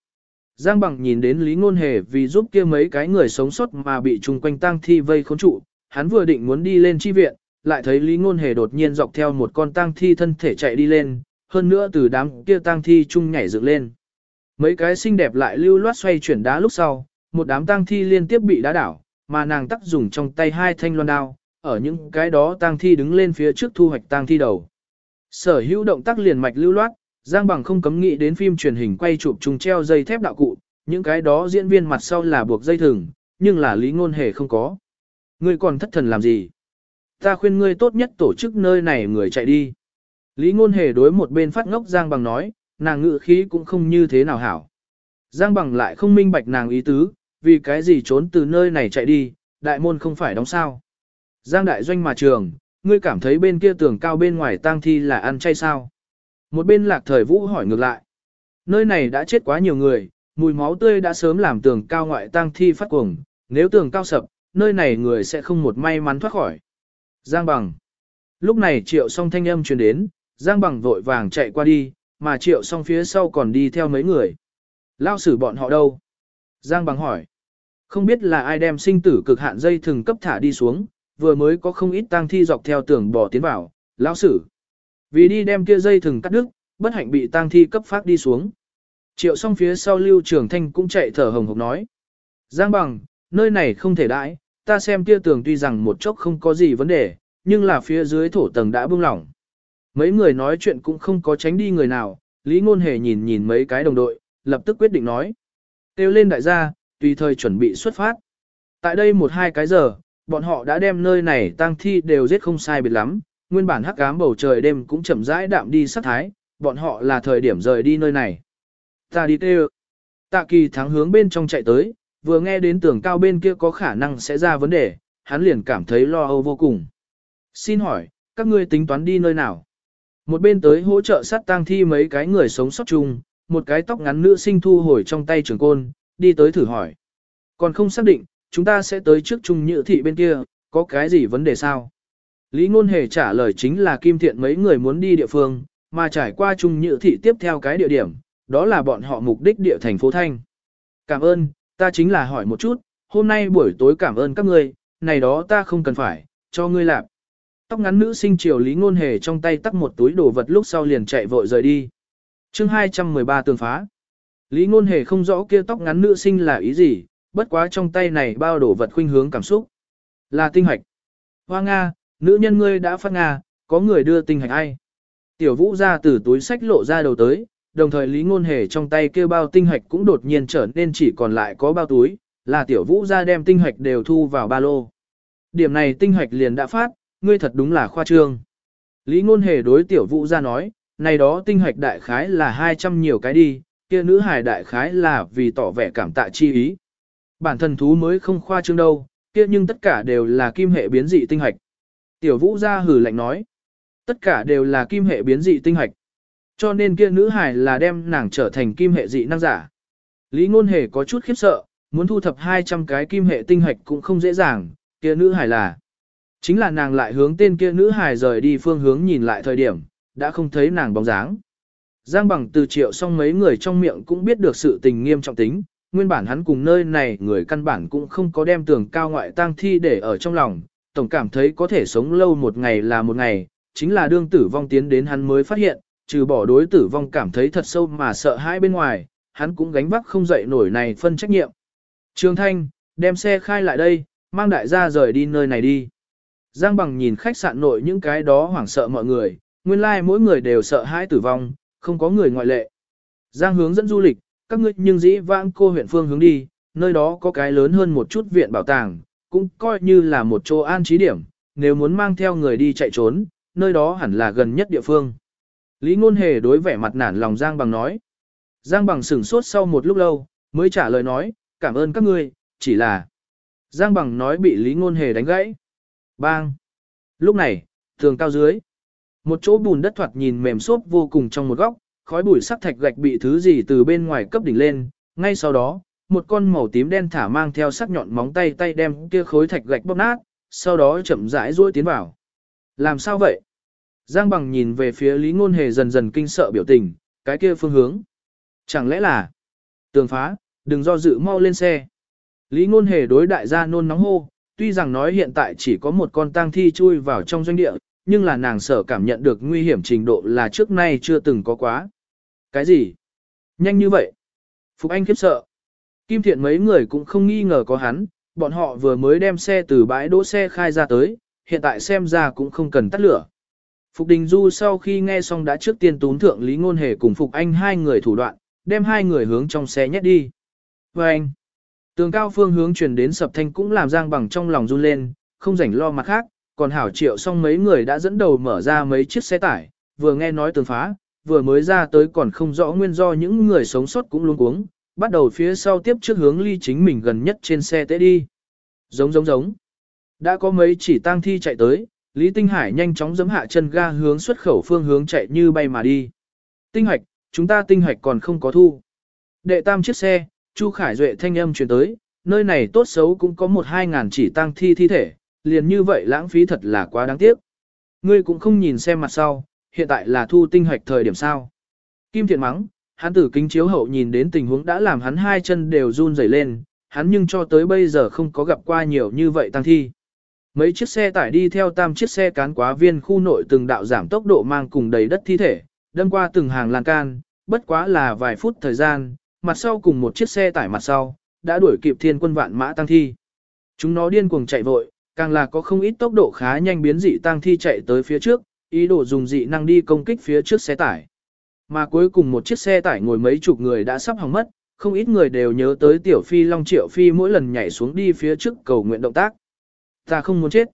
Giang Bằng nhìn đến Lý Ngôn Hề vì giúp kia mấy cái người sống sót mà bị chung quanh tang thi vây khốn trụ, hắn vừa định muốn đi lên chi viện, lại thấy Lý Ngôn Hề đột nhiên dọc theo một con tang thi thân thể chạy đi lên, hơn nữa từ đám kia tang thi chung nhảy dựng lên. Mấy cái xinh đẹp lại lưu loát xoay chuyển đá lúc sau, một đám tang thi liên tiếp bị đá đảo, mà nàng tắc dùng trong tay hai thanh loan đao, ở những cái đó tang thi đứng lên phía trước thu hoạch tang thi đầu. Sở hữu động tác liền mạch lưu loát, Giang Bằng không cấm nghĩ đến phim truyền hình quay chụp trùng treo dây thép đạo cụ, những cái đó diễn viên mặt sau là buộc dây thừng, nhưng là lý ngôn hề không có. Ngươi còn thất thần làm gì? Ta khuyên ngươi tốt nhất tổ chức nơi này người chạy đi. Lý ngôn hề đối một bên phát ngốc Giang Bằng nói, nàng ngự khí cũng không như thế nào hảo. Giang Bằng lại không minh bạch nàng ý tứ, vì cái gì trốn từ nơi này chạy đi, đại môn không phải đóng sao. Giang đại doanh mà trường, ngươi cảm thấy bên kia tường cao bên ngoài tang thi là ăn chay sao? Một bên lạc thời vũ hỏi ngược lại. Nơi này đã chết quá nhiều người, mùi máu tươi đã sớm làm tường cao ngoại tang thi phát cuồng, nếu tường cao sập, nơi này người sẽ không một may mắn thoát khỏi. Giang bằng. Lúc này triệu song thanh âm truyền đến, Giang bằng vội vàng chạy qua đi, mà triệu song phía sau còn đi theo mấy người. Lao xử bọn họ đâu? Giang bằng hỏi. Không biết là ai đem sinh tử cực hạn dây thừng cấp thả đi xuống, vừa mới có không ít tang thi dọc theo tường bò tiến vào, lão sử. Vì đi đem kia dây thừng cắt đứt, bất hạnh bị tang thi cấp phát đi xuống. Triệu song phía sau lưu trường thanh cũng chạy thở hồng hộc nói. Giang bằng, nơi này không thể đãi, ta xem kia tường tuy rằng một chốc không có gì vấn đề, nhưng là phía dưới thổ tầng đã bung lỏng. Mấy người nói chuyện cũng không có tránh đi người nào, Lý Ngôn Hề nhìn nhìn mấy cái đồng đội, lập tức quyết định nói. Têu lên đại gia, tùy thời chuẩn bị xuất phát. Tại đây một hai cái giờ, bọn họ đã đem nơi này tang thi đều giết không sai biệt lắm, nguyên bản hắc ám bầu trời đêm cũng chậm rãi đạm đi sát thái, bọn họ là thời điểm rời đi nơi này. Ta đi tê Tạ kỳ thắng hướng bên trong chạy tới, vừa nghe đến tường cao bên kia có khả năng sẽ ra vấn đề, hắn liền cảm thấy lo âu vô cùng. Xin hỏi, các ngươi tính toán đi nơi nào? Một bên tới hỗ trợ sát tang thi mấy cái người sống sót chung, một cái tóc ngắn nữ sinh thu hồi trong tay trường côn, đi tới thử hỏi. Còn không xác định, chúng ta sẽ tới trước trung nhự thị bên kia, có cái gì vấn đề sao? Lý Ngôn Hề trả lời chính là Kim Thiện mấy người muốn đi địa phương, mà trải qua trung Nhữ thị tiếp theo cái địa điểm, đó là bọn họ mục đích địa thành phố Thanh. Cảm ơn, ta chính là hỏi một chút, hôm nay buổi tối cảm ơn các ngươi, này đó ta không cần phải, cho ngươi làm. Tóc ngắn nữ sinh chiều Lý Ngôn Hề trong tay tắt một túi đồ vật lúc sau liền chạy vội rời đi. chương 213 tường phá. Lý Ngôn Hề không rõ kia tóc ngắn nữ sinh là ý gì, bất quá trong tay này bao đồ vật khuynh hướng cảm xúc. Là tinh hạch. Hoa Nga, nữ nhân ngươi đã phát Nga, có người đưa tinh hạch ai? Tiểu vũ ra từ túi sách lộ ra đầu tới, đồng thời Lý Ngôn Hề trong tay kêu bao tinh hạch cũng đột nhiên trở nên chỉ còn lại có bao túi, là tiểu vũ ra đem tinh hạch đều thu vào ba lô. Điểm này tinh hạch liền đã phát, ngươi thật đúng là khoa trương. Lý Ngôn Hề đối tiểu vũ ra nói, này đó tinh hạch đại khái là 200 nhiều cái đi, kia nữ hài đại khái là vì tỏ vẻ cảm tạ chi ý. Bản thân thú mới không khoa trương đâu, kia nhưng tất cả đều là kim hệ biến dị tinh hạch. Tiểu vũ ra hử lạnh nói, tất cả đều là kim hệ biến dị tinh hạch. Cho nên kia nữ hài là đem nàng trở thành kim hệ dị năng giả. Lý ngôn hề có chút khiếp sợ, muốn thu thập 200 cái kim hệ tinh hạch cũng không dễ dàng, kia nữ hài là. Chính là nàng lại hướng tên kia nữ hài rời đi phương hướng nhìn lại thời điểm, đã không thấy nàng bóng dáng. Giang bằng từ triệu xong mấy người trong miệng cũng biết được sự tình nghiêm trọng tính, nguyên bản hắn cùng nơi này người căn bản cũng không có đem tường cao ngoại tang thi để ở trong lòng, tổng cảm thấy có thể sống lâu một ngày là một ngày, chính là đương tử vong tiến đến hắn mới phát hiện, trừ bỏ đối tử vong cảm thấy thật sâu mà sợ hãi bên ngoài, hắn cũng gánh vác không dậy nổi này phân trách nhiệm. Trường Thanh, đem xe khai lại đây, mang đại gia rời đi nơi này đi. Giang bằng nhìn khách sạn nội những cái đó hoảng sợ mọi người, nguyên lai like mỗi người đều sợ hãi tử vong, không có người ngoại lệ. Giang hướng dẫn du lịch, các ngươi nhưng dĩ vãng cô huyện phương hướng đi, nơi đó có cái lớn hơn một chút viện bảo tàng, cũng coi như là một chỗ an trí điểm, nếu muốn mang theo người đi chạy trốn, nơi đó hẳn là gần nhất địa phương. Lý Ngôn Hề đối vẻ mặt nản lòng Giang Bằng nói. Giang Bằng sửng sốt sau một lúc lâu, mới trả lời nói, cảm ơn các ngươi, chỉ là... Giang Bằng nói bị Lý Ngôn Hề đánh gãy. Bang! Lúc này, tường cao dưới. Một chỗ bùn đất thoạt nhìn mềm xốp vô cùng trong một góc, khói bụi sắc thạch gạch bị thứ gì từ bên ngoài cấp đỉnh lên, ngay sau đó, một con màu tím đen thả mang theo sắc nhọn móng tay tay đem kia khối thạch gạch bóp nát, sau đó chậm rãi duỗi tiến vào. Làm sao vậy? Giang bằng nhìn về phía Lý Ngôn Hề dần dần kinh sợ biểu tình, cái kia phương hướng. Chẳng lẽ là tường phá, đừng do dự mau lên xe. Lý Ngôn Hề đối đại gia nôn nóng hô, tuy rằng nói hiện tại chỉ có một con tang thi chui vào trong doanh địa, nhưng là nàng sợ cảm nhận được nguy hiểm trình độ là trước nay chưa từng có quá. Cái gì? Nhanh như vậy? Phục Anh khiếp sợ. Kim Thiện mấy người cũng không nghi ngờ có hắn, bọn họ vừa mới đem xe từ bãi đỗ xe khai ra tới, hiện tại xem ra cũng không cần tắt lửa. Phục Đình Du sau khi nghe xong đã trước tiên tún thượng Lý Ngôn Hề cùng Phục Anh hai người thủ đoạn, đem hai người hướng trong xe nhét đi. Và anh, tường cao phương hướng truyền đến sập thanh cũng làm Giang bằng trong lòng run lên, không rảnh lo mặt khác, còn hảo triệu xong mấy người đã dẫn đầu mở ra mấy chiếc xe tải, vừa nghe nói tường phá, vừa mới ra tới còn không rõ nguyên do những người sống sót cũng luôn cuống, bắt đầu phía sau tiếp trước hướng ly chính mình gần nhất trên xe tế đi. Giống giống giống. Đã có mấy chỉ tang thi chạy tới, Lý Tinh Hải nhanh chóng giẫm hạ chân ga hướng xuất khẩu phương hướng chạy như bay mà đi. Tinh hoạch, chúng ta tinh hoạch còn không có thu. Đệ tam chiếc xe, Chu Khải Duệ thanh âm truyền tới, nơi này tốt xấu cũng có một hai ngàn chỉ tang thi thi thể, liền như vậy lãng phí thật là quá đáng tiếc. Ngươi cũng không nhìn xem mặt sau, hiện tại là thu tinh hoạch thời điểm sao. Kim Thiện mắng, hắn tử kính chiếu hậu nhìn đến tình huống đã làm hắn hai chân đều run rẩy lên, hắn nhưng cho tới bây giờ không có gặp qua nhiều như vậy tăng thi. Mấy chiếc xe tải đi theo tam chiếc xe cán quá viên khu nội từng đạo giảm tốc độ mang cùng đầy đất thi thể, đâm qua từng hàng lan can, bất quá là vài phút thời gian, mặt sau cùng một chiếc xe tải mặt sau, đã đuổi kịp thiên quân vạn mã tăng thi. Chúng nó điên cuồng chạy vội, càng là có không ít tốc độ khá nhanh biến dị tăng thi chạy tới phía trước, ý đồ dùng dị năng đi công kích phía trước xe tải. Mà cuối cùng một chiếc xe tải ngồi mấy chục người đã sắp hỏng mất, không ít người đều nhớ tới tiểu phi long triệu phi mỗi lần nhảy xuống đi phía trước cầu nguyện động tác. Ta không muốn chết.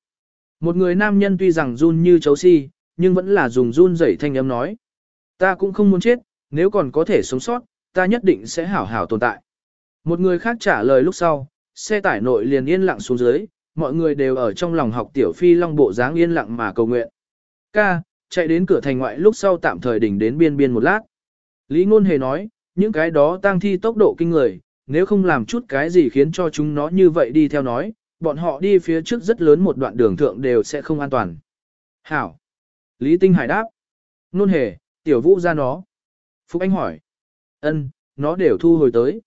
Một người nam nhân tuy rằng run như chấu si, nhưng vẫn là dùng run rẩy thanh âm nói. Ta cũng không muốn chết, nếu còn có thể sống sót, ta nhất định sẽ hảo hảo tồn tại. Một người khác trả lời lúc sau, xe tải nội liền yên lặng xuống dưới, mọi người đều ở trong lòng học tiểu phi long bộ dáng yên lặng mà cầu nguyện. Ca, chạy đến cửa thành ngoại lúc sau tạm thời đỉnh đến biên biên một lát. Lý Ngôn Hề nói, những cái đó tang thi tốc độ kinh người, nếu không làm chút cái gì khiến cho chúng nó như vậy đi theo nói, bọn họ đi phía trước rất lớn một đoạn đường thượng đều sẽ không an toàn. Hảo. Lý Tinh Hải đáp. Ngôn Hề, tiểu vũ ra nó. Phúc Anh hỏi. Ân, nó đều thu hồi tới.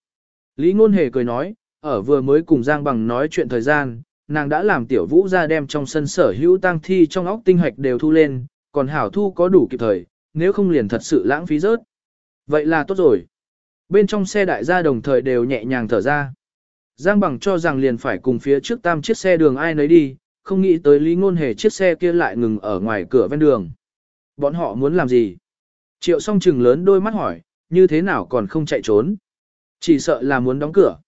Lý Ngôn Hề cười nói, ở vừa mới cùng Giang Bằng nói chuyện thời gian, nàng đã làm tiểu vũ ra đem trong sân sở hữu tang thi trong óc tinh hạch đều thu lên, còn hảo thu có đủ kịp thời, nếu không liền thật sự lãng phí rớt. Vậy là tốt rồi. Bên trong xe đại gia đồng thời đều nhẹ nhàng thở ra. Giang Bằng cho rằng liền phải cùng phía trước tam chiếc xe đường ai nấy đi, không nghĩ tới Lý Ngôn Hề chiếc xe kia lại ngừng ở ngoài cửa ven đường. Bọn họ muốn làm gì? Triệu song trừng lớn đôi mắt hỏi, như thế nào còn không chạy trốn? Chỉ sợ là muốn đóng cửa.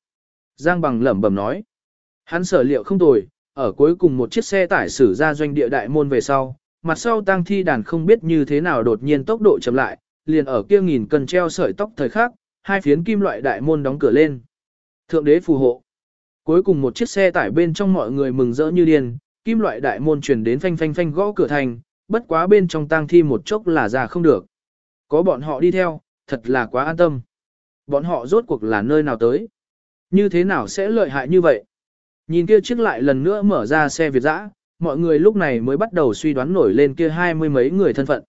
Giang Bằng lẩm bẩm nói. Hắn sở liệu không tồi, ở cuối cùng một chiếc xe tải xử ra doanh địa đại môn về sau, mặt sau tang thi đàn không biết như thế nào đột nhiên tốc độ chậm lại, liền ở kia nghìn cần treo sợi tóc thời khắc, hai phiến kim loại đại môn đóng cửa lên. Thượng đế phù hộ. Cuối cùng một chiếc xe tải bên trong mọi người mừng rỡ như điên, kim loại đại môn truyền đến phanh phanh phanh gõ cửa thành, bất quá bên trong tang thi một chốc là ra không được. Có bọn họ đi theo, thật là quá an tâm. Bọn họ rốt cuộc là nơi nào tới? Như thế nào sẽ lợi hại như vậy? Nhìn kia chiếc lại lần nữa mở ra xe Việt dã, mọi người lúc này mới bắt đầu suy đoán nổi lên kia hai mươi mấy người thân phận.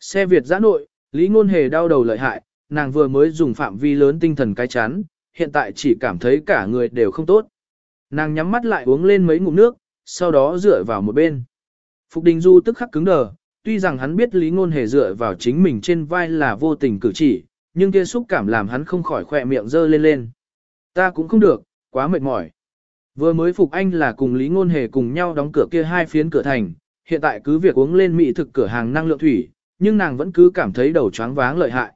Xe Việt giã nội, Lý Ngôn Hề đau đầu lợi hại, nàng vừa mới dùng phạm vi lớn tinh thần cái chán, hiện tại chỉ cảm thấy cả người đều không tốt. Nàng nhắm mắt lại uống lên mấy ngụm nước, sau đó dựa vào một bên. Phục Đình Du tức khắc cứng đờ, tuy rằng hắn biết Lý Ngôn Hề dựa vào chính mình trên vai là vô tình cử chỉ, nhưng kia xúc cảm làm hắn không khỏi khỏe miệng dơ lên lên. Ta cũng không được, quá mệt mỏi. Vừa mới Phục Anh là cùng Lý Ngôn Hề cùng nhau đóng cửa kia hai phiến cửa thành, hiện tại cứ việc uống lên mỹ thực cửa hàng năng lượng thủy, nhưng nàng vẫn cứ cảm thấy đầu choáng váng lợi hại.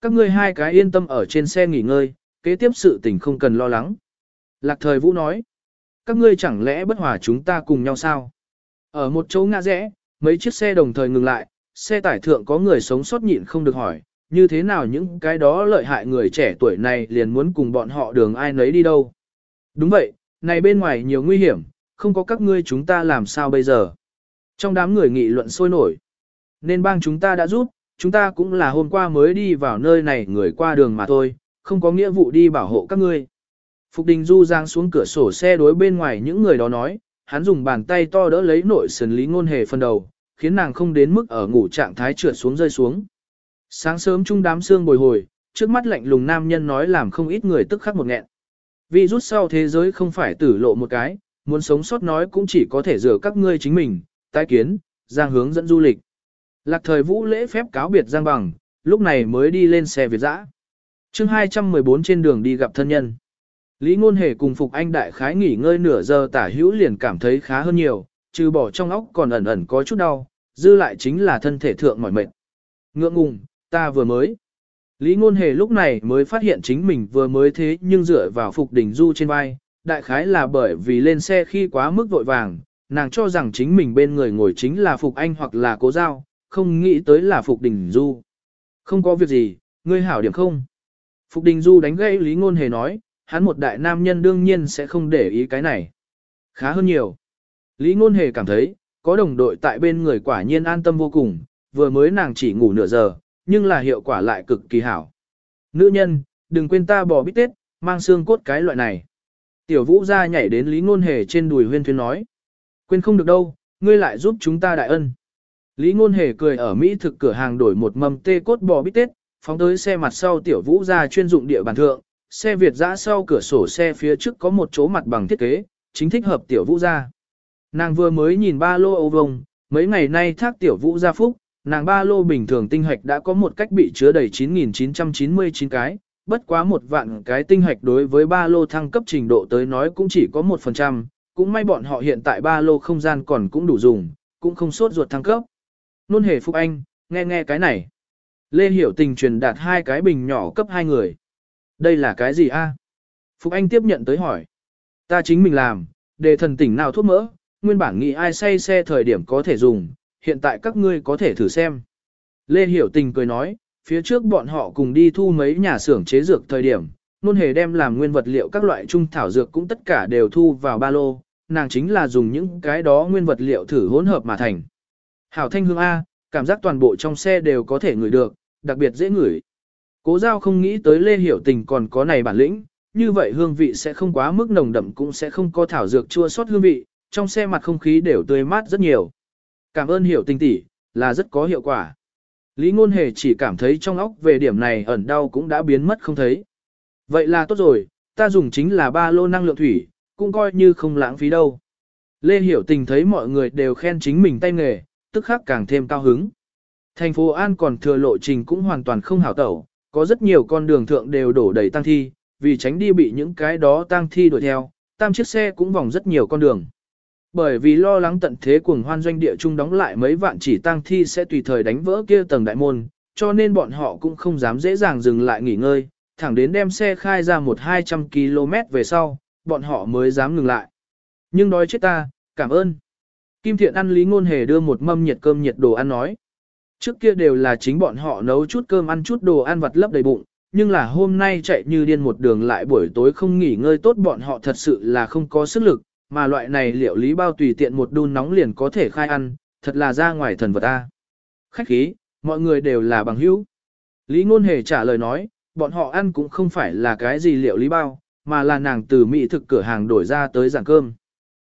Các ngươi hai cái yên tâm ở trên xe nghỉ ngơi, kế tiếp sự tình không cần lo lắng. Lạc thời Vũ nói, các ngươi chẳng lẽ bất hòa chúng ta cùng nhau sao? Ở một chỗ ngã rẽ, mấy chiếc xe đồng thời ngừng lại, xe tải thượng có người sống sót nhịn không được hỏi, như thế nào những cái đó lợi hại người trẻ tuổi này liền muốn cùng bọn họ đường ai nấy đi đâu. Đúng vậy, này bên ngoài nhiều nguy hiểm, không có các ngươi chúng ta làm sao bây giờ. Trong đám người nghị luận sôi nổi, nên bang chúng ta đã rút, chúng ta cũng là hôm qua mới đi vào nơi này người qua đường mà thôi, không có nghĩa vụ đi bảo hộ các ngươi. Phục Đình Du giang xuống cửa sổ xe đối bên ngoài những người đó nói, hắn dùng bàn tay to đỡ lấy nội sườn lý ngôn hề phần đầu, khiến nàng không đến mức ở ngủ trạng thái trượt xuống rơi xuống. Sáng sớm trung đám xương bồi hồi, trước mắt lạnh lùng nam nhân nói làm không ít người tức khắc một nghẹn. Vì rút sau thế giới không phải tử lộ một cái, muốn sống sót nói cũng chỉ có thể rửa các ngươi chính mình, tái kiến, giang hướng dẫn du lịch. Lạc thời vũ lễ phép cáo biệt giang bằng, lúc này mới đi lên xe Việt dã. chương 214 trên đường đi gặp thân nhân. Lý ngôn hề cùng Phục Anh đại khái nghỉ ngơi nửa giờ tả hữu liền cảm thấy khá hơn nhiều, trừ bỏ trong óc còn ẩn ẩn có chút đau, dư lại chính là thân thể thượng mỏi mệt. Ngượng ngùng, ta vừa mới. Lý ngôn hề lúc này mới phát hiện chính mình vừa mới thế nhưng dựa vào Phục đỉnh du trên vai, đại khái là bởi vì lên xe khi quá mức vội vàng, nàng cho rằng chính mình bên người ngồi chính là Phục Anh hoặc là Cố Giao, không nghĩ tới là Phục Đình Du. Không có việc gì, ngươi hảo điểm không? Phục Đình Du đánh gãy Lý Ngôn Hề nói, hắn một đại nam nhân đương nhiên sẽ không để ý cái này. Khá hơn nhiều. Lý Ngôn Hề cảm thấy, có đồng đội tại bên người quả nhiên an tâm vô cùng, vừa mới nàng chỉ ngủ nửa giờ, nhưng là hiệu quả lại cực kỳ hảo. Nữ nhân, đừng quên ta bò bít tết, mang xương cốt cái loại này. Tiểu vũ ra nhảy đến Lý Ngôn Hề trên đùi huyên thuyên nói. Quên không được đâu, ngươi lại giúp chúng ta đại ân. Lý Ngôn Hề cười ở Mỹ thực cửa hàng đổi một mâm tê cốt bò bít tết, phóng tới xe mặt sau tiểu vũ ra chuyên dụng địa bàn thượng, xe Việt dã sau cửa sổ xe phía trước có một chỗ mặt bằng thiết kế, chính thích hợp tiểu vũ ra. Nàng vừa mới nhìn ba lô âu vông, mấy ngày nay thác tiểu vũ ra phúc, nàng ba lô bình thường tinh hạch đã có một cách bị chứa đầy 9.999 cái, bất quá một vạn cái tinh hạch đối với ba lô thăng cấp trình độ tới nói cũng chỉ có 1%, cũng may bọn họ hiện tại ba lô không gian còn cũng đủ dùng, cũng không sốt ruột thăng cấp. Nôn hề phục Anh, nghe nghe cái này. Lê Hiểu Tình truyền đạt hai cái bình nhỏ cấp hai người. Đây là cái gì a? À? Anh tiếp nhận tới hỏi. Ta chính mình làm, để thần tỉnh nào thuốc mỡ, nguyên bản nghĩ ai say xe thời điểm có thể dùng, hiện tại các ngươi có thể thử xem. Lê Hiểu Tình cười nói, phía trước bọn họ cùng đi thu mấy nhà xưởng chế dược thời điểm, nôn hề đem làm nguyên vật liệu các loại trung thảo dược cũng tất cả đều thu vào ba lô, nàng chính là dùng những cái đó nguyên vật liệu thử hỗn hợp mà thành. Hảo thanh hương A, cảm giác toàn bộ trong xe đều có thể ngửi được, đặc biệt dễ ngửi. Cố giao không nghĩ tới Lê Hiểu Tình còn có này bản lĩnh, như vậy hương vị sẽ không quá mức nồng đậm cũng sẽ không có thảo dược chua sót hương vị, trong xe mặt không khí đều tươi mát rất nhiều. Cảm ơn Hiểu Tình tỷ, là rất có hiệu quả. Lý Ngôn Hề chỉ cảm thấy trong óc về điểm này ẩn đau cũng đã biến mất không thấy. Vậy là tốt rồi, ta dùng chính là ba lô năng lượng thủy, cũng coi như không lãng phí đâu. Lê Hiểu Tình thấy mọi người đều khen chính mình tay nghề, tức khắc càng thêm cao hứng. Thành phố An còn thừa lộ trình cũng hoàn toàn không hảo tẩu, có rất nhiều con đường thượng đều đổ đầy tang thi, vì tránh đi bị những cái đó tang thi đuổi theo, tam chiếc xe cũng vòng rất nhiều con đường. Bởi vì lo lắng tận thế cuồng hoan doanh địa trung đóng lại mấy vạn chỉ tang thi sẽ tùy thời đánh vỡ kia tầng đại môn, cho nên bọn họ cũng không dám dễ dàng dừng lại nghỉ ngơi, thẳng đến đem xe khai ra một hai trăm km về sau, bọn họ mới dám ngừng lại. Nhưng đói chết ta, cảm ơn. Kim Thiện ăn Lý Ngôn Hề đưa một mâm nhiệt cơm nhiệt đồ ăn nói. Trước kia đều là chính bọn họ nấu chút cơm ăn chút đồ ăn vặt lấp đầy bụng, nhưng là hôm nay chạy như điên một đường lại buổi tối không nghỉ ngơi tốt bọn họ thật sự là không có sức lực, mà loại này liệu lý bao tùy tiện một đun nóng liền có thể khai ăn, thật là ra ngoài thần vật ta. Khách khí, mọi người đều là bằng hữu. Lý Ngôn Hề trả lời nói, bọn họ ăn cũng không phải là cái gì liệu lý bao, mà là nàng từ mỹ thực cửa hàng đổi ra tới giảng cơm.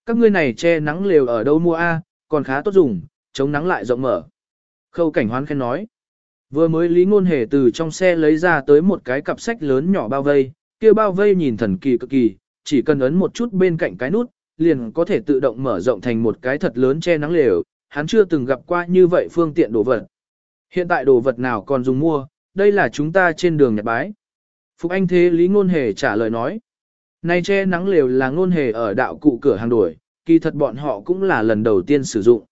Các ngươi này che nắng lều ở đâu mua a, còn khá tốt dùng, chống nắng lại rộng mở. Khâu cảnh hoán khen nói. Vừa mới Lý Ngôn Hề từ trong xe lấy ra tới một cái cặp sách lớn nhỏ bao vây, kia bao vây nhìn thần kỳ cực kỳ, chỉ cần ấn một chút bên cạnh cái nút, liền có thể tự động mở rộng thành một cái thật lớn che nắng lều, hắn chưa từng gặp qua như vậy phương tiện đồ vật. Hiện tại đồ vật nào còn dùng mua, đây là chúng ta trên đường nhật bái. Phục Anh thế Lý Ngôn Hề trả lời nói. Này che nắng lều là Ngôn Hề ở đạo cụ cửa hàng đuổi, kỳ thật bọn họ cũng là lần đầu tiên sử dụng.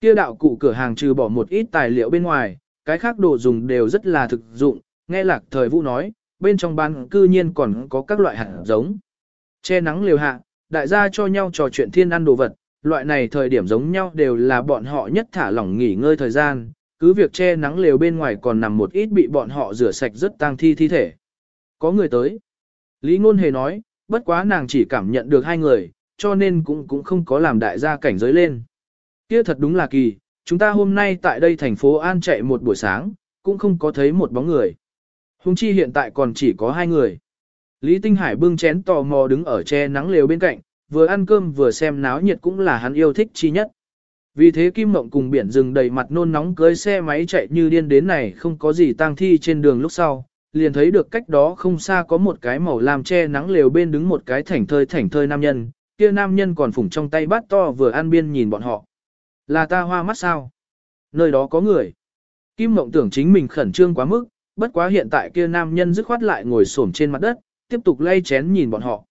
Kia đạo cụ cửa hàng trừ bỏ một ít tài liệu bên ngoài, cái khác đồ dùng đều rất là thực dụng, nghe lạc thời vũ nói, bên trong bán cư nhiên còn có các loại hạt giống. Che nắng liều hạ, đại gia cho nhau trò chuyện thiên ăn đồ vật, loại này thời điểm giống nhau đều là bọn họ nhất thả lỏng nghỉ ngơi thời gian, cứ việc che nắng lều bên ngoài còn nằm một ít bị bọn họ rửa sạch rất tang thi thi thể. Có người tới. Lý Ngôn Hề nói, bất quá nàng chỉ cảm nhận được hai người, cho nên cũng cũng không có làm đại gia cảnh giới lên. Kia thật đúng là kỳ, chúng ta hôm nay tại đây thành phố An chạy một buổi sáng, cũng không có thấy một bóng người. Hùng chi hiện tại còn chỉ có hai người. Lý Tinh Hải bưng chén tò mò đứng ở che nắng lều bên cạnh, vừa ăn cơm vừa xem náo nhiệt cũng là hắn yêu thích chi nhất. Vì thế Kim Mộng cùng biển rừng đầy mặt nôn nóng cưới xe máy chạy như điên đến này không có gì tang thi trên đường lúc sau, liền thấy được cách đó không xa có một cái màu làm che nắng lều bên đứng một cái thảnh thơi thảnh thơi nam nhân, kia nam nhân còn phủng trong tay bát to vừa ăn biên nhìn bọn họ. Là ta hoa mắt sao? Nơi đó có người. Kim Mộng tưởng chính mình khẩn trương quá mức, bất quá hiện tại kia nam nhân dứt khoát lại ngồi xổm trên mặt đất, tiếp tục lay chén nhìn bọn họ.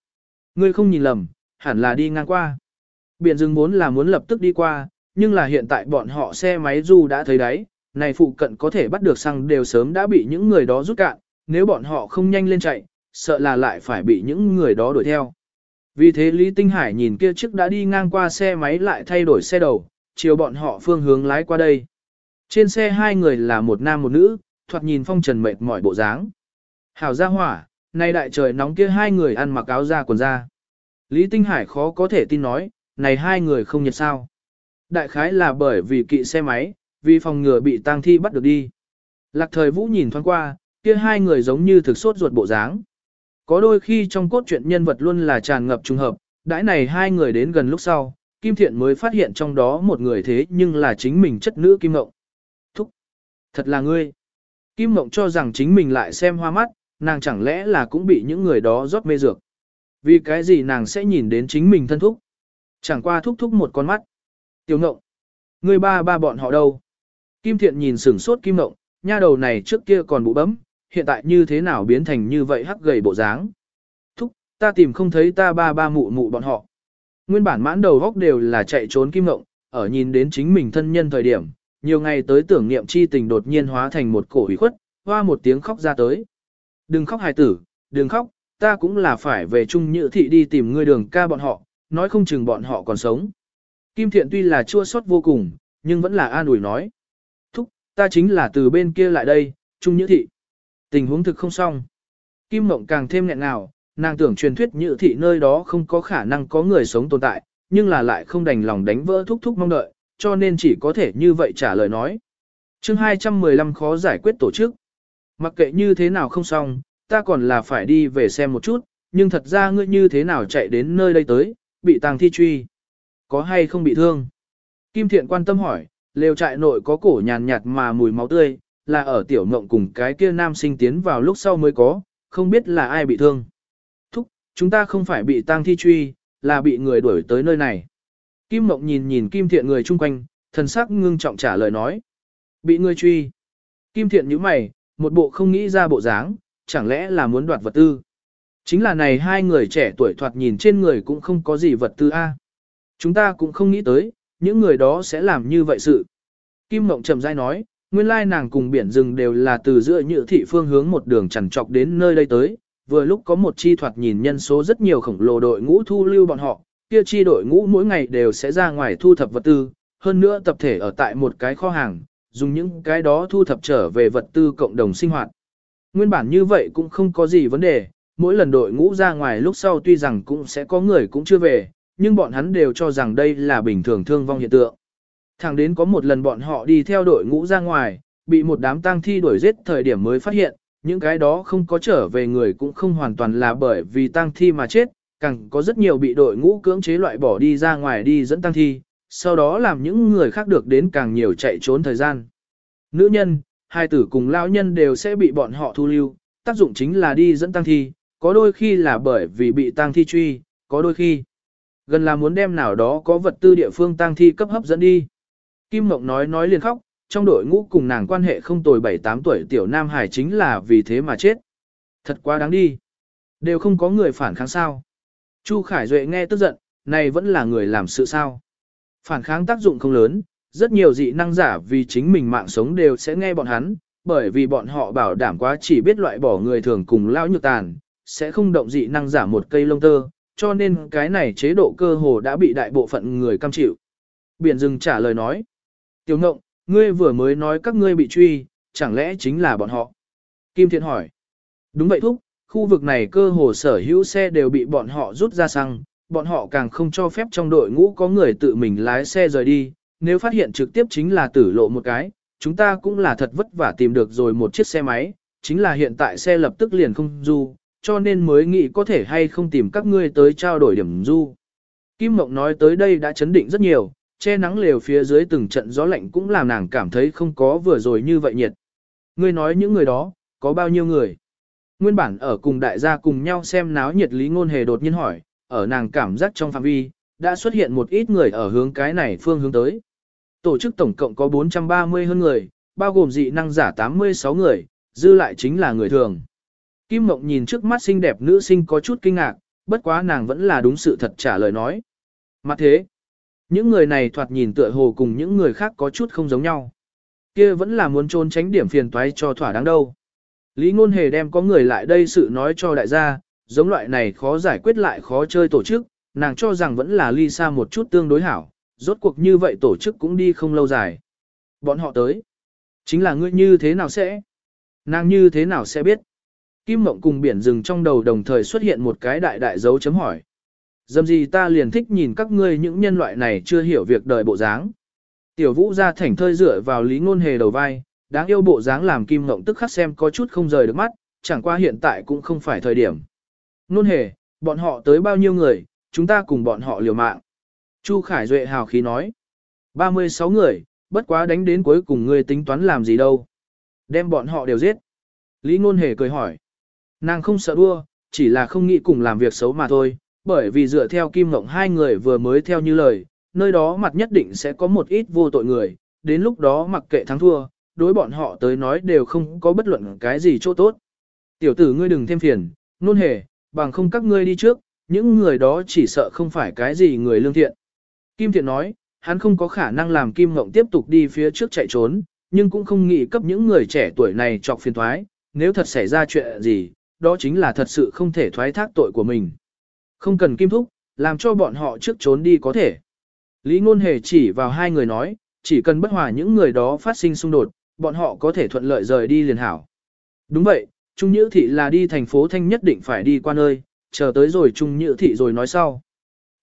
Ngươi không nhìn lầm, hẳn là đi ngang qua. Biển rừng muốn là muốn lập tức đi qua, nhưng là hiện tại bọn họ xe máy du đã thấy đấy, này phụ cận có thể bắt được xăng đều sớm đã bị những người đó rút cạn, nếu bọn họ không nhanh lên chạy, sợ là lại phải bị những người đó đuổi theo. Vì thế Lý Tinh Hải nhìn kia chiếc đã đi ngang qua xe máy lại thay đổi xe đầu, chiều bọn họ phương hướng lái qua đây. Trên xe hai người là một nam một nữ, thoạt nhìn phong trần mệt mỏi bộ dáng. Hảo ra hỏa, nay đại trời nóng kia hai người ăn mặc áo da quần da. Lý Tinh Hải khó có thể tin nói, này hai người không nhiệt sao. Đại khái là bởi vì kỵ xe máy, vì phòng ngừa bị tang thi bắt được đi. Lạc thời vũ nhìn thoáng qua, kia hai người giống như thực sốt ruột bộ dáng. Có đôi khi trong cốt truyện nhân vật luôn là tràn ngập trùng hợp, đãi này hai người đến gần lúc sau, Kim Thiện mới phát hiện trong đó một người thế nhưng là chính mình chất nữ Kim Ngộng. Thúc! Thật là ngươi! Kim Ngộng cho rằng chính mình lại xem hoa mắt, nàng chẳng lẽ là cũng bị những người đó rót mê dược. Vì cái gì nàng sẽ nhìn đến chính mình thân thúc? Chẳng qua thúc thúc một con mắt. Tiểu Ngộng! Ngươi ba ba bọn họ đâu? Kim Thiện nhìn sửng sốt Kim Ngộng, nha đầu này trước kia còn bụ bấm, hiện tại như thế nào biến thành như vậy hắc gầy bộ dáng. Thúc, ta tìm không thấy ta ba ba mụ mụ bọn họ. Nguyên bản mãn đầu góc đều là chạy trốn kim ngộng, ở nhìn đến chính mình thân nhân thời điểm, nhiều ngày tới tưởng niệm chi tình đột nhiên hóa thành một cổ hủy khuất, hoa một tiếng khóc ra tới. Đừng khóc hài tử, đừng khóc, ta cũng là phải về chung nhữ thị đi tìm ngươi đường ca bọn họ, nói không chừng bọn họ còn sống. Kim thiện tuy là chua xót vô cùng, nhưng vẫn là an ủi nói. Thúc, ta chính là từ bên kia lại đây, chung nhữ thị. Tình huống thực không xong. Kim mộng càng thêm nghẹn ngào, nàng tưởng truyền thuyết nhữ thị nơi đó không có khả năng có người sống tồn tại, nhưng là lại không đành lòng đánh vỡ thúc thúc mong đợi, cho nên chỉ có thể như vậy trả lời nói. chương 215 khó giải quyết tổ chức. Mặc kệ như thế nào không xong, ta còn là phải đi về xem một chút, nhưng thật ra ngươi như thế nào chạy đến nơi đây tới, bị Tàng thi truy. Có hay không bị thương? Kim Thiện quan tâm hỏi, lều trại nội có cổ nhàn nhạt mà mùi máu tươi, là ở tiểu ngộng cùng cái kia nam sinh tiến vào lúc sau mới có, không biết là ai bị thương. Thúc, chúng ta không phải bị tang thi truy, là bị người đuổi tới nơi này. Kim Mộng nhìn nhìn Kim Thiện người chung quanh, thần sắc ngưng trọng trả lời nói. Bị người truy. Kim Thiện nhíu mày, một bộ không nghĩ ra bộ dáng, chẳng lẽ là muốn đoạt vật tư. Chính là này hai người trẻ tuổi thoạt nhìn trên người cũng không có gì vật tư A. Chúng ta cũng không nghĩ tới, những người đó sẽ làm như vậy sự. Kim Mộng trầm dai nói, nguyên lai nàng cùng biển rừng đều là từ giữa nhự thị phương hướng một đường chẳng trọc đến nơi đây tới, vừa lúc có một chi thoạt nhìn nhân số rất nhiều khổng lồ đội ngũ thu lưu bọn họ, kia chi đội ngũ mỗi ngày đều sẽ ra ngoài thu thập vật tư, hơn nữa tập thể ở tại một cái kho hàng, dùng những cái đó thu thập trở về vật tư cộng đồng sinh hoạt. Nguyên bản như vậy cũng không có gì vấn đề, mỗi lần đội ngũ ra ngoài lúc sau tuy rằng cũng sẽ có người cũng chưa về, nhưng bọn hắn đều cho rằng đây là bình thường thương vong hiện tượng. Thẳng đến có một lần bọn họ đi theo đội ngũ ra ngoài, bị một đám tang thi đuổi giết thời điểm mới phát hiện, những cái đó không có trở về người cũng không hoàn toàn là bởi vì tang thi mà chết, càng có rất nhiều bị đội ngũ cưỡng chế loại bỏ đi ra ngoài đi dẫn tang thi, sau đó làm những người khác được đến càng nhiều chạy trốn thời gian. Nữ nhân, hai tử cùng lão nhân đều sẽ bị bọn họ thu lưu, tác dụng chính là đi dẫn tăng thi, có đôi khi là bởi vì bị tăng thi truy, có đôi khi gần là muốn đem nào đó có vật tư địa phương tăng thi cấp hấp dẫn đi. Kim Mộng nói nói liền khóc, trong đội ngũ cùng nàng quan hệ không tồi 7-8 tuổi tiểu Nam Hải chính là vì thế mà chết. Thật quá đáng đi. Đều không có người phản kháng sao. Chu Khải Duệ nghe tức giận, này vẫn là người làm sự sao. Phản kháng tác dụng không lớn, rất nhiều dị năng giả vì chính mình mạng sống đều sẽ nghe bọn hắn, bởi vì bọn họ bảo đảm quá chỉ biết loại bỏ người thường cùng lao nhược tàn, sẽ không động dị năng giả một cây lông tơ, cho nên cái này chế độ cơ hồ đã bị đại bộ phận người cam chịu. Biển rừng trả lời nói, Tiểu ngộng, ngươi vừa mới nói các ngươi bị truy, chẳng lẽ chính là bọn họ? Kim Thiện hỏi. Đúng vậy thúc, khu vực này cơ hồ sở hữu xe đều bị bọn họ rút ra xăng, bọn họ càng không cho phép trong đội ngũ có người tự mình lái xe rời đi, nếu phát hiện trực tiếp chính là tử lộ một cái, chúng ta cũng là thật vất vả tìm được rồi một chiếc xe máy, chính là hiện tại xe lập tức liền không du, cho nên mới nghĩ có thể hay không tìm các ngươi tới trao đổi điểm du. Kim Mộng nói tới đây đã chấn định rất nhiều, che nắng lều phía dưới từng trận gió lạnh cũng làm nàng cảm thấy không có vừa rồi như vậy nhiệt. Ngươi nói những người đó, có bao nhiêu người? Nguyên bản ở cùng đại gia cùng nhau xem náo nhiệt lý ngôn hề đột nhiên hỏi, ở nàng cảm giác trong phạm vi, đã xuất hiện một ít người ở hướng cái này phương hướng tới. Tổ chức tổng cộng có 430 hơn người, bao gồm dị năng giả 86 người, dư lại chính là người thường. Kim Mộng nhìn trước mắt xinh đẹp nữ sinh có chút kinh ngạc, bất quá nàng vẫn là đúng sự thật trả lời nói. mặt thế, những người này thoạt nhìn tựa hồ cùng những người khác có chút không giống nhau. Kia vẫn là muốn trốn tránh điểm phiền toái cho thỏa đáng đâu. Lý ngôn hề đem có người lại đây sự nói cho đại gia, giống loại này khó giải quyết lại khó chơi tổ chức, nàng cho rằng vẫn là ly xa một chút tương đối hảo, rốt cuộc như vậy tổ chức cũng đi không lâu dài. Bọn họ tới. Chính là ngươi như thế nào sẽ? Nàng như thế nào sẽ biết? Kim mộng cùng biển rừng trong đầu đồng thời xuất hiện một cái đại đại dấu chấm hỏi. Dầm gì ta liền thích nhìn các ngươi những nhân loại này chưa hiểu việc đời bộ dáng. Tiểu vũ ra thảnh thơi dựa vào lý ngôn hề đầu vai, đáng yêu bộ dáng làm kim ngộng tức khắc xem có chút không rời được mắt, chẳng qua hiện tại cũng không phải thời điểm. Nôn hề, bọn họ tới bao nhiêu người, chúng ta cùng bọn họ liều mạng. Chu Khải Duệ hào khí nói. 36 người, bất quá đánh đến cuối cùng ngươi tính toán làm gì đâu. Đem bọn họ đều giết. Lý Nôn hề cười hỏi. Nàng không sợ đua, chỉ là không nghĩ cùng làm việc xấu mà thôi, bởi vì dựa theo Kim Ngộng hai người vừa mới theo như lời, nơi đó mặt nhất định sẽ có một ít vô tội người, đến lúc đó mặc kệ thắng thua, đối bọn họ tới nói đều không có bất luận cái gì chỗ tốt. Tiểu tử ngươi đừng thêm phiền, nôn hề, bằng không các ngươi đi trước, những người đó chỉ sợ không phải cái gì người lương thiện. Kim Thiện nói, hắn không có khả năng làm Kim Ngộng tiếp tục đi phía trước chạy trốn, nhưng cũng không nghĩ cấp những người trẻ tuổi này trọc phiền thoái, nếu thật xảy ra chuyện gì, đó chính là thật sự không thể thoái thác tội của mình. Không cần kim thúc, làm cho bọn họ trước trốn đi có thể. Lý ngôn hề chỉ vào hai người nói, chỉ cần bất hòa những người đó phát sinh xung đột, bọn họ có thể thuận lợi rời đi liền hảo. Đúng vậy, Trung Nhữ Thị là đi thành phố Thanh nhất định phải đi qua nơi, chờ tới rồi Trung Nhữ Thị rồi nói sau.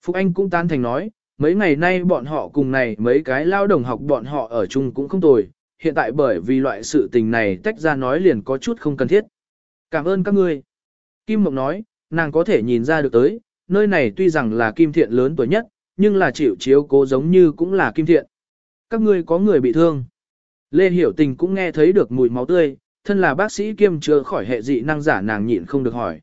Phục Anh cũng tan thành nói, Mấy ngày nay bọn họ cùng này mấy cái lao đồng học bọn họ ở chung cũng không tồi, hiện tại bởi vì loại sự tình này tách ra nói liền có chút không cần thiết. Cảm ơn các ngươi. Kim Mộng nói, nàng có thể nhìn ra được tới, nơi này tuy rằng là Kim Thiện lớn tuổi nhất, nhưng là chịu chiếu cố giống như cũng là Kim Thiện. Các ngươi có người bị thương. Lê Hiểu Tình cũng nghe thấy được mùi máu tươi, thân là bác sĩ kiêm chữa khỏi hệ dị năng giả nàng nhịn không được hỏi.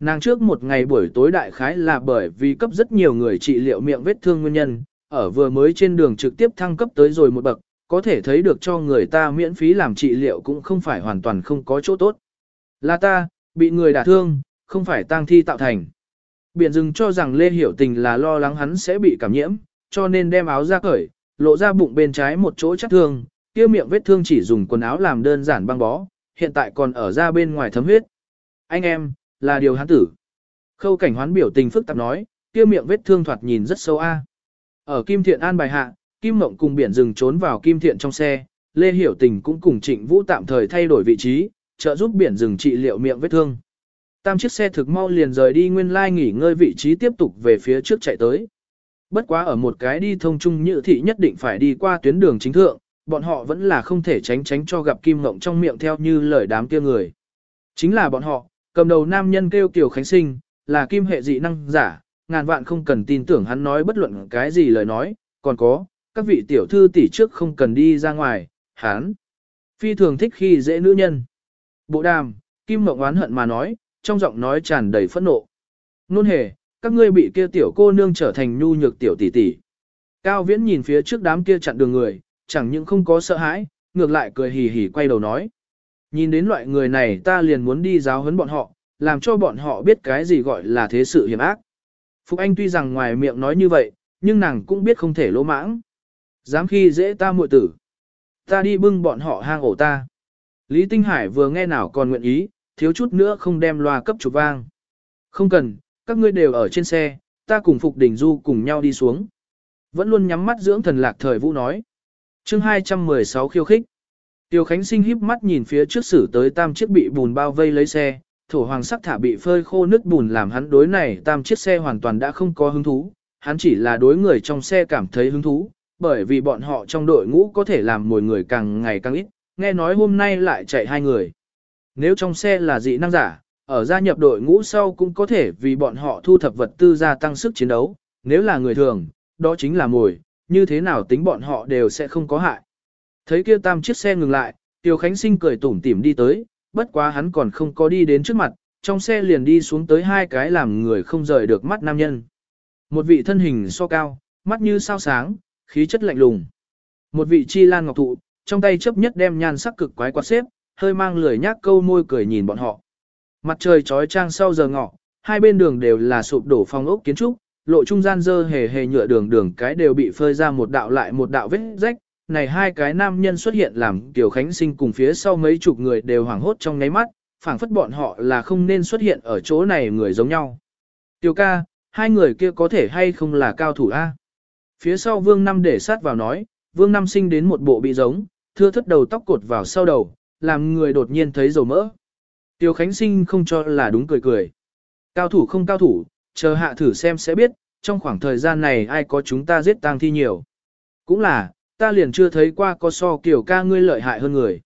Nàng trước một ngày buổi tối đại khái là bởi vì cấp rất nhiều người trị liệu miệng vết thương nguyên nhân, ở vừa mới trên đường trực tiếp thăng cấp tới rồi một bậc, có thể thấy được cho người ta miễn phí làm trị liệu cũng không phải hoàn toàn không có chỗ tốt. Là ta, bị người đả thương, không phải tang thi tạo thành. Biện dừng cho rằng Lê Hiểu Tình là lo lắng hắn sẽ bị cảm nhiễm, cho nên đem áo ra cởi, lộ ra bụng bên trái một chỗ chắc thương, kia miệng vết thương chỉ dùng quần áo làm đơn giản băng bó, hiện tại còn ở ra bên ngoài thấm huyết. Anh em, là điều hắn tử. Khâu cảnh hoán biểu tình phức tạp nói, kia miệng vết thương thoạt nhìn rất sâu a. Ở Kim Thiện An bài hạ, Kim Mộng cùng biển rừng trốn vào Kim Thiện trong xe, Lê Hiểu Tình cũng cùng Trịnh Vũ tạm thời thay đổi vị trí, trợ giúp biển rừng trị liệu miệng vết thương. Tam chiếc xe thực mau liền rời đi nguyên lai nghỉ ngơi vị trí tiếp tục về phía trước chạy tới. Bất quá ở một cái đi thông chung nhự thị nhất định phải đi qua tuyến đường chính thượng, bọn họ vẫn là không thể tránh tránh cho gặp Kim Ngộng trong miệng theo như lời đám kia người. Chính là bọn họ, cầm đầu nam nhân kêu Kiều Khánh Sinh, là kim hệ dị năng giả, ngàn vạn không cần tin tưởng hắn nói bất luận cái gì lời nói, còn có, các vị tiểu thư tỷ trước không cần đi ra ngoài, hắn. Phi thường thích khi dễ nữ nhân. Bộ đàm, Kim Mộng oán hận mà nói, trong giọng nói tràn đầy phẫn nộ. Nôn hề, các ngươi bị kia tiểu cô nương trở thành nhu nhược tiểu tỷ tỷ. Cao Viễn nhìn phía trước đám kia chặn đường người, chẳng những không có sợ hãi, ngược lại cười hì hì quay đầu nói. Nhìn đến loại người này ta liền muốn đi giáo huấn bọn họ, làm cho bọn họ biết cái gì gọi là thế sự hiểm ác. Phục Anh tuy rằng ngoài miệng nói như vậy, nhưng nàng cũng biết không thể lỗ mãng. Dám khi dễ ta muội tử. Ta đi bưng bọn họ hang ổ ta. Lý Tinh Hải vừa nghe nào còn nguyện ý, thiếu chút nữa không đem loa cấp chụp vang. Không cần, các ngươi đều ở trên xe, ta cùng Phục Đình Du cùng nhau đi xuống. Vẫn luôn nhắm mắt dưỡng thần lạc thời vũ nói chương 216 khiêu khích. Tiêu Khánh Sinh híp mắt nhìn phía trước xử tới tam chiếc bị bùn bao vây lấy xe, thổ hoàng sắc thả bị phơi khô nước bùn làm hắn đối này tam chiếc xe hoàn toàn đã không có hứng thú, hắn chỉ là đối người trong xe cảm thấy hứng thú, bởi vì bọn họ trong đội ngũ có thể làm mỗi người càng ngày càng ít, nghe nói hôm nay lại chạy hai người. Nếu trong xe là dị năng giả, ở gia nhập đội ngũ sau cũng có thể vì bọn họ thu thập vật tư gia tăng sức chiến đấu, nếu là người thường, đó chính là mồi, như thế nào tính bọn họ đều sẽ không có hại. Thấy kia tam chiếc xe ngừng lại, Tiêu Khánh Sinh cười tủm tỉm đi tới, bất quá hắn còn không có đi đến trước mặt, trong xe liền đi xuống tới hai cái làm người không rời được mắt nam nhân. Một vị thân hình so cao, mắt như sao sáng, khí chất lạnh lùng. Một vị chi lan ngọc thụ, trong tay chấp nhất đem nhan sắc cực quái quạt xếp, hơi mang lười nhác câu môi cười nhìn bọn họ. Mặt trời trói trang sau giờ ngọ, hai bên đường đều là sụp đổ phong ốc kiến trúc, lộ trung gian dơ hề hề nhựa đường đường cái đều bị phơi ra một đạo lại một đạo vết rách. Này hai cái nam nhân xuất hiện làm Tiểu Khánh Sinh cùng phía sau mấy chục người đều hoảng hốt trong ngáy mắt, phảng phất bọn họ là không nên xuất hiện ở chỗ này người giống nhau. Tiểu ca, hai người kia có thể hay không là cao thủ A. Phía sau Vương Năm để sát vào nói, Vương Năm sinh đến một bộ bị giống, thưa thất đầu tóc cột vào sau đầu, làm người đột nhiên thấy dầu mỡ. Tiêu Khánh Sinh không cho là đúng cười cười. Cao thủ không cao thủ, chờ hạ thử xem sẽ biết, trong khoảng thời gian này ai có chúng ta giết tang thi nhiều. Cũng là, ta liền chưa thấy qua có so kiểu ca ngươi lợi hại hơn người.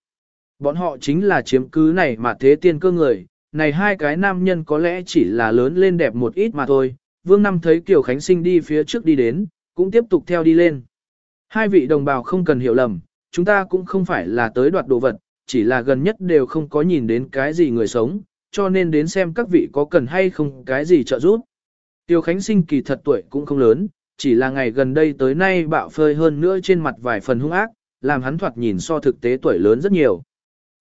Bọn họ chính là chiếm cứ này mà thế tiên cơ người, này hai cái nam nhân có lẽ chỉ là lớn lên đẹp một ít mà thôi. Vương Năm thấy Kiều Khánh Sinh đi phía trước đi đến, cũng tiếp tục theo đi lên. Hai vị đồng bào không cần hiểu lầm, chúng ta cũng không phải là tới đoạt đồ vật, chỉ là gần nhất đều không có nhìn đến cái gì người sống, cho nên đến xem các vị có cần hay không cái gì trợ giúp. Tiêu Khánh Sinh kỳ thật tuổi cũng không lớn, chỉ là ngày gần đây tới nay bạo phơi hơn nữa trên mặt vài phần hung ác, làm hắn thoạt nhìn so thực tế tuổi lớn rất nhiều.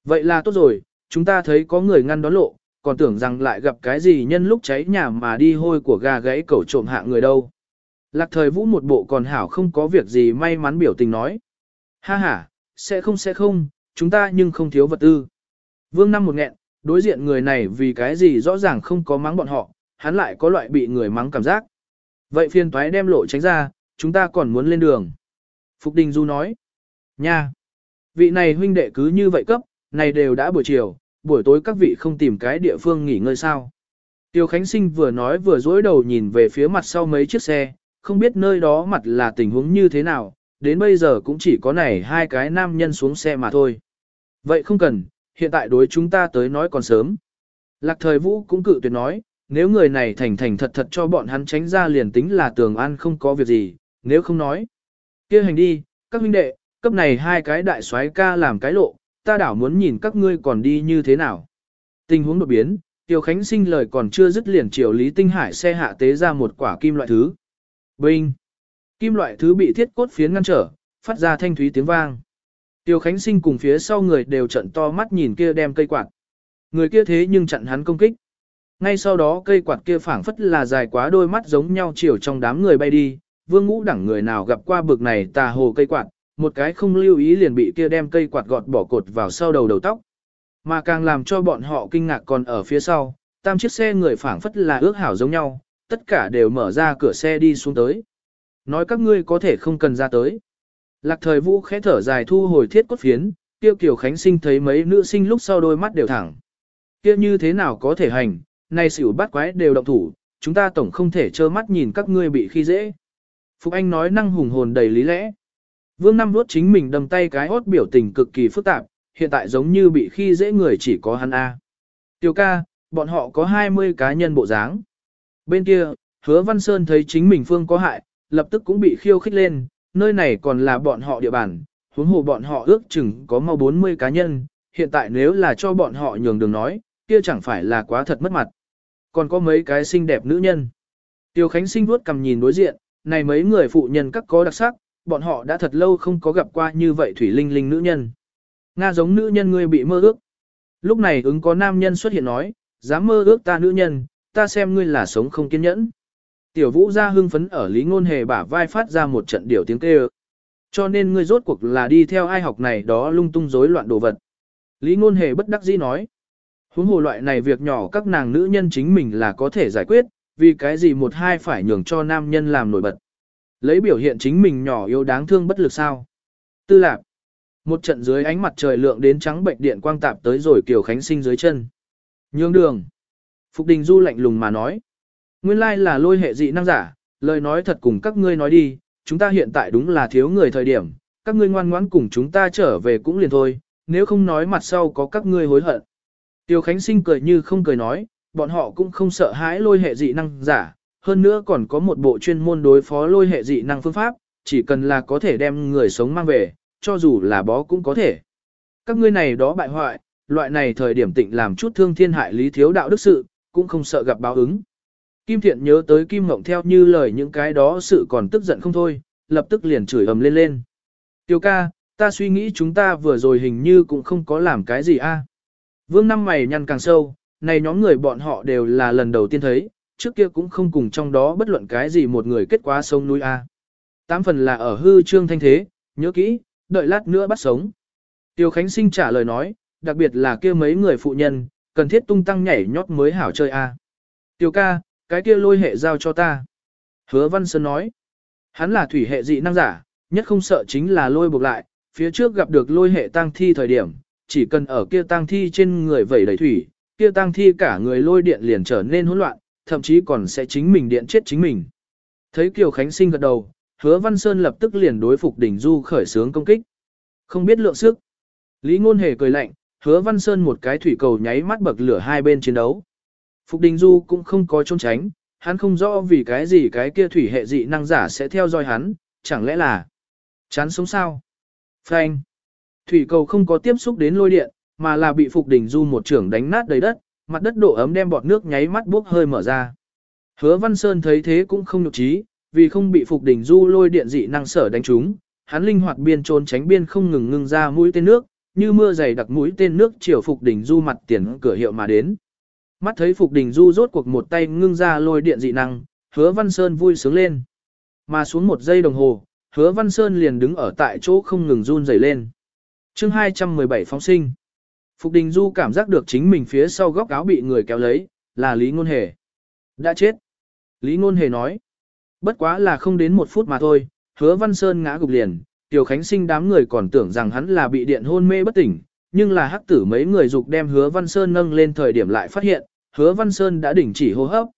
Vậy là tốt rồi, chúng ta thấy có người ngăn đón lộ, còn tưởng rằng lại gặp cái gì nhân lúc cháy nhà mà đi hôi của gà gãy cẩu trộm hạ người đâu. Lạc thời vũ một bộ còn hảo không có việc gì may mắn biểu tình nói. Ha ha, sẽ không sẽ không, chúng ta nhưng không thiếu vật tư. Vương Năm một nghẹn, đối diện người này vì cái gì rõ ràng không có mắng bọn họ, hắn lại có loại bị người mắng cảm giác. Vậy phiền toái đem lộ tránh ra, chúng ta còn muốn lên đường. Phục Đình Du nói. Nha! Vị này huynh đệ cứ như vậy cấp, này đều đã buổi chiều, buổi tối các vị không tìm cái địa phương nghỉ ngơi sao. Tiêu Khánh Sinh vừa nói vừa dối đầu nhìn về phía mặt sau mấy chiếc xe, không biết nơi đó mặt là tình huống như thế nào, đến bây giờ cũng chỉ có này hai cái nam nhân xuống xe mà thôi. Vậy không cần, hiện tại đối chúng ta tới nói còn sớm. Lạc thời vũ cũng cự tuyệt nói, nếu người này thành thành thật thật cho bọn hắn tránh ra liền tính là tường an không có việc gì, nếu không nói. kia hành đi, các huynh đệ, cấp này hai cái đại soái ca làm cái lộ, ta đảo muốn nhìn các ngươi còn đi như thế nào. Tình huống đột biến, Tiêu Khánh sinh lời còn chưa dứt liền triều Lý Tinh Hải xe hạ tế ra một quả kim loại thứ. Binh! Kim loại thứ bị thiết cốt phiến ngăn trở, phát ra thanh thúy tiếng vang. Tiêu Khánh sinh cùng phía sau người đều trận to mắt nhìn kia đem cây quạt. Người kia thế nhưng chặn hắn công kích. Ngay sau đó cây quạt kia phảng phất là dài quá đôi mắt giống nhau chiều trong đám người bay đi, vương ngũ đẳng người nào gặp qua bực này tà hồ cây quạt, một cái không lưu ý liền bị kia đem cây quạt gọt bỏ cột vào sau đầu đầu tóc. Mà càng làm cho bọn họ kinh ngạc còn ở phía sau, tam chiếc xe người phảng phất là ước hảo giống nhau, tất cả đều mở ra cửa xe đi xuống tới. Nói các ngươi có thể không cần ra tới. Lạc thời vũ khẽ thở dài thu hồi thiết cốt phiến, tiêu kiều khánh sinh thấy mấy nữ sinh lúc sau đôi mắt đều thẳng. Kia như thế nào có thể hành, nay xỉu bắt quái đều động thủ, chúng ta tổng không thể trơ mắt nhìn các ngươi bị khi dễ. Phục Anh nói năng hùng hồn đầy lý lẽ. Vương Năm vuốt chính mình đầm tay cái hốt biểu tình cực kỳ phức tạp, hiện tại giống như bị khi dễ người chỉ có hắn A. Tiểu ca, bọn họ có 20 cá nhân bộ dáng. Bên kia, hứa Văn Sơn thấy chính mình phương có hại, lập tức cũng bị khiêu khích lên, nơi này còn là bọn họ địa bàn, huống hồ bọn họ ước chừng có mau 40 cá nhân, hiện tại nếu là cho bọn họ nhường đường nói, kia chẳng phải là quá thật mất mặt. Còn có mấy cái xinh đẹp nữ nhân. Tiêu Khánh sinh vuốt cầm nhìn đối diện, này mấy người phụ nhân các có đặc sắc, bọn họ đã thật lâu không có gặp qua như vậy thủy linh linh nữ nhân. Nga giống nữ nhân ngươi bị mơ ước. Lúc này ứng có nam nhân xuất hiện nói, dám mơ ước ta nữ nhân, ta xem ngươi là sống không kiên nhẫn. Tiểu vũ ra hưng phấn ở lý ngôn hề bả vai phát ra một trận điều tiếng kêu. Cho nên ngươi rốt cuộc là đi theo ai học này đó lung tung rối loạn đồ vật. Lý ngôn hề bất đắc dĩ nói. Huống hồ loại này việc nhỏ các nàng nữ nhân chính mình là có thể giải quyết, vì cái gì một hai phải nhường cho nam nhân làm nổi bật. Lấy biểu hiện chính mình nhỏ yếu đáng thương bất lực sao. Tư lạc. Một trận dưới ánh mặt trời lượng đến trắng bệnh điện quang tạp tới rồi Kiều Khánh sinh dưới chân. Nhường đường. Phục Đình Du lạnh lùng mà nói. Nguyên lai là lôi hệ dị năng giả, lời nói thật cùng các ngươi nói đi, chúng ta hiện tại đúng là thiếu người thời điểm, các ngươi ngoan ngoãn cùng chúng ta trở về cũng liền thôi, nếu không nói mặt sau có các ngươi hối hận. Tiêu Khánh Sinh cười như không cười nói, bọn họ cũng không sợ hãi lôi hệ dị năng giả, hơn nữa còn có một bộ chuyên môn đối phó lôi hệ dị năng phương pháp, chỉ cần là có thể đem người sống mang về, cho dù là bó cũng có thể. Các ngươi này đó bại hoại, loại này thời điểm tịnh làm chút thương thiên hại lý thiếu đạo đức sự, cũng không sợ gặp báo ứng. Kim Thiện nhớ tới Kim Ngộng theo như lời những cái đó sự còn tức giận không thôi, lập tức liền chửi ầm lên lên. Tiêu ca, ta suy nghĩ chúng ta vừa rồi hình như cũng không có làm cái gì a. Vương năm mày nhăn càng sâu, này nhóm người bọn họ đều là lần đầu tiên thấy, trước kia cũng không cùng trong đó bất luận cái gì một người kết quá sông núi A. Tám phần là ở hư trương thanh thế, nhớ kỹ, đợi lát nữa bắt sống. Tiêu Khánh Sinh trả lời nói, đặc biệt là kia mấy người phụ nhân, cần thiết tung tăng nhảy nhót mới hảo chơi A. Tiêu ca, cái kia lôi hệ giao cho ta. Hứa Văn Sơn nói, hắn là thủy hệ dị năng giả, nhất không sợ chính là lôi buộc lại, phía trước gặp được lôi hệ tăng thi thời điểm, chỉ cần ở kia tang thi trên người vẩy đầy thủy, kia tang thi cả người lôi điện liền trở nên hỗn loạn, thậm chí còn sẽ chính mình điện chết chính mình. Thấy Kiều Khánh Sinh gật đầu, hứa Văn Sơn lập tức liền đối phục đỉnh du khởi sướng công kích. Không biết lượng sức. Lý Ngôn Hề cười lạnh, hứa Văn Sơn một cái thủy cầu nháy mắt bậc lửa hai bên chiến đấu. Phục Đình Du cũng không có trốn tránh, hắn không rõ vì cái gì cái kia thủy hệ dị năng giả sẽ theo dõi hắn, chẳng lẽ là chán sống sao? Phanh. Thủy cầu không có tiếp xúc đến lôi điện, mà là bị Phục Đình Du một trưởng đánh nát đầy đất, mặt đất độ ấm đem bọt nước nháy mắt bốc hơi mở ra. Hứa Văn Sơn thấy thế cũng không nhục trí, vì không bị Phục Đình Du lôi điện dị năng sở đánh trúng, hắn linh hoạt biên trốn tránh biên không ngừng ngưng ra mũi tên nước, như mưa dày đặc mũi tên nước chiều Phục Đình Du mặt tiền cửa hiệu mà đến. Mắt thấy Phục Đình Du rốt cuộc một tay ngưng ra lôi điện dị năng, Hứa Văn Sơn vui sướng lên. Mà xuống một giây đồng hồ, Hứa Văn Sơn liền đứng ở tại chỗ không ngừng run rẩy lên. Chương 217 phóng sinh. Phục Đình Du cảm giác được chính mình phía sau góc áo bị người kéo lấy, là Lý Ngôn Hề. Đã chết. Lý Ngôn Hề nói. Bất quá là không đến một phút mà thôi, hứa Văn Sơn ngã gục liền, Tiểu Khánh sinh đám người còn tưởng rằng hắn là bị điện hôn mê bất tỉnh, nhưng là hắc tử mấy người dục đem hứa Văn Sơn nâng lên thời điểm lại phát hiện, hứa Văn Sơn đã đình chỉ hô hấp.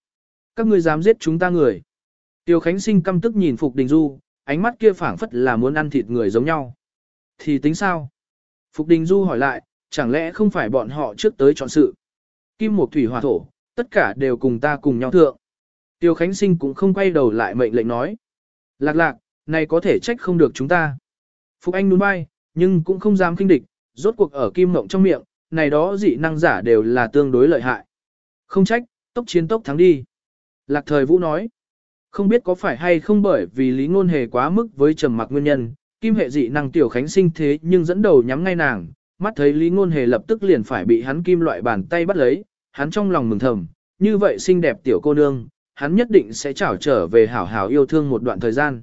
Các ngươi dám giết chúng ta người. tiểu Khánh Sinh căm tức nhìn Phục Đình Du, ánh mắt kia phảng phất là muốn ăn thịt người giống nhau. Thì tính sao? Phục Đình Du hỏi lại, chẳng lẽ không phải bọn họ trước tới chọn sự? Kim Mộc Thủy Hòa Thổ, tất cả đều cùng ta cùng nhau thượng. Tiêu Khánh Sinh cũng không quay đầu lại mệnh lệnh nói. Lạc lạc, này có thể trách không được chúng ta. Phục Anh đúng bay, nhưng cũng không dám kinh địch, rốt cuộc ở Kim Mộng trong miệng, này đó dị năng giả đều là tương đối lợi hại. Không trách, tốc chiến tốc thắng đi. Lạc thời Vũ nói. Không biết có phải hay không bởi vì lý ngôn hề quá mức với trầm mặc nguyên nhân, kim hệ dị năng tiểu khánh sinh thế nhưng dẫn đầu nhắm ngay nàng, mắt thấy lý ngôn hề lập tức liền phải bị hắn kim loại bàn tay bắt lấy, hắn trong lòng mừng thầm, như vậy xinh đẹp tiểu cô nương, hắn nhất định sẽ trảo trở về hảo hảo yêu thương một đoạn thời gian.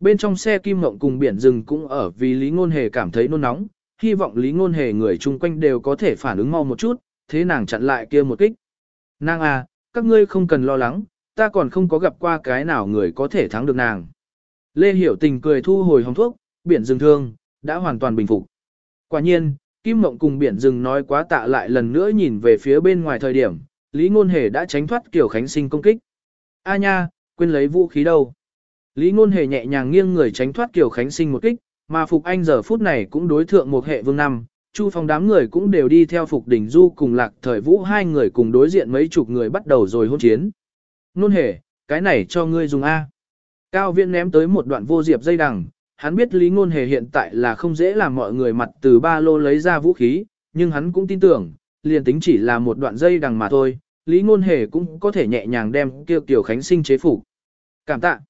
Bên trong xe kim mộng cùng biển rừng cũng ở vì lý ngôn hề cảm thấy nôn nóng, hy vọng lý ngôn hề người chung quanh đều có thể phản ứng mau một chút, thế nàng chặn lại kia một kích. Nàng à, các ngươi không cần lo lắng, ta còn không có gặp qua cái nào người có thể thắng được nàng. Lê Hiểu Tình cười thu hồi hồng thuốc, biển rừng thương, đã hoàn toàn bình phục. Quả nhiên, Kim Mộng cùng biển rừng nói quá tạ lại lần nữa nhìn về phía bên ngoài thời điểm, Lý Ngôn Hề đã tránh thoát Kiều Khánh Sinh công kích. A nha, quên lấy vũ khí đâu. Lý Ngôn Hề nhẹ nhàng nghiêng người tránh thoát Kiều Khánh Sinh một kích, mà Phục Anh giờ phút này cũng đối thượng một hệ vương năm, Chu Phong đám người cũng đều đi theo Phục Đình Du cùng Lạc Thời Vũ hai người cùng đối diện mấy chục người bắt đầu rồi hôn chiến. Nôn hề, cái này cho ngươi dùng A. Cao Viễn ném tới một đoạn vô diệp dây đằng, hắn biết Lý Ngôn Hề hiện tại là không dễ làm mọi người mặt từ ba lô lấy ra vũ khí, nhưng hắn cũng tin tưởng, liền tính chỉ là một đoạn dây đằng mà thôi, Lý Ngôn Hề cũng có thể nhẹ nhàng đem kêu Kiều Khánh Sinh chế phục. Cảm tạ.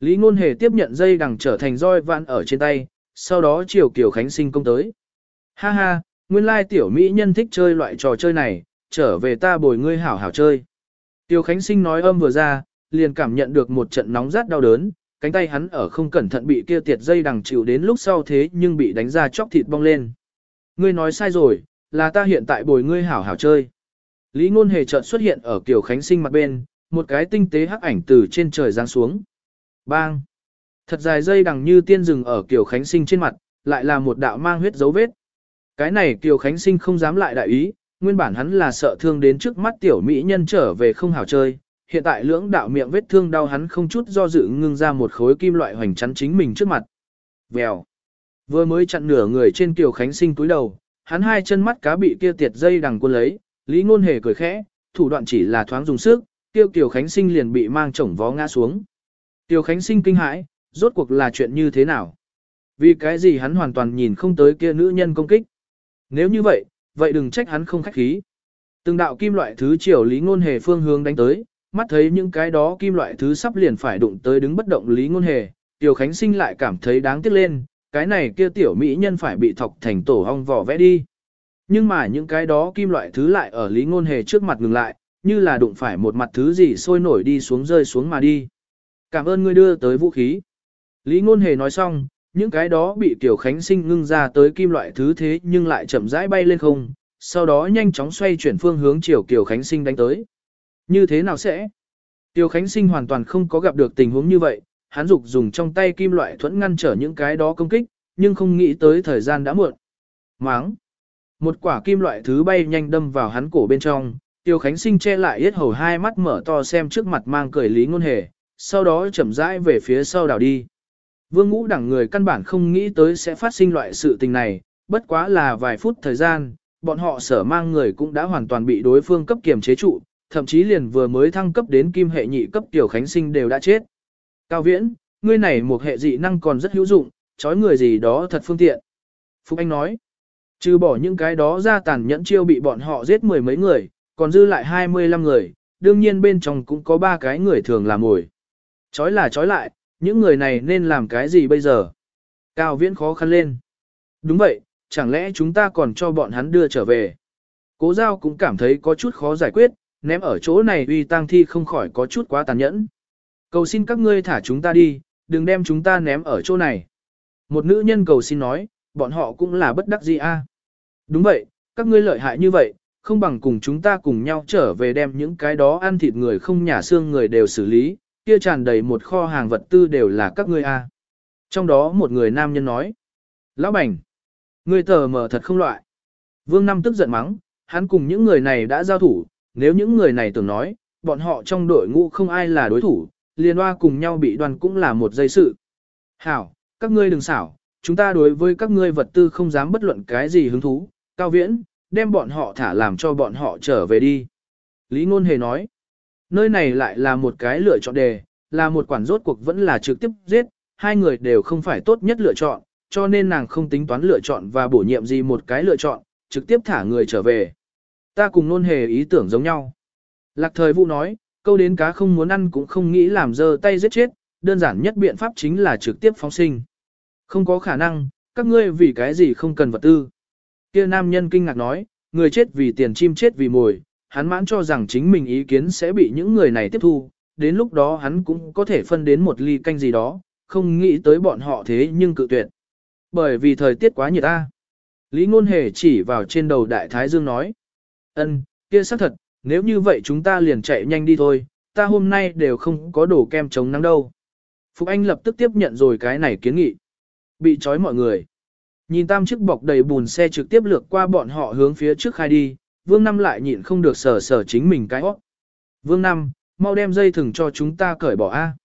Lý Ngôn Hề tiếp nhận dây đằng trở thành roi vạn ở trên tay, sau đó chiều Kiều Khánh Sinh công tới. Ha ha, nguyên lai tiểu mỹ nhân thích chơi loại trò chơi này, trở về ta bồi ngươi hảo hảo chơi. Tiêu Khánh Sinh nói âm vừa ra, liền cảm nhận được một trận nóng rát đau đớn, cánh tay hắn ở không cẩn thận bị kia tiệt dây đằng chịu đến lúc sau thế nhưng bị đánh ra chóc thịt bong lên. Ngươi nói sai rồi, là ta hiện tại bồi ngươi hảo hảo chơi. Lý ngôn hề chợt xuất hiện ở Kiều Khánh Sinh mặt bên, một cái tinh tế hắc ảnh từ trên trời giáng xuống. Bang! Thật dài dây đằng như tiên rừng ở Kiều Khánh Sinh trên mặt, lại là một đạo mang huyết dấu vết. Cái này Kiều Khánh Sinh không dám lại đại ý, nguyên bản hắn là sợ thương đến trước mắt tiểu mỹ nhân trở về không hảo chơi, hiện tại lưỡng đạo miệng vết thương đau hắn không chút do dự ngưng ra một khối kim loại hoành chắn chính mình trước mặt. Vèo. Vừa mới chặn nửa người trên Kiều Khánh Sinh túi đầu, hắn hai chân mắt cá bị kia tiệt dây đằng quân lấy, Lý Ngôn Hề cười khẽ, thủ đoạn chỉ là thoáng dùng sức, tiêu Kiều Khánh Sinh liền bị mang chổng vó ngã xuống. Kiều Khánh Sinh kinh hãi, rốt cuộc là chuyện như thế nào? Vì cái gì hắn hoàn toàn nhìn không tới kia nữ nhân công kích? Nếu như vậy, vậy đừng trách hắn không khách khí. Từng đạo kim loại thứ chiều Lý Ngôn Hề phương hướng đánh tới, mắt thấy những cái đó kim loại thứ sắp liền phải đụng tới đứng bất động Lý Ngôn Hề, Tiểu Khánh Sinh lại cảm thấy đáng tiếc lên, cái này kia tiểu mỹ nhân phải bị thọc thành tổ hong vỏ vẽ đi. Nhưng mà những cái đó kim loại thứ lại ở Lý Ngôn Hề trước mặt ngừng lại, như là đụng phải một mặt thứ gì sôi nổi đi xuống rơi xuống mà đi. Cảm ơn ngươi đưa tới vũ khí. Lý Ngôn Hề nói xong, những cái đó bị Tiểu Khánh Sinh ngưng ra tới kim loại thứ thế nhưng lại chậm rãi bay lên không, sau đó nhanh chóng xoay chuyển phương hướng chiều Kiều Khánh Sinh đánh tới. Như thế nào sẽ? Tiêu Khánh Sinh hoàn toàn không có gặp được tình huống như vậy, hắn dục dùng trong tay kim loại thuẫn ngăn trở những cái đó công kích, nhưng không nghĩ tới thời gian đã muộn. Máng! Một quả kim loại thứ bay nhanh đâm vào hắn cổ bên trong, Tiêu Khánh Sinh che lại yết hầu hai mắt mở to xem trước mặt mang cười lý ngôn hề, sau đó chậm rãi về phía sau đảo đi. Vương ngũ đẳng người căn bản không nghĩ tới sẽ phát sinh loại sự tình này, bất quá là vài phút thời gian, bọn họ sở mang người cũng đã hoàn toàn bị đối phương cấp kiềm chế trụ, thậm chí liền vừa mới thăng cấp đến kim hệ nhị cấp tiểu khánh sinh đều đã chết. Cao viễn, ngươi này một hệ dị năng còn rất hữu dụng, chói người gì đó thật phương tiện. Phúc Anh nói, trừ bỏ những cái đó ra tàn nhẫn chiêu bị bọn họ giết mười mấy người, còn dư lại 25 người, đương nhiên bên trong cũng có ba cái người thường làm mồi. Chói là chói lại, những người này nên làm cái gì bây giờ? Cao viễn khó khăn lên. Đúng vậy, chẳng lẽ chúng ta còn cho bọn hắn đưa trở về. Cố giao cũng cảm thấy có chút khó giải quyết, ném ở chỗ này uy tang thi không khỏi có chút quá tàn nhẫn. Cầu xin các ngươi thả chúng ta đi, đừng đem chúng ta ném ở chỗ này. Một nữ nhân cầu xin nói, bọn họ cũng là bất đắc dĩ a. Đúng vậy, các ngươi lợi hại như vậy, không bằng cùng chúng ta cùng nhau trở về đem những cái đó ăn thịt người không nhả xương người đều xử lý, kia tràn đầy một kho hàng vật tư đều là các ngươi a. Trong đó một người nam nhân nói, Lão bảnh Ngươi tờ mờ thật không loại. Vương Năm tức giận mắng, hắn cùng những người này đã giao thủ, nếu những người này tưởng nói, bọn họ trong đội ngũ không ai là đối thủ, liền hoa cùng nhau bị đoàn cũng là một dây sự. Hảo, các ngươi đừng xảo, chúng ta đối với các ngươi vật tư không dám bất luận cái gì hứng thú, cao viễn, đem bọn họ thả làm cho bọn họ trở về đi. Lý Ngôn Hề nói, nơi này lại là một cái lựa chọn đề, là một quản rốt cuộc vẫn là trực tiếp giết, hai người đều không phải tốt nhất lựa chọn, cho nên nàng không tính toán lựa chọn và bổ nhiệm gì một cái lựa chọn, trực tiếp thả người trở về. Ta cùng nôn Hề ý tưởng giống nhau. Lạc thời vụ nói, câu đến cá không muốn ăn cũng không nghĩ làm dơ tay giết chết, đơn giản nhất biện pháp chính là trực tiếp phóng sinh. Không có khả năng, các ngươi vì cái gì không cần vật tư. Kia nam nhân kinh ngạc nói, người chết vì tiền chim chết vì mồi, hắn mãn cho rằng chính mình ý kiến sẽ bị những người này tiếp thu, đến lúc đó hắn cũng có thể phân đến một ly canh gì đó, không nghĩ tới bọn họ thế nhưng cự tuyệt. Bởi vì thời tiết quá nhiệt ta. Lý Ngôn Hề chỉ vào trên đầu Đại Thái Dương nói ân, kia xác thật, nếu như vậy chúng ta liền chạy nhanh đi thôi, ta hôm nay đều không có đồ kem chống nắng đâu. Phục Anh lập tức tiếp nhận rồi cái này kiến nghị. Bị trói mọi người. Nhìn tam chiếc bọc đầy bùn xe trực tiếp lược qua bọn họ hướng phía trước khai đi, Vương Năm lại nhịn không được sở sở chính mình cái hót. Vương Năm, mau đem dây thừng cho chúng ta cởi bỏ A.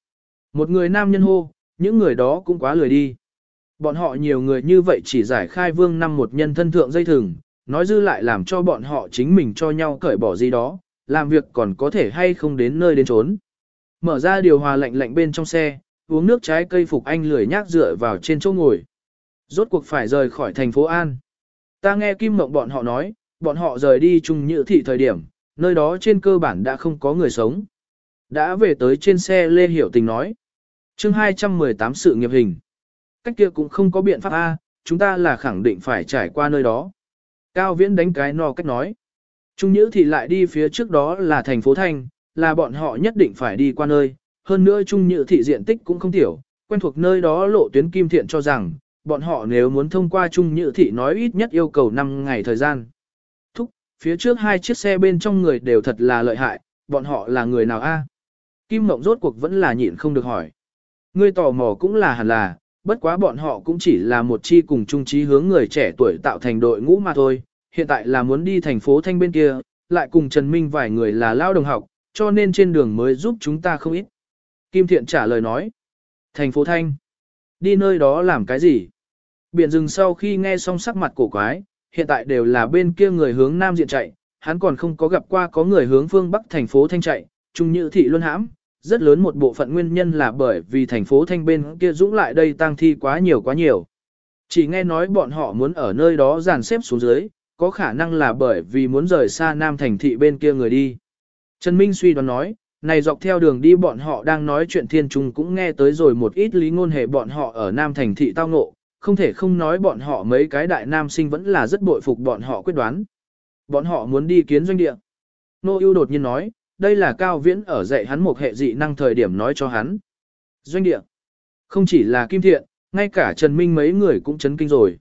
Một người nam nhân hô, những người đó cũng quá lười đi. Bọn họ nhiều người như vậy chỉ giải khai Vương Năm một nhân thân thượng dây thừng, nói dư lại làm cho bọn họ chính mình cho nhau cởi bỏ gì đó, làm việc còn có thể hay không đến nơi đến trốn. Mở ra điều hòa lạnh lạnh bên trong xe, uống nước trái cây Phục Anh lười nhác dựa vào trên chỗ ngồi. Rốt cuộc phải rời khỏi thành phố An. Ta nghe Kim Mộng bọn họ nói, bọn họ rời đi chung nhự thị thời điểm, nơi đó trên cơ bản đã không có người sống. Đã về tới trên xe Lê Hiểu Tình nói. chương 218 sự nghiệp hình. Cách kia cũng không có biện pháp A, chúng ta là khẳng định phải trải qua nơi đó. Cao Viễn đánh cái no cách nói. Trung Nhữ thị lại đi phía trước đó là thành phố Thanh, là bọn họ nhất định phải đi qua nơi. Hơn nữa Trung Nhữ thị diện tích cũng không tiểu, quen thuộc nơi đó lộ tuyến kim thiện cho rằng, bọn họ nếu muốn thông qua Trung Nhữ thị nói ít nhất yêu cầu 5 ngày thời gian. Thúc, phía trước hai chiếc xe bên trong người đều thật là lợi hại, bọn họ là người nào a? Kim Mộng rốt cuộc vẫn là nhịn không được hỏi. Ngươi tò mò cũng là hẳn là, bất quá bọn họ cũng chỉ là một chi cùng chung trí hướng người trẻ tuổi tạo thành đội ngũ mà thôi. Hiện tại là muốn đi thành phố Thanh bên kia, lại cùng Trần Minh vài người là lao đồng học, cho nên trên đường mới giúp chúng ta không ít. Kim Thiện trả lời nói. Thành phố Thanh. Đi nơi đó làm cái gì? Biển rừng sau khi nghe xong sắc mặt cổ quái, hiện tại đều là bên kia người hướng nam diện chạy, hắn còn không có gặp qua có người hướng phương bắc thành phố Thanh chạy, trung nhữ thị luân hãm, rất lớn một bộ phận nguyên nhân là bởi vì thành phố Thanh bên kia dũng lại đây tang thi quá nhiều quá nhiều. Chỉ nghe nói bọn họ muốn ở nơi đó dàn xếp xuống dưới, có khả năng là bởi vì muốn rời xa nam thành thị bên kia người đi. Trần Minh suy đoán nói, này dọc theo đường đi bọn họ đang nói chuyện thiên trung cũng nghe tới rồi một ít lý ngôn hệ bọn họ ở nam thành thị tao ngộ, không thể không nói bọn họ mấy cái đại nam sinh vẫn là rất bội phục bọn họ quyết đoán. Bọn họ muốn đi kiến doanh địa. Nô ưu đột nhiên nói, đây là cao viễn ở dạy hắn một hệ dị năng thời điểm nói cho hắn. Doanh địa. Không chỉ là Kim Thiện, ngay cả Trần Minh mấy người cũng chấn kinh rồi.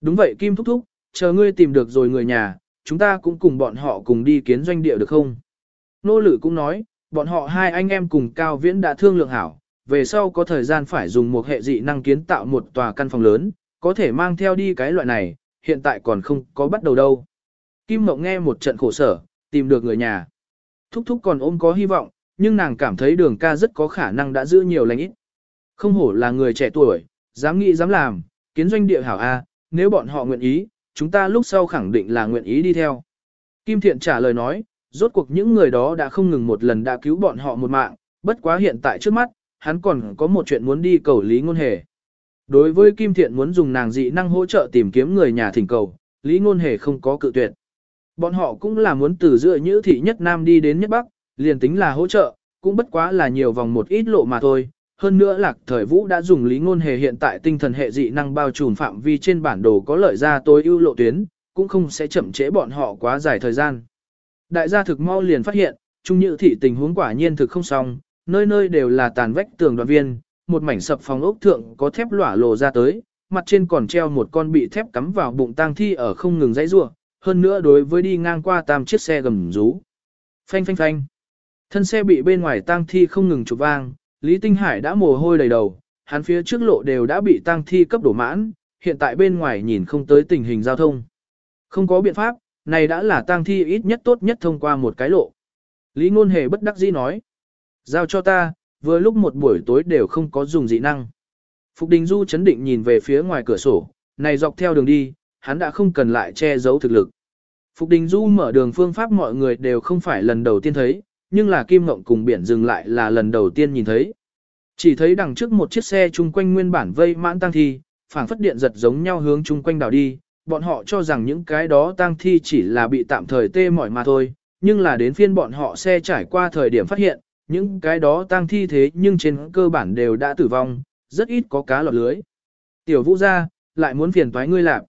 Đúng vậy Kim Thúc Thúc, chờ ngươi tìm được rồi người nhà, chúng ta cũng cùng bọn họ cùng đi kiến doanh địa được không? Nô Lử cũng nói, bọn họ hai anh em cùng Cao Viễn đã thương lượng hảo, về sau có thời gian phải dùng một hệ dị năng kiến tạo một tòa căn phòng lớn, có thể mang theo đi cái loại này, hiện tại còn không có bắt đầu đâu. Kim Mộng nghe một trận khổ sở, tìm được người nhà. Thúc thúc còn ôm có hy vọng, nhưng nàng cảm thấy đường ca rất có khả năng đã giữ nhiều lành ít. Không hổ là người trẻ tuổi, dám nghĩ dám làm, kiến doanh địa hảo A, nếu bọn họ nguyện ý, chúng ta lúc sau khẳng định là nguyện ý đi theo. Kim Thiện trả lời nói, rốt cuộc những người đó đã không ngừng một lần đã cứu bọn họ một mạng, bất quá hiện tại trước mắt, hắn còn có một chuyện muốn đi cầu Lý Ngôn Hề. Đối với Kim Thiện muốn dùng nàng dị năng hỗ trợ tìm kiếm người nhà thỉnh cầu, Lý Ngôn Hề không có cự tuyệt. Bọn họ cũng là muốn từ giữa Nhữ thị nhất Nam đi đến nhất Bắc, liền tính là hỗ trợ, cũng bất quá là nhiều vòng một ít lộ mà thôi. Hơn nữa lạc thời vũ đã dùng lý ngôn hề hiện tại tinh thần hệ dị năng bao trùm phạm vi trên bản đồ có lợi ra tối ưu lộ tuyến, cũng không sẽ chậm trễ bọn họ quá dài thời gian. Đại gia thực mau liền phát hiện, trung nhữ thị tình huống quả nhiên thực không xong, nơi nơi đều là tàn vách tường đoàn viên, một mảnh sập phòng ốc thượng có thép lỏa lồ ra tới, mặt trên còn treo một con bị thép cắm vào bụng tang thi ở không ngừng dãy rủa hơn nữa đối với đi ngang qua tam chiếc xe gầm rú. Phanh phanh phanh. Thân xe bị bên ngoài tang thi không ngừng chụp vang, Lý Tinh Hải đã mồ hôi đầy đầu, hắn phía trước lộ đều đã bị tang thi cấp đổ mãn, hiện tại bên ngoài nhìn không tới tình hình giao thông. Không có biện pháp, này đã là tang thi ít nhất tốt nhất thông qua một cái lộ. Lý Ngôn Hề bất đắc dĩ nói. Giao cho ta, vừa lúc một buổi tối đều không có dùng dị năng. Phục Đình Du chấn định nhìn về phía ngoài cửa sổ, này dọc theo đường đi, hắn đã không cần lại che giấu thực lực. Phục Đình Du mở đường phương pháp mọi người đều không phải lần đầu tiên thấy, nhưng là Kim Ngộng cùng biển dừng lại là lần đầu tiên nhìn thấy. Chỉ thấy đằng trước một chiếc xe chung quanh nguyên bản vây mãn tang thi, phảng phất điện giật giống nhau hướng chung quanh đảo đi, bọn họ cho rằng những cái đó tang thi chỉ là bị tạm thời tê mỏi mà thôi, nhưng là đến phiên bọn họ xe trải qua thời điểm phát hiện, những cái đó tang thi thế nhưng trên cơ bản đều đã tử vong, rất ít có cá lọt lưới. Tiểu vũ ra, lại muốn phiền toái ngươi làm.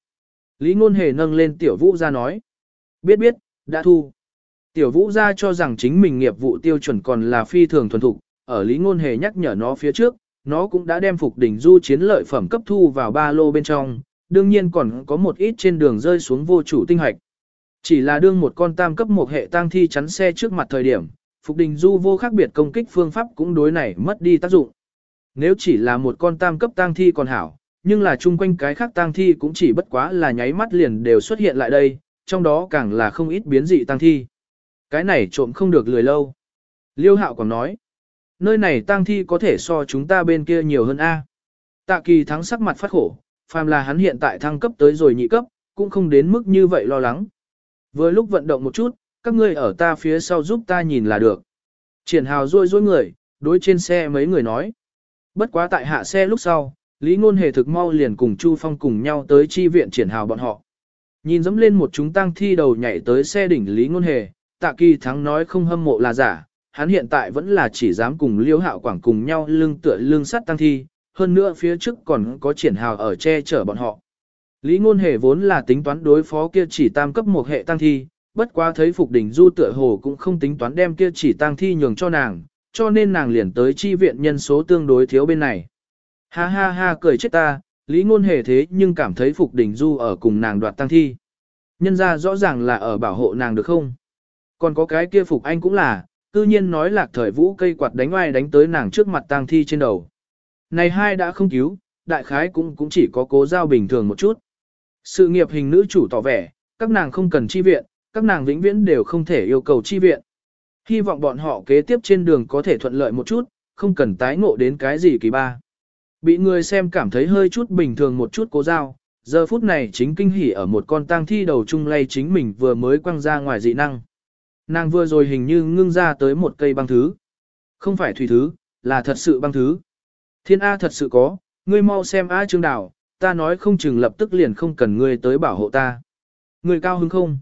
Lý ngôn hề nâng lên tiểu vũ ra nói. Biết biết, đã thu. Tiểu vũ ra cho rằng chính mình nghiệp vụ tiêu chuẩn còn là phi thường thuần thục, ở lý ngôn hề nhắc nhở nó phía trước, nó cũng đã đem phục đỉnh du chiến lợi phẩm cấp thu vào ba lô bên trong, đương nhiên còn có một ít trên đường rơi xuống vô chủ tinh hạch. Chỉ là đương một con tam cấp một hệ tang thi chắn xe trước mặt thời điểm, Phục Đình Du vô khác biệt công kích phương pháp cũng đối này mất đi tác dụng. Nếu chỉ là một con tam cấp tang thi còn hảo, nhưng là chung quanh cái khác tang thi cũng chỉ bất quá là nháy mắt liền đều xuất hiện lại đây, trong đó càng là không ít biến dị tang thi. Cái này trộm không được lười lâu. Liêu Hạo còn nói, nơi này tang thi có thể so chúng ta bên kia nhiều hơn A. Tạ kỳ thắng sắc mặt phát khổ, phàm là hắn hiện tại thăng cấp tới rồi nhị cấp, cũng không đến mức như vậy lo lắng. Vừa lúc vận động một chút, các ngươi ở ta phía sau giúp ta nhìn là được. Triển hào rôi rôi người, đối trên xe mấy người nói. Bất quá tại hạ xe lúc sau, Lý Ngôn Hề thực mau liền cùng Chu Phong cùng nhau tới chi viện triển hào bọn họ. Nhìn dẫm lên một chúng tăng thi đầu nhảy tới xe đỉnh Lý Ngôn Hề, tạ kỳ thắng nói không hâm mộ là giả, hắn hiện tại vẫn là chỉ dám cùng Liêu Hạo Quảng cùng nhau lưng tựa lưng sắt tăng thi, hơn nữa phía trước còn có triển hào ở che chở bọn họ. Lý Ngôn Hề vốn là tính toán đối phó kia chỉ tam cấp một hệ tăng thi, bất quá thấy Phục Đình Du tựa hồ cũng không tính toán đem kia chỉ tăng thi nhường cho nàng, cho nên nàng liền tới chi viện nhân số tương đối thiếu bên này. Ha ha ha cười chết ta, Lý Ngôn Hề thế nhưng cảm thấy Phục Đình Du ở cùng nàng đoạt tăng thi. Nhân ra rõ ràng là ở bảo hộ nàng được không? Còn có cái kia Phục Anh cũng là, cư nhiên nói lạc thời vũ cây quạt đánh oai đánh tới nàng trước mặt tăng thi trên đầu. Này hai đã không cứu, đại khái cũng cũng chỉ có cố giao bình thường một chút. Sự nghiệp hình nữ chủ tỏ vẻ, các nàng không cần chi viện, các nàng vĩnh viễn đều không thể yêu cầu chi viện. Hy vọng bọn họ kế tiếp trên đường có thể thuận lợi một chút, không cần tái ngộ đến cái gì kỳ ba. Bị người xem cảm thấy hơi chút bình thường một chút cố giao, giờ phút này chính kinh hỉ ở một con tang thi đầu chung lay chính mình vừa mới quăng ra ngoài dị năng. Nàng vừa rồi hình như ngưng ra tới một cây băng thứ. Không phải thủy thứ, là thật sự băng thứ. Thiên A thật sự có, ngươi mau xem A Trương Đào, ta nói không chừng lập tức liền không cần ngươi tới bảo hộ ta. Ngươi cao hứng không?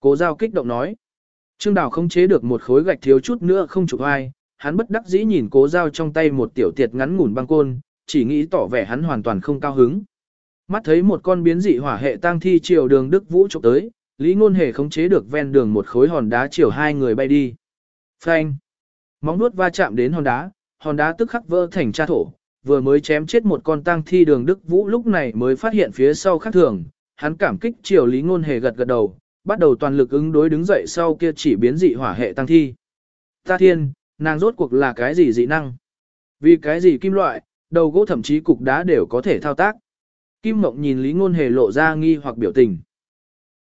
Cố giao kích động nói. Trương Đào không chế được một khối gạch thiếu chút nữa không chụp ai, hắn bất đắc dĩ nhìn cố giao trong tay một tiểu tiệt ngắn ngủn băng côn, chỉ nghĩ tỏ vẻ hắn hoàn toàn không cao hứng. Mắt thấy một con biến dị hỏa hệ tang thi chiều đường Đức Vũ chụp tới, Lý Ngôn Hề khống chế được ven đường một khối hòn đá chiều hai người bay đi. Phanh! Móng nuốt va chạm đến hòn đá, hòn đá tức khắc vỡ thành cha thổ, vừa mới chém chết một con tang thi đường Đức Vũ lúc này mới phát hiện phía sau khác thường, hắn cảm kích chiều Lý Ngôn Hề gật gật đầu, bắt đầu toàn lực ứng đối đứng dậy sau kia chỉ biến dị hỏa hệ tăng thi. Ta thiên, nàng rốt cuộc là cái gì dị năng? Vì cái gì kim loại, đầu gỗ thậm chí cục đá đều có thể thao tác. Kim Mộng nhìn Lý Ngôn Hề lộ ra nghi hoặc biểu tình.